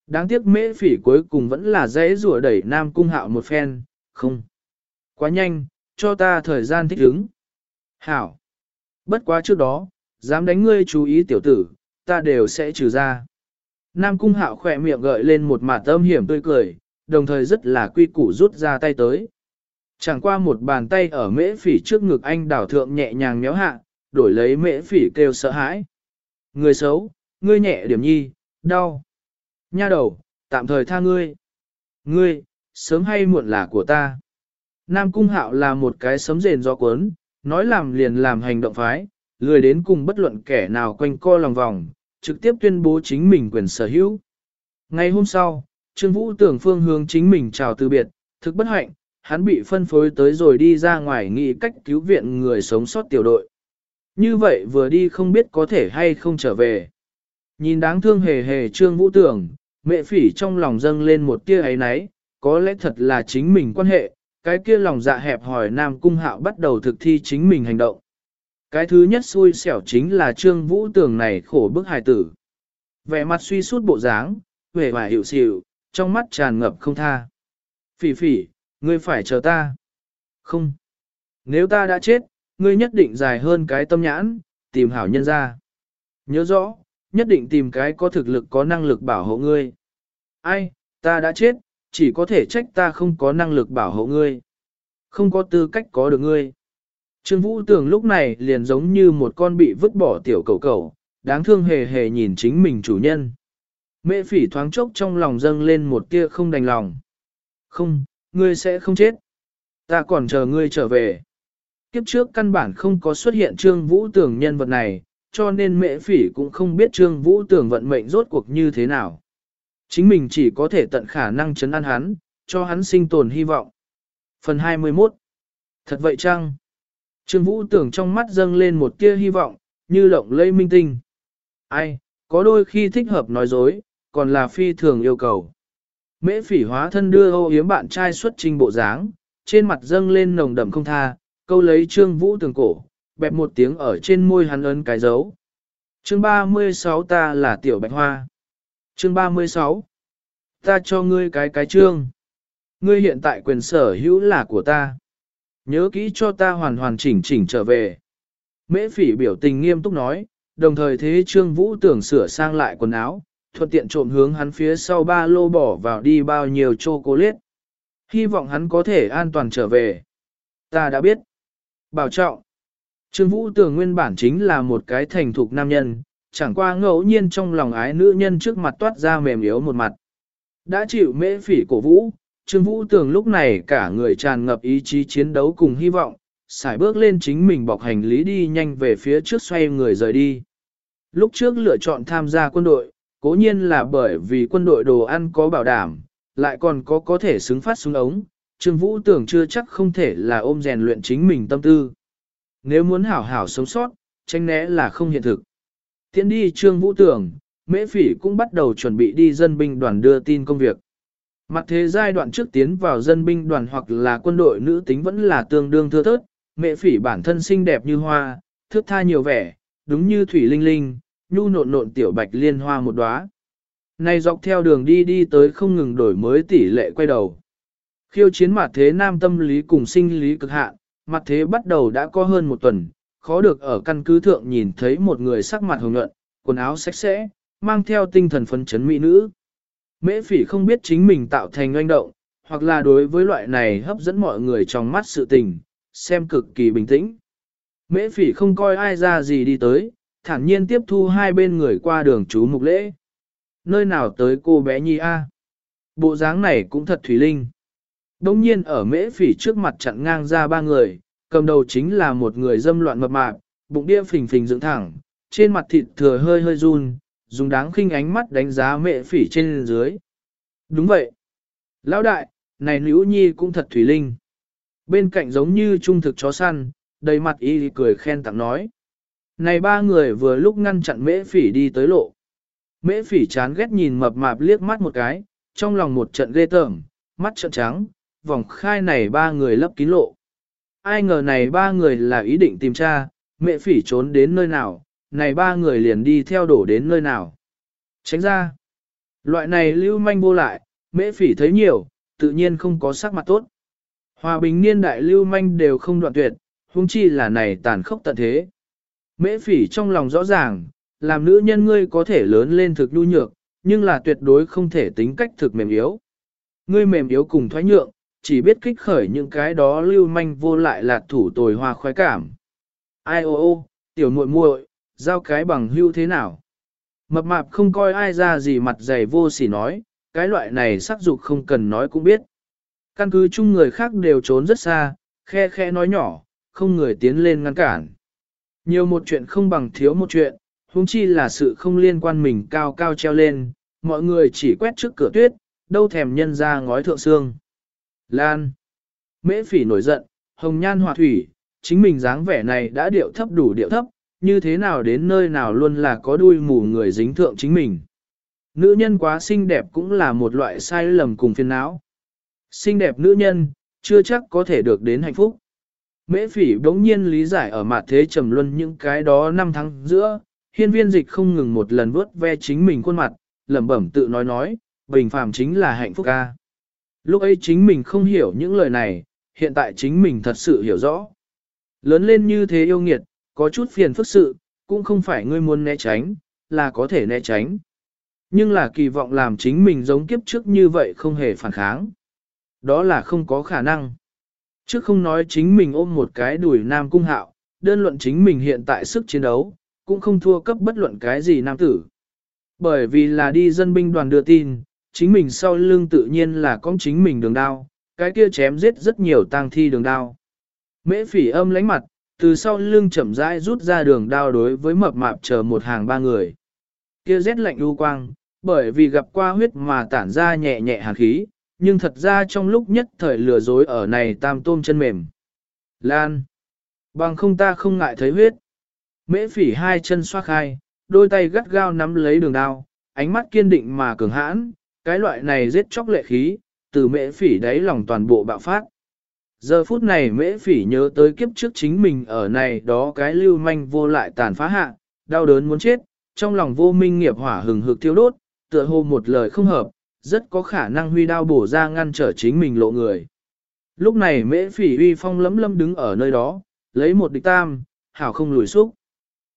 Đáng tiếc mễ phỉ cuối cùng vẫn là dễ rùa đẩy Nam cung hạo một phen, không. Quá nhanh, cho ta thời gian thích ứng. Hảo. Bất quá trước đó, dám đánh ngươi chú ý tiểu tử, ta đều sẽ trừ ra. Nam cung hạo khỏe miệng gợi lên một mặt âm hiểm tươi cười, đồng thời rất là quy củ rút ra tay tới. Chẳng qua một bàn tay ở mễ phỉ trước ngực anh đảo thượng nhẹ nhàng méo hạ, đổi lấy mễ phỉ kêu sợ hãi. Người xấu, ngươi nhẹ điểm nhi, đau. Nha đầu, tạm thời tha ngươi. Ngươi, sớm hay muộn là của ta. Nam Cung Hạo là một cái sấm rền gió cuốn, nói làm liền làm hành động phái, lười đến cùng bất luận kẻ nào quanh co lòng vòng, trực tiếp tuyên bố chính mình quyền sở hữu. Ngày hôm sau, Trương Vũ tưởng phương hướng chính mình chào từ biệt, thực bất hạnh, hắn bị phân phối tới rồi đi ra ngoài nghị cách cứu viện người sống sót tiểu đội. Như vậy vừa đi không biết có thể hay không trở về. Nhìn đáng thương hề hề Trương Vũ tưởng, Mẹ phỉ trong lòng dâng lên một tia ấy náy, có lẽ thật là chính mình quan hệ, cái kia lòng dạ hẹp hỏi Nam Cung Hạo bắt đầu thực thi chính mình hành động. Cái thứ nhất xui xẻo chính là Trương Vũ Tường này khổ bức hài tử. Vẻ mặt suy sút bộ dáng, vẻ vải hiệu xỉu, trong mắt tràn ngập không tha. Phỉ phỉ, ngươi phải chờ ta. Không. Nếu ta đã chết, ngươi nhất định dài hơn cái tâm nhãn, tìm hảo nhân ra. Nhớ rõ, nhất định tìm cái có thực lực có năng lực bảo hộ ngươi. Ai, ta đã chết, chỉ có thể trách ta không có năng lực bảo hộ ngươi. Không có tư cách có được ngươi. Trương Vũ Tường lúc này liền giống như một con bị vứt bỏ tiểu cầu cầu, đáng thương hề hề nhìn chính mình chủ nhân. Mẹ phỉ thoáng chốc trong lòng dâng lên một tia không đành lòng. Không, ngươi sẽ không chết. Ta còn chờ ngươi trở về. Kiếp trước căn bản không có xuất hiện Trương Vũ Tường nhân vật này, cho nên mẹ phỉ cũng không biết Trương Vũ Tường vận mệnh rốt cuộc như thế nào. Chính mình chỉ có thể tận khả năng chấn an hắn, cho hắn sinh tồn hy vọng. Phần 21 Thật vậy chăng? Trương Vũ tưởng trong mắt dâng lên một tia hy vọng, như lộng lây minh tinh. Ai, có đôi khi thích hợp nói dối, còn là phi thường yêu cầu. Mễ phỉ hóa thân đưa ô yếm bạn trai xuất trình bộ dáng, trên mặt dâng lên nồng đậm không tha, câu lấy Trương Vũ tường cổ, bẹp một tiếng ở trên môi hắn ấn cái dấu. Chương 36 ta là tiểu bạch hoa. Chương 36 Ta cho ngươi cái cái chương. Ngươi hiện tại quyền sở hữu là của ta. Nhớ kỹ cho ta hoàn hoàn chỉnh chỉnh trở về. Mễ phỉ biểu tình nghiêm túc nói, đồng thời thế Trương Vũ tưởng sửa sang lại quần áo, thuận tiện trộm hướng hắn phía sau ba lô bỏ vào đi bao nhiêu chocolate. Hy vọng hắn có thể an toàn trở về. Ta đã biết. Bảo trọng. Trương Vũ tưởng nguyên bản chính là một cái thành thục nam nhân, chẳng qua ngẫu nhiên trong lòng ái nữ nhân trước mặt toát ra mềm yếu một mặt. Đã chịu mễ phỉ cổ vũ, Trương Vũ Tường lúc này cả người tràn ngập ý chí chiến đấu cùng hy vọng, xài bước lên chính mình bọc hành lý đi nhanh về phía trước xoay người rời đi. Lúc trước lựa chọn tham gia quân đội, cố nhiên là bởi vì quân đội đồ ăn có bảo đảm, lại còn có có thể xứng phát súng ống, Trương Vũ Tường chưa chắc không thể là ôm rèn luyện chính mình tâm tư. Nếu muốn hảo hảo sống sót, tranh né là không hiện thực. Tiến đi Trương Vũ tưởng, Mễ Phỉ cũng bắt đầu chuẩn bị đi dân binh đoàn đưa tin công việc. Mặt thế giai đoạn trước tiến vào dân binh đoàn hoặc là quân đội nữ tính vẫn là tương đương thưa thớt, mẹ phỉ bản thân xinh đẹp như hoa, thước tha nhiều vẻ, đúng như thủy linh linh, nhu nộn nộn tiểu bạch liên hoa một đóa. Này dọc theo đường đi đi tới không ngừng đổi mới tỷ lệ quay đầu. Khiêu chiến mặt thế nam tâm lý cùng sinh lý cực hạn, mặt thế bắt đầu đã có hơn một tuần, khó được ở căn cứ thượng nhìn thấy một người sắc mặt hồng nhuận, quần áo sạch sẽ, mang theo tinh thần phấn chấn mỹ nữ. Mễ phỉ không biết chính mình tạo thành oanh động, hoặc là đối với loại này hấp dẫn mọi người trong mắt sự tình, xem cực kỳ bình tĩnh. Mễ phỉ không coi ai ra gì đi tới, thản nhiên tiếp thu hai bên người qua đường chú mục lễ. Nơi nào tới cô bé nhi A? Bộ dáng này cũng thật thủy linh. Đông nhiên ở mễ phỉ trước mặt chặn ngang ra ba người, cầm đầu chính là một người dâm loạn mập mạp, bụng đĩa phình phình dựng thẳng, trên mặt thịt thừa hơi hơi run, dùng đáng khinh ánh mắt đánh giá mẹ phỉ trên dưới. Đúng vậy. Lão đại, này nữ nhi cũng thật thủy linh. Bên cạnh giống như trung thực chó săn, đầy mặt y cười khen tặng nói. Này ba người vừa lúc ngăn chặn mễ phỉ đi tới lộ. Mễ phỉ chán ghét nhìn mập mạp liếc mắt một cái, trong lòng một trận ghê tởm, mắt trợn trắng, vòng khai này ba người lấp kín lộ. Ai ngờ này ba người là ý định tìm cha, mẹ phỉ trốn đến nơi nào, này ba người liền đi theo đổ đến nơi nào. Tránh ra. Loại này lưu manh vô lại, mẹ phỉ thấy nhiều, tự nhiên không có sắc mặt tốt. Hòa bình niên đại lưu manh đều không đoạn tuyệt, huống chi là này tàn khốc tận thế. Mễ phỉ trong lòng rõ ràng, làm nữ nhân ngươi có thể lớn lên thực nhu nhược, nhưng là tuyệt đối không thể tính cách thực mềm yếu. Ngươi mềm yếu cùng thoái nhượng, chỉ biết kích khởi những cái đó lưu manh vô lại là thủ tồi hoa khoái cảm. Ai ô ô, tiểu muội muội, giao cái bằng hưu thế nào. Mập mạp không coi ai ra gì mặt dày vô sỉ nói, cái loại này sắc dục không cần nói cũng biết. Căn cứ chung người khác đều trốn rất xa, khe khe nói nhỏ, không người tiến lên ngăn cản. Nhiều một chuyện không bằng thiếu một chuyện, huống chi là sự không liên quan mình cao cao treo lên, mọi người chỉ quét trước cửa tuyết, đâu thèm nhân ra ngói thượng xương. Lan. Mễ phỉ nổi giận, hồng nhan hòa thủy, chính mình dáng vẻ này đã điệu thấp đủ điệu thấp, như thế nào đến nơi nào luôn là có đuôi mù người dính thượng chính mình. nữ nhân quá xinh đẹp cũng là một loại sai lầm cùng phiền não. Xinh đẹp nữ nhân, chưa chắc có thể được đến hạnh phúc. Mễ phỉ đống nhiên lý giải ở mặt thế trầm luân những cái đó năm tháng giữa, hiên viên dịch không ngừng một lần vớt ve chính mình khuôn mặt, lẩm bẩm tự nói nói, bình phàm chính là hạnh phúc ca. Lúc ấy chính mình không hiểu những lời này, hiện tại chính mình thật sự hiểu rõ. Lớn lên như thế yêu nghiệt, có chút phiền phức sự, cũng không phải ngươi muốn né tránh, là có thể né tránh. Nhưng là kỳ vọng làm chính mình giống kiếp trước như vậy không hề phản kháng. Đó là không có khả năng. Trước không nói chính mình ôm một cái đùi nam cung hạo, đơn luận chính mình hiện tại sức chiến đấu, cũng không thua cấp bất luận cái gì nam tử. Bởi vì là đi dân binh đoàn đưa tin, chính mình sau lưng tự nhiên là con chính mình đường đao, cái kia chém giết rất nhiều tang thi đường đao. Mễ phỉ âm lánh mặt, từ sau lưng chậm rãi rút ra đường đao đối với mập mạp chờ một hàng ba người. Kia rét lạnh u quang, bởi vì gặp qua huyết mà tản ra nhẹ nhẹ hàn khí, nhưng thật ra trong lúc nhất thời lừa dối ở này tam tôm chân mềm. Lan! Bằng không ta không ngại thấy huyết. Mễ phỉ hai chân xoa khai, đôi tay gắt gao nắm lấy đường đao, ánh mắt kiên định mà cường hãn, cái loại này giết chóc lệ khí, từ mễ phỉ đáy lòng toàn bộ bạo phát. Giờ phút này mễ phỉ nhớ tới kiếp trước chính mình ở này đó cái lưu manh vô lại tàn phá hạ, đau đớn muốn chết, trong lòng vô minh nghiệp hỏa hừng hực thiêu đốt, tựa hồ một lời không hợp, rất có khả năng huy đao bổ ra ngăn trở chính mình lộ người. Lúc này mễ phỉ uy phong lấm lấm đứng ở nơi đó, lấy một địch tam, hảo không lùi xúc.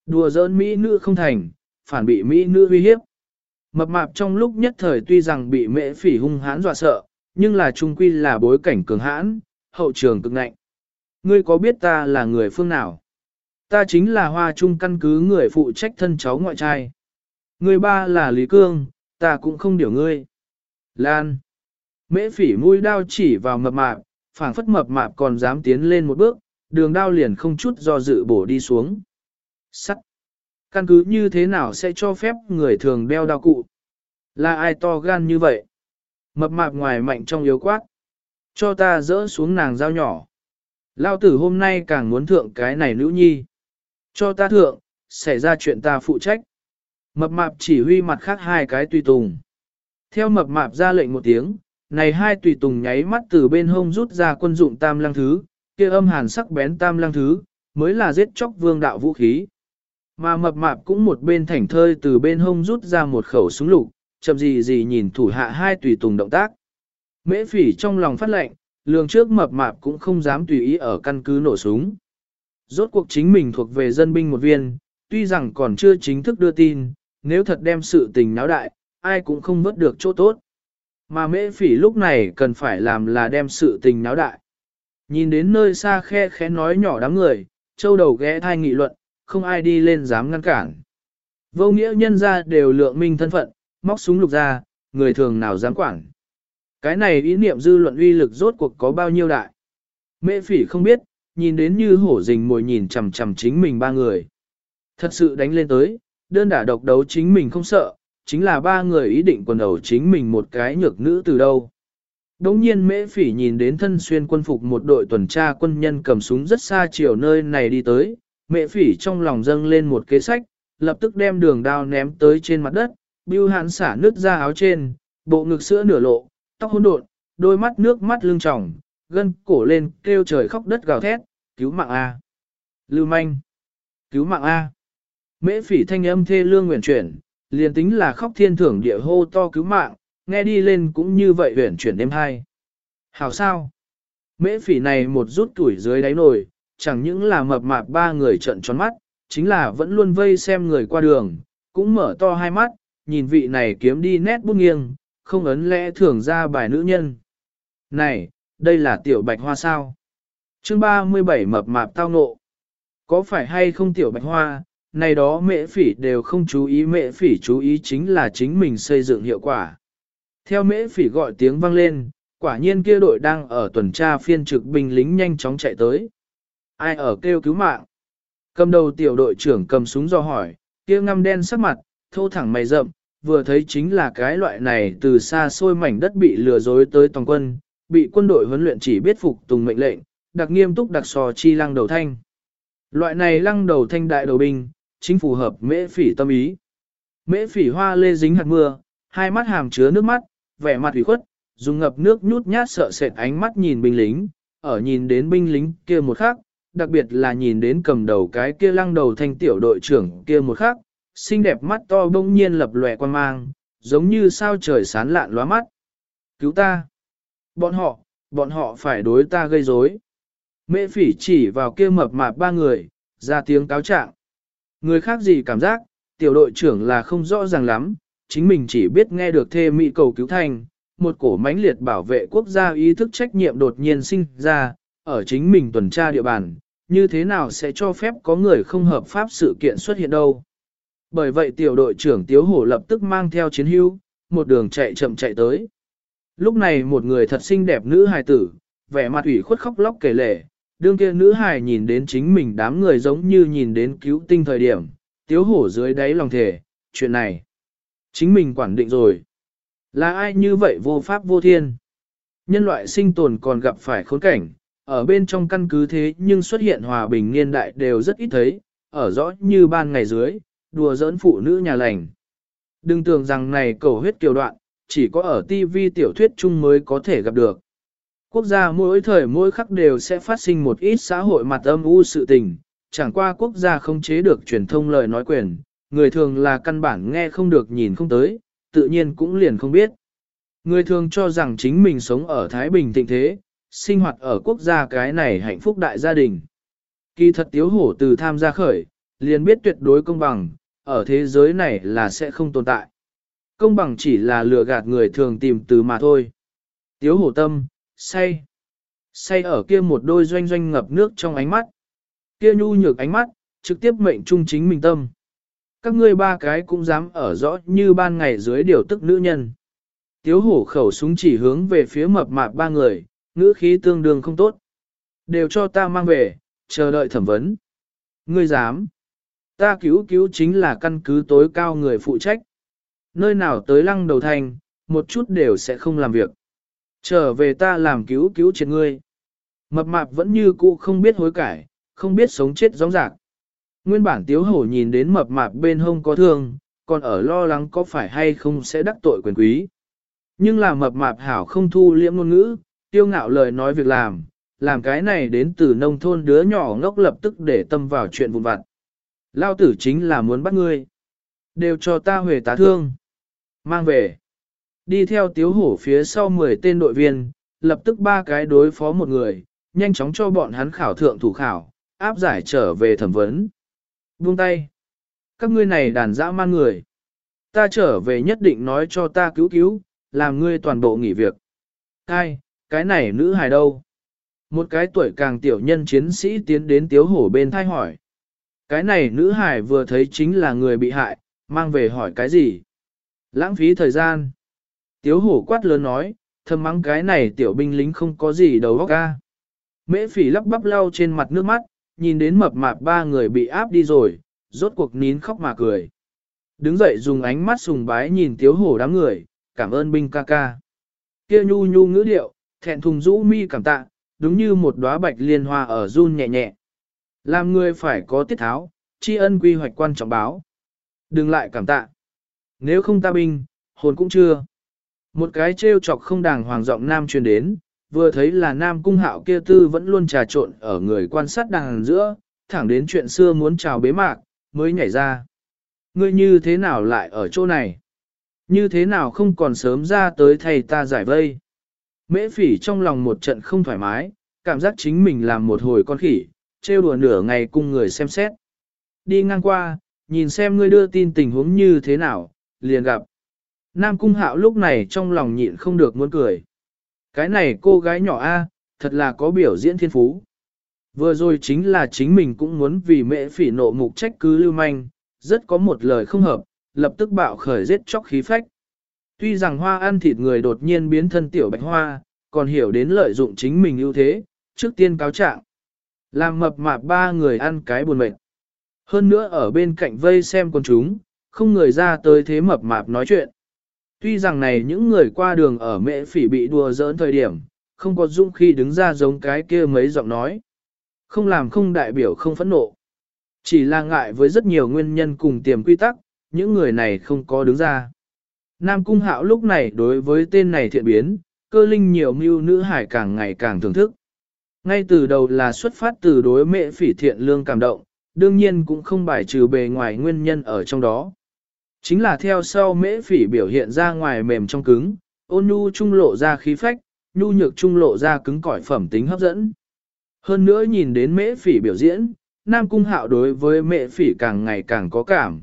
Đùa giỡn Mỹ nữ không thành, phản bị Mỹ nữ uy hiếp. Mập mạp trong lúc nhất thời tuy rằng bị mễ phỉ hung hãn dọa sợ, nhưng là trung quy là bối cảnh cường hãn, hậu trường cực nạnh Ngươi có biết ta là người phương nào? Ta chính là hoa trung căn cứ người phụ trách thân cháu ngoại trai. Người ba là Lý Cương, ta cũng không điều ngươi. Lan. Mễ phỉ mũi đao chỉ vào mập mạp, phảng phất mập mạp còn dám tiến lên một bước, đường đao liền không chút do dự bổ đi xuống. Sắt. Căn cứ như thế nào sẽ cho phép người thường đeo đao cụ? Là ai to gan như vậy? Mập mạp ngoài mạnh trong yếu quát. Cho ta dỡ xuống nàng dao nhỏ. Lao tử hôm nay càng muốn thượng cái này nữ nhi. Cho ta thượng, xảy ra chuyện ta phụ trách. Mập mạp chỉ huy mặt khác hai cái tùy tùng. Theo mập mạp ra lệnh một tiếng, này hai tùy tùng nháy mắt từ bên hông rút ra quân dụng tam lăng thứ, kia âm hàn sắc bén tam lăng thứ, mới là giết chóc vương đạo vũ khí. Mà mập mạp cũng một bên thảnh thơi từ bên hông rút ra một khẩu súng lục, chậm gì gì nhìn thủ hạ hai tùy tùng động tác. Mễ phỉ trong lòng phát lệnh, lường trước mập mạp cũng không dám tùy ý ở căn cứ nổ súng. Rốt cuộc chính mình thuộc về dân binh một viên, tuy rằng còn chưa chính thức đưa tin, nếu thật đem sự tình náo đại, ai cũng không vớt được chỗ tốt. Mà mễ phỉ lúc này cần phải làm là đem sự tình náo đại. Nhìn đến nơi xa khe khẽ nói nhỏ đám người, châu đầu ghé thai nghị luận, không ai đi lên dám ngăn cản. Vô nghĩa nhân ra đều lượng minh thân phận, móc súng lục ra, người thường nào dám quản. Cái này ý niệm dư luận uy lực rốt cuộc có bao nhiêu đại. Mễ phỉ không biết, nhìn đến như hổ rình mồi nhìn chằm chằm chính mình ba người. Thật sự đánh lên tới, đơn đả độc đấu chính mình không sợ, chính là ba người ý định quần đầu chính mình một cái nhược nữ từ đâu. Đống nhiên mễ phỉ nhìn đến thân xuyên quân phục một đội tuần tra quân nhân cầm súng rất xa chiều nơi này đi tới, mễ phỉ trong lòng dâng lên một kế sách, lập tức đem đường đao ném tới trên mặt đất, bưu hãn xả nước ra áo trên, bộ ngực sữa nửa lộ, tóc hỗn độn, đôi mắt nước mắt lưng tròng, gân cổ lên kêu trời khóc đất gào thét, cứu mạng A. Lưu manh, cứu mạng A. Mễ phỉ thanh âm thê lương nguyện chuyển, liền tính là khóc thiên thưởng địa hô to cứu mạng, nghe đi lên cũng như vậy nguyện chuyển đêm hai. Hảo sao? Mễ phỉ này một rút tuổi dưới đáy nồi, chẳng những là mập mạp ba người trận tròn mắt, chính là vẫn luôn vây xem người qua đường, cũng mở to hai mắt, nhìn vị này kiếm đi nét bút nghiêng, không ấn lẽ thưởng ra bài nữ nhân. Này, đây là tiểu bạch hoa sao? chương 37 mập mạp tao nộ. Có phải hay không tiểu bạch hoa, này đó mẹ phỉ đều không chú ý mẹ phỉ chú ý chính là chính mình xây dựng hiệu quả. Theo mễ phỉ gọi tiếng vang lên, quả nhiên kia đội đang ở tuần tra phiên trực binh lính nhanh chóng chạy tới. Ai ở kêu cứu mạng? Cầm đầu tiểu đội trưởng cầm súng do hỏi, kia ngăm đen sắc mặt, thô thẳng mày rậm, vừa thấy chính là cái loại này từ xa xôi mảnh đất bị lừa dối tới toàn quân, bị quân đội huấn luyện chỉ biết phục tùng mệnh lệnh, đặc nghiêm túc đặc sò chi lăng đầu thanh. Loại này lăng đầu thanh đại đầu binh, chính phù hợp mễ phỉ tâm ý. Mễ phỉ hoa lê dính hạt mưa, hai mắt hàm chứa nước mắt, vẻ mặt ủy khuất, dùng ngập nước nhút nhát sợ sệt ánh mắt nhìn binh lính, ở nhìn đến binh lính kia một khắc, đặc biệt là nhìn đến cầm đầu cái kia lăng đầu thanh tiểu đội trưởng kia một khắc, xinh đẹp mắt to bỗng nhiên lập lòe quan mang, giống như sao trời sán lạn lóa mắt. Cứu ta! Bọn họ, bọn họ phải đối ta gây rối. Mễ phỉ chỉ vào kia mập mạp ba người, ra tiếng cáo trạng. Người khác gì cảm giác, tiểu đội trưởng là không rõ ràng lắm, chính mình chỉ biết nghe được thê mỹ cầu cứu thành, một cổ mãnh liệt bảo vệ quốc gia ý thức trách nhiệm đột nhiên sinh ra, ở chính mình tuần tra địa bàn, như thế nào sẽ cho phép có người không hợp pháp sự kiện xuất hiện đâu. Bởi vậy tiểu đội trưởng Tiếu Hổ lập tức mang theo chiến hưu, một đường chạy chậm chạy tới. Lúc này một người thật xinh đẹp nữ hài tử, vẻ mặt ủy khuất khóc lóc kể lể, đương kia nữ hài nhìn đến chính mình đám người giống như nhìn đến cứu tinh thời điểm, Tiếu Hổ dưới đáy lòng thể, chuyện này, chính mình quản định rồi. Là ai như vậy vô pháp vô thiên? Nhân loại sinh tồn còn gặp phải khốn cảnh, ở bên trong căn cứ thế nhưng xuất hiện hòa bình niên đại đều rất ít thấy, ở rõ như ban ngày dưới, đùa giỡn phụ nữ nhà lành. Đừng tưởng rằng này cầu huyết kiều đoạn, chỉ có ở TV tiểu thuyết chung mới có thể gặp được. Quốc gia mỗi thời mỗi khắc đều sẽ phát sinh một ít xã hội mặt âm u sự tình, chẳng qua quốc gia không chế được truyền thông lời nói quyền, người thường là căn bản nghe không được nhìn không tới, tự nhiên cũng liền không biết. Người thường cho rằng chính mình sống ở Thái Bình thịnh thế, sinh hoạt ở quốc gia cái này hạnh phúc đại gia đình. Kỳ thật tiếu hổ từ tham gia khởi, liền biết tuyệt đối công bằng, ở thế giới này là sẽ không tồn tại. Công bằng chỉ là lừa gạt người thường tìm từ mà thôi. Tiếu hổ tâm, say. Say ở kia một đôi doanh doanh ngập nước trong ánh mắt. Kia nhu nhược ánh mắt, trực tiếp mệnh trung chính mình tâm. Các ngươi ba cái cũng dám ở rõ như ban ngày dưới điều tức nữ nhân. Tiếu hổ khẩu súng chỉ hướng về phía mập mạp ba người, ngữ khí tương đương không tốt. Đều cho ta mang về, chờ đợi thẩm vấn. Ngươi dám. Ta cứu cứu chính là căn cứ tối cao người phụ trách. Nơi nào tới lăng đầu thành, một chút đều sẽ không làm việc. Trở về ta làm cứu cứu trên ngươi. Mập mạp vẫn như cũ không biết hối cải, không biết sống chết rõ ràng. Nguyên bản tiếu hổ nhìn đến mập mạp bên hông có thương, còn ở lo lắng có phải hay không sẽ đắc tội quyền quý. Nhưng là mập mạp hảo không thu liễm ngôn ngữ, tiêu ngạo lời nói việc làm, làm cái này đến từ nông thôn đứa nhỏ ngốc lập tức để tâm vào chuyện vụn vặt. Lao tử chính là muốn bắt ngươi. Đều cho ta huề tá thương. Mang về. Đi theo tiếu hổ phía sau 10 tên đội viên, lập tức ba cái đối phó một người, nhanh chóng cho bọn hắn khảo thượng thủ khảo, áp giải trở về thẩm vấn. Buông tay. Các ngươi này đàn dã man người. Ta trở về nhất định nói cho ta cứu cứu, làm ngươi toàn bộ nghỉ việc. Ai, cái này nữ hài đâu? Một cái tuổi càng tiểu nhân chiến sĩ tiến đến tiếu hổ bên thai hỏi. Cái này nữ hài vừa thấy chính là người bị hại, mang về hỏi cái gì? Lãng phí thời gian. Tiếu hổ quát lớn nói, thầm mắng cái này tiểu binh lính không có gì đầu óc ca. Mễ phỉ lắp bắp lau trên mặt nước mắt, nhìn đến mập mạp ba người bị áp đi rồi, rốt cuộc nín khóc mà cười. Đứng dậy dùng ánh mắt sùng bái nhìn tiếu hổ đám người, cảm ơn binh ca ca. Kia nhu nhu ngữ điệu, thẹn thùng rũ mi cảm tạ, đúng như một đóa bạch liên hoa ở run nhẹ nhẹ. Làm người phải có tiết tháo, tri ân quy hoạch quan trọng báo. Đừng lại cảm tạ. Nếu không ta binh, hồn cũng chưa. Một cái trêu chọc không đàng hoàng giọng nam truyền đến, vừa thấy là nam cung hạo kia tư vẫn luôn trà trộn ở người quan sát đằng giữa, thẳng đến chuyện xưa muốn chào bế mạc, mới nhảy ra. Ngươi như thế nào lại ở chỗ này? Như thế nào không còn sớm ra tới thầy ta giải vây? Mễ phỉ trong lòng một trận không thoải mái, cảm giác chính mình làm một hồi con khỉ, trêu đùa nửa ngày cùng người xem xét. Đi ngang qua, nhìn xem ngươi đưa tin tình huống như thế nào, liền gặp. Nam Cung Hạo lúc này trong lòng nhịn không được muốn cười. Cái này cô gái nhỏ A, thật là có biểu diễn thiên phú. Vừa rồi chính là chính mình cũng muốn vì mẹ phỉ nộ mục trách cứ lưu manh, rất có một lời không hợp, lập tức bạo khởi giết chóc khí phách. Tuy rằng hoa ăn thịt người đột nhiên biến thân tiểu bạch hoa, còn hiểu đến lợi dụng chính mình ưu thế, trước tiên cáo trạng. Làm mập mạp ba người ăn cái buồn mệt. Hơn nữa ở bên cạnh vây xem con chúng, không người ra tới thế mập mạp nói chuyện. Tuy rằng này những người qua đường ở mẹ phỉ bị đùa giỡn thời điểm, không có dũng khi đứng ra giống cái kia mấy giọng nói. Không làm không đại biểu không phẫn nộ. Chỉ là ngại với rất nhiều nguyên nhân cùng tiềm quy tắc, những người này không có đứng ra. Nam Cung Hạo lúc này đối với tên này thiện biến, cơ linh nhiều mưu nữ hải càng ngày càng thưởng thức. Ngay từ đầu là xuất phát từ đối mệ phỉ thiện lương cảm động, đương nhiên cũng không bài trừ bề ngoài nguyên nhân ở trong đó. Chính là theo sau mễ phỉ biểu hiện ra ngoài mềm trong cứng, ôn nhu trung lộ ra khí phách, nhu nhược trung lộ ra cứng cỏi phẩm tính hấp dẫn. Hơn nữa nhìn đến mễ phỉ biểu diễn, Nam Cung Hạo đối với mễ phỉ càng ngày càng có cảm,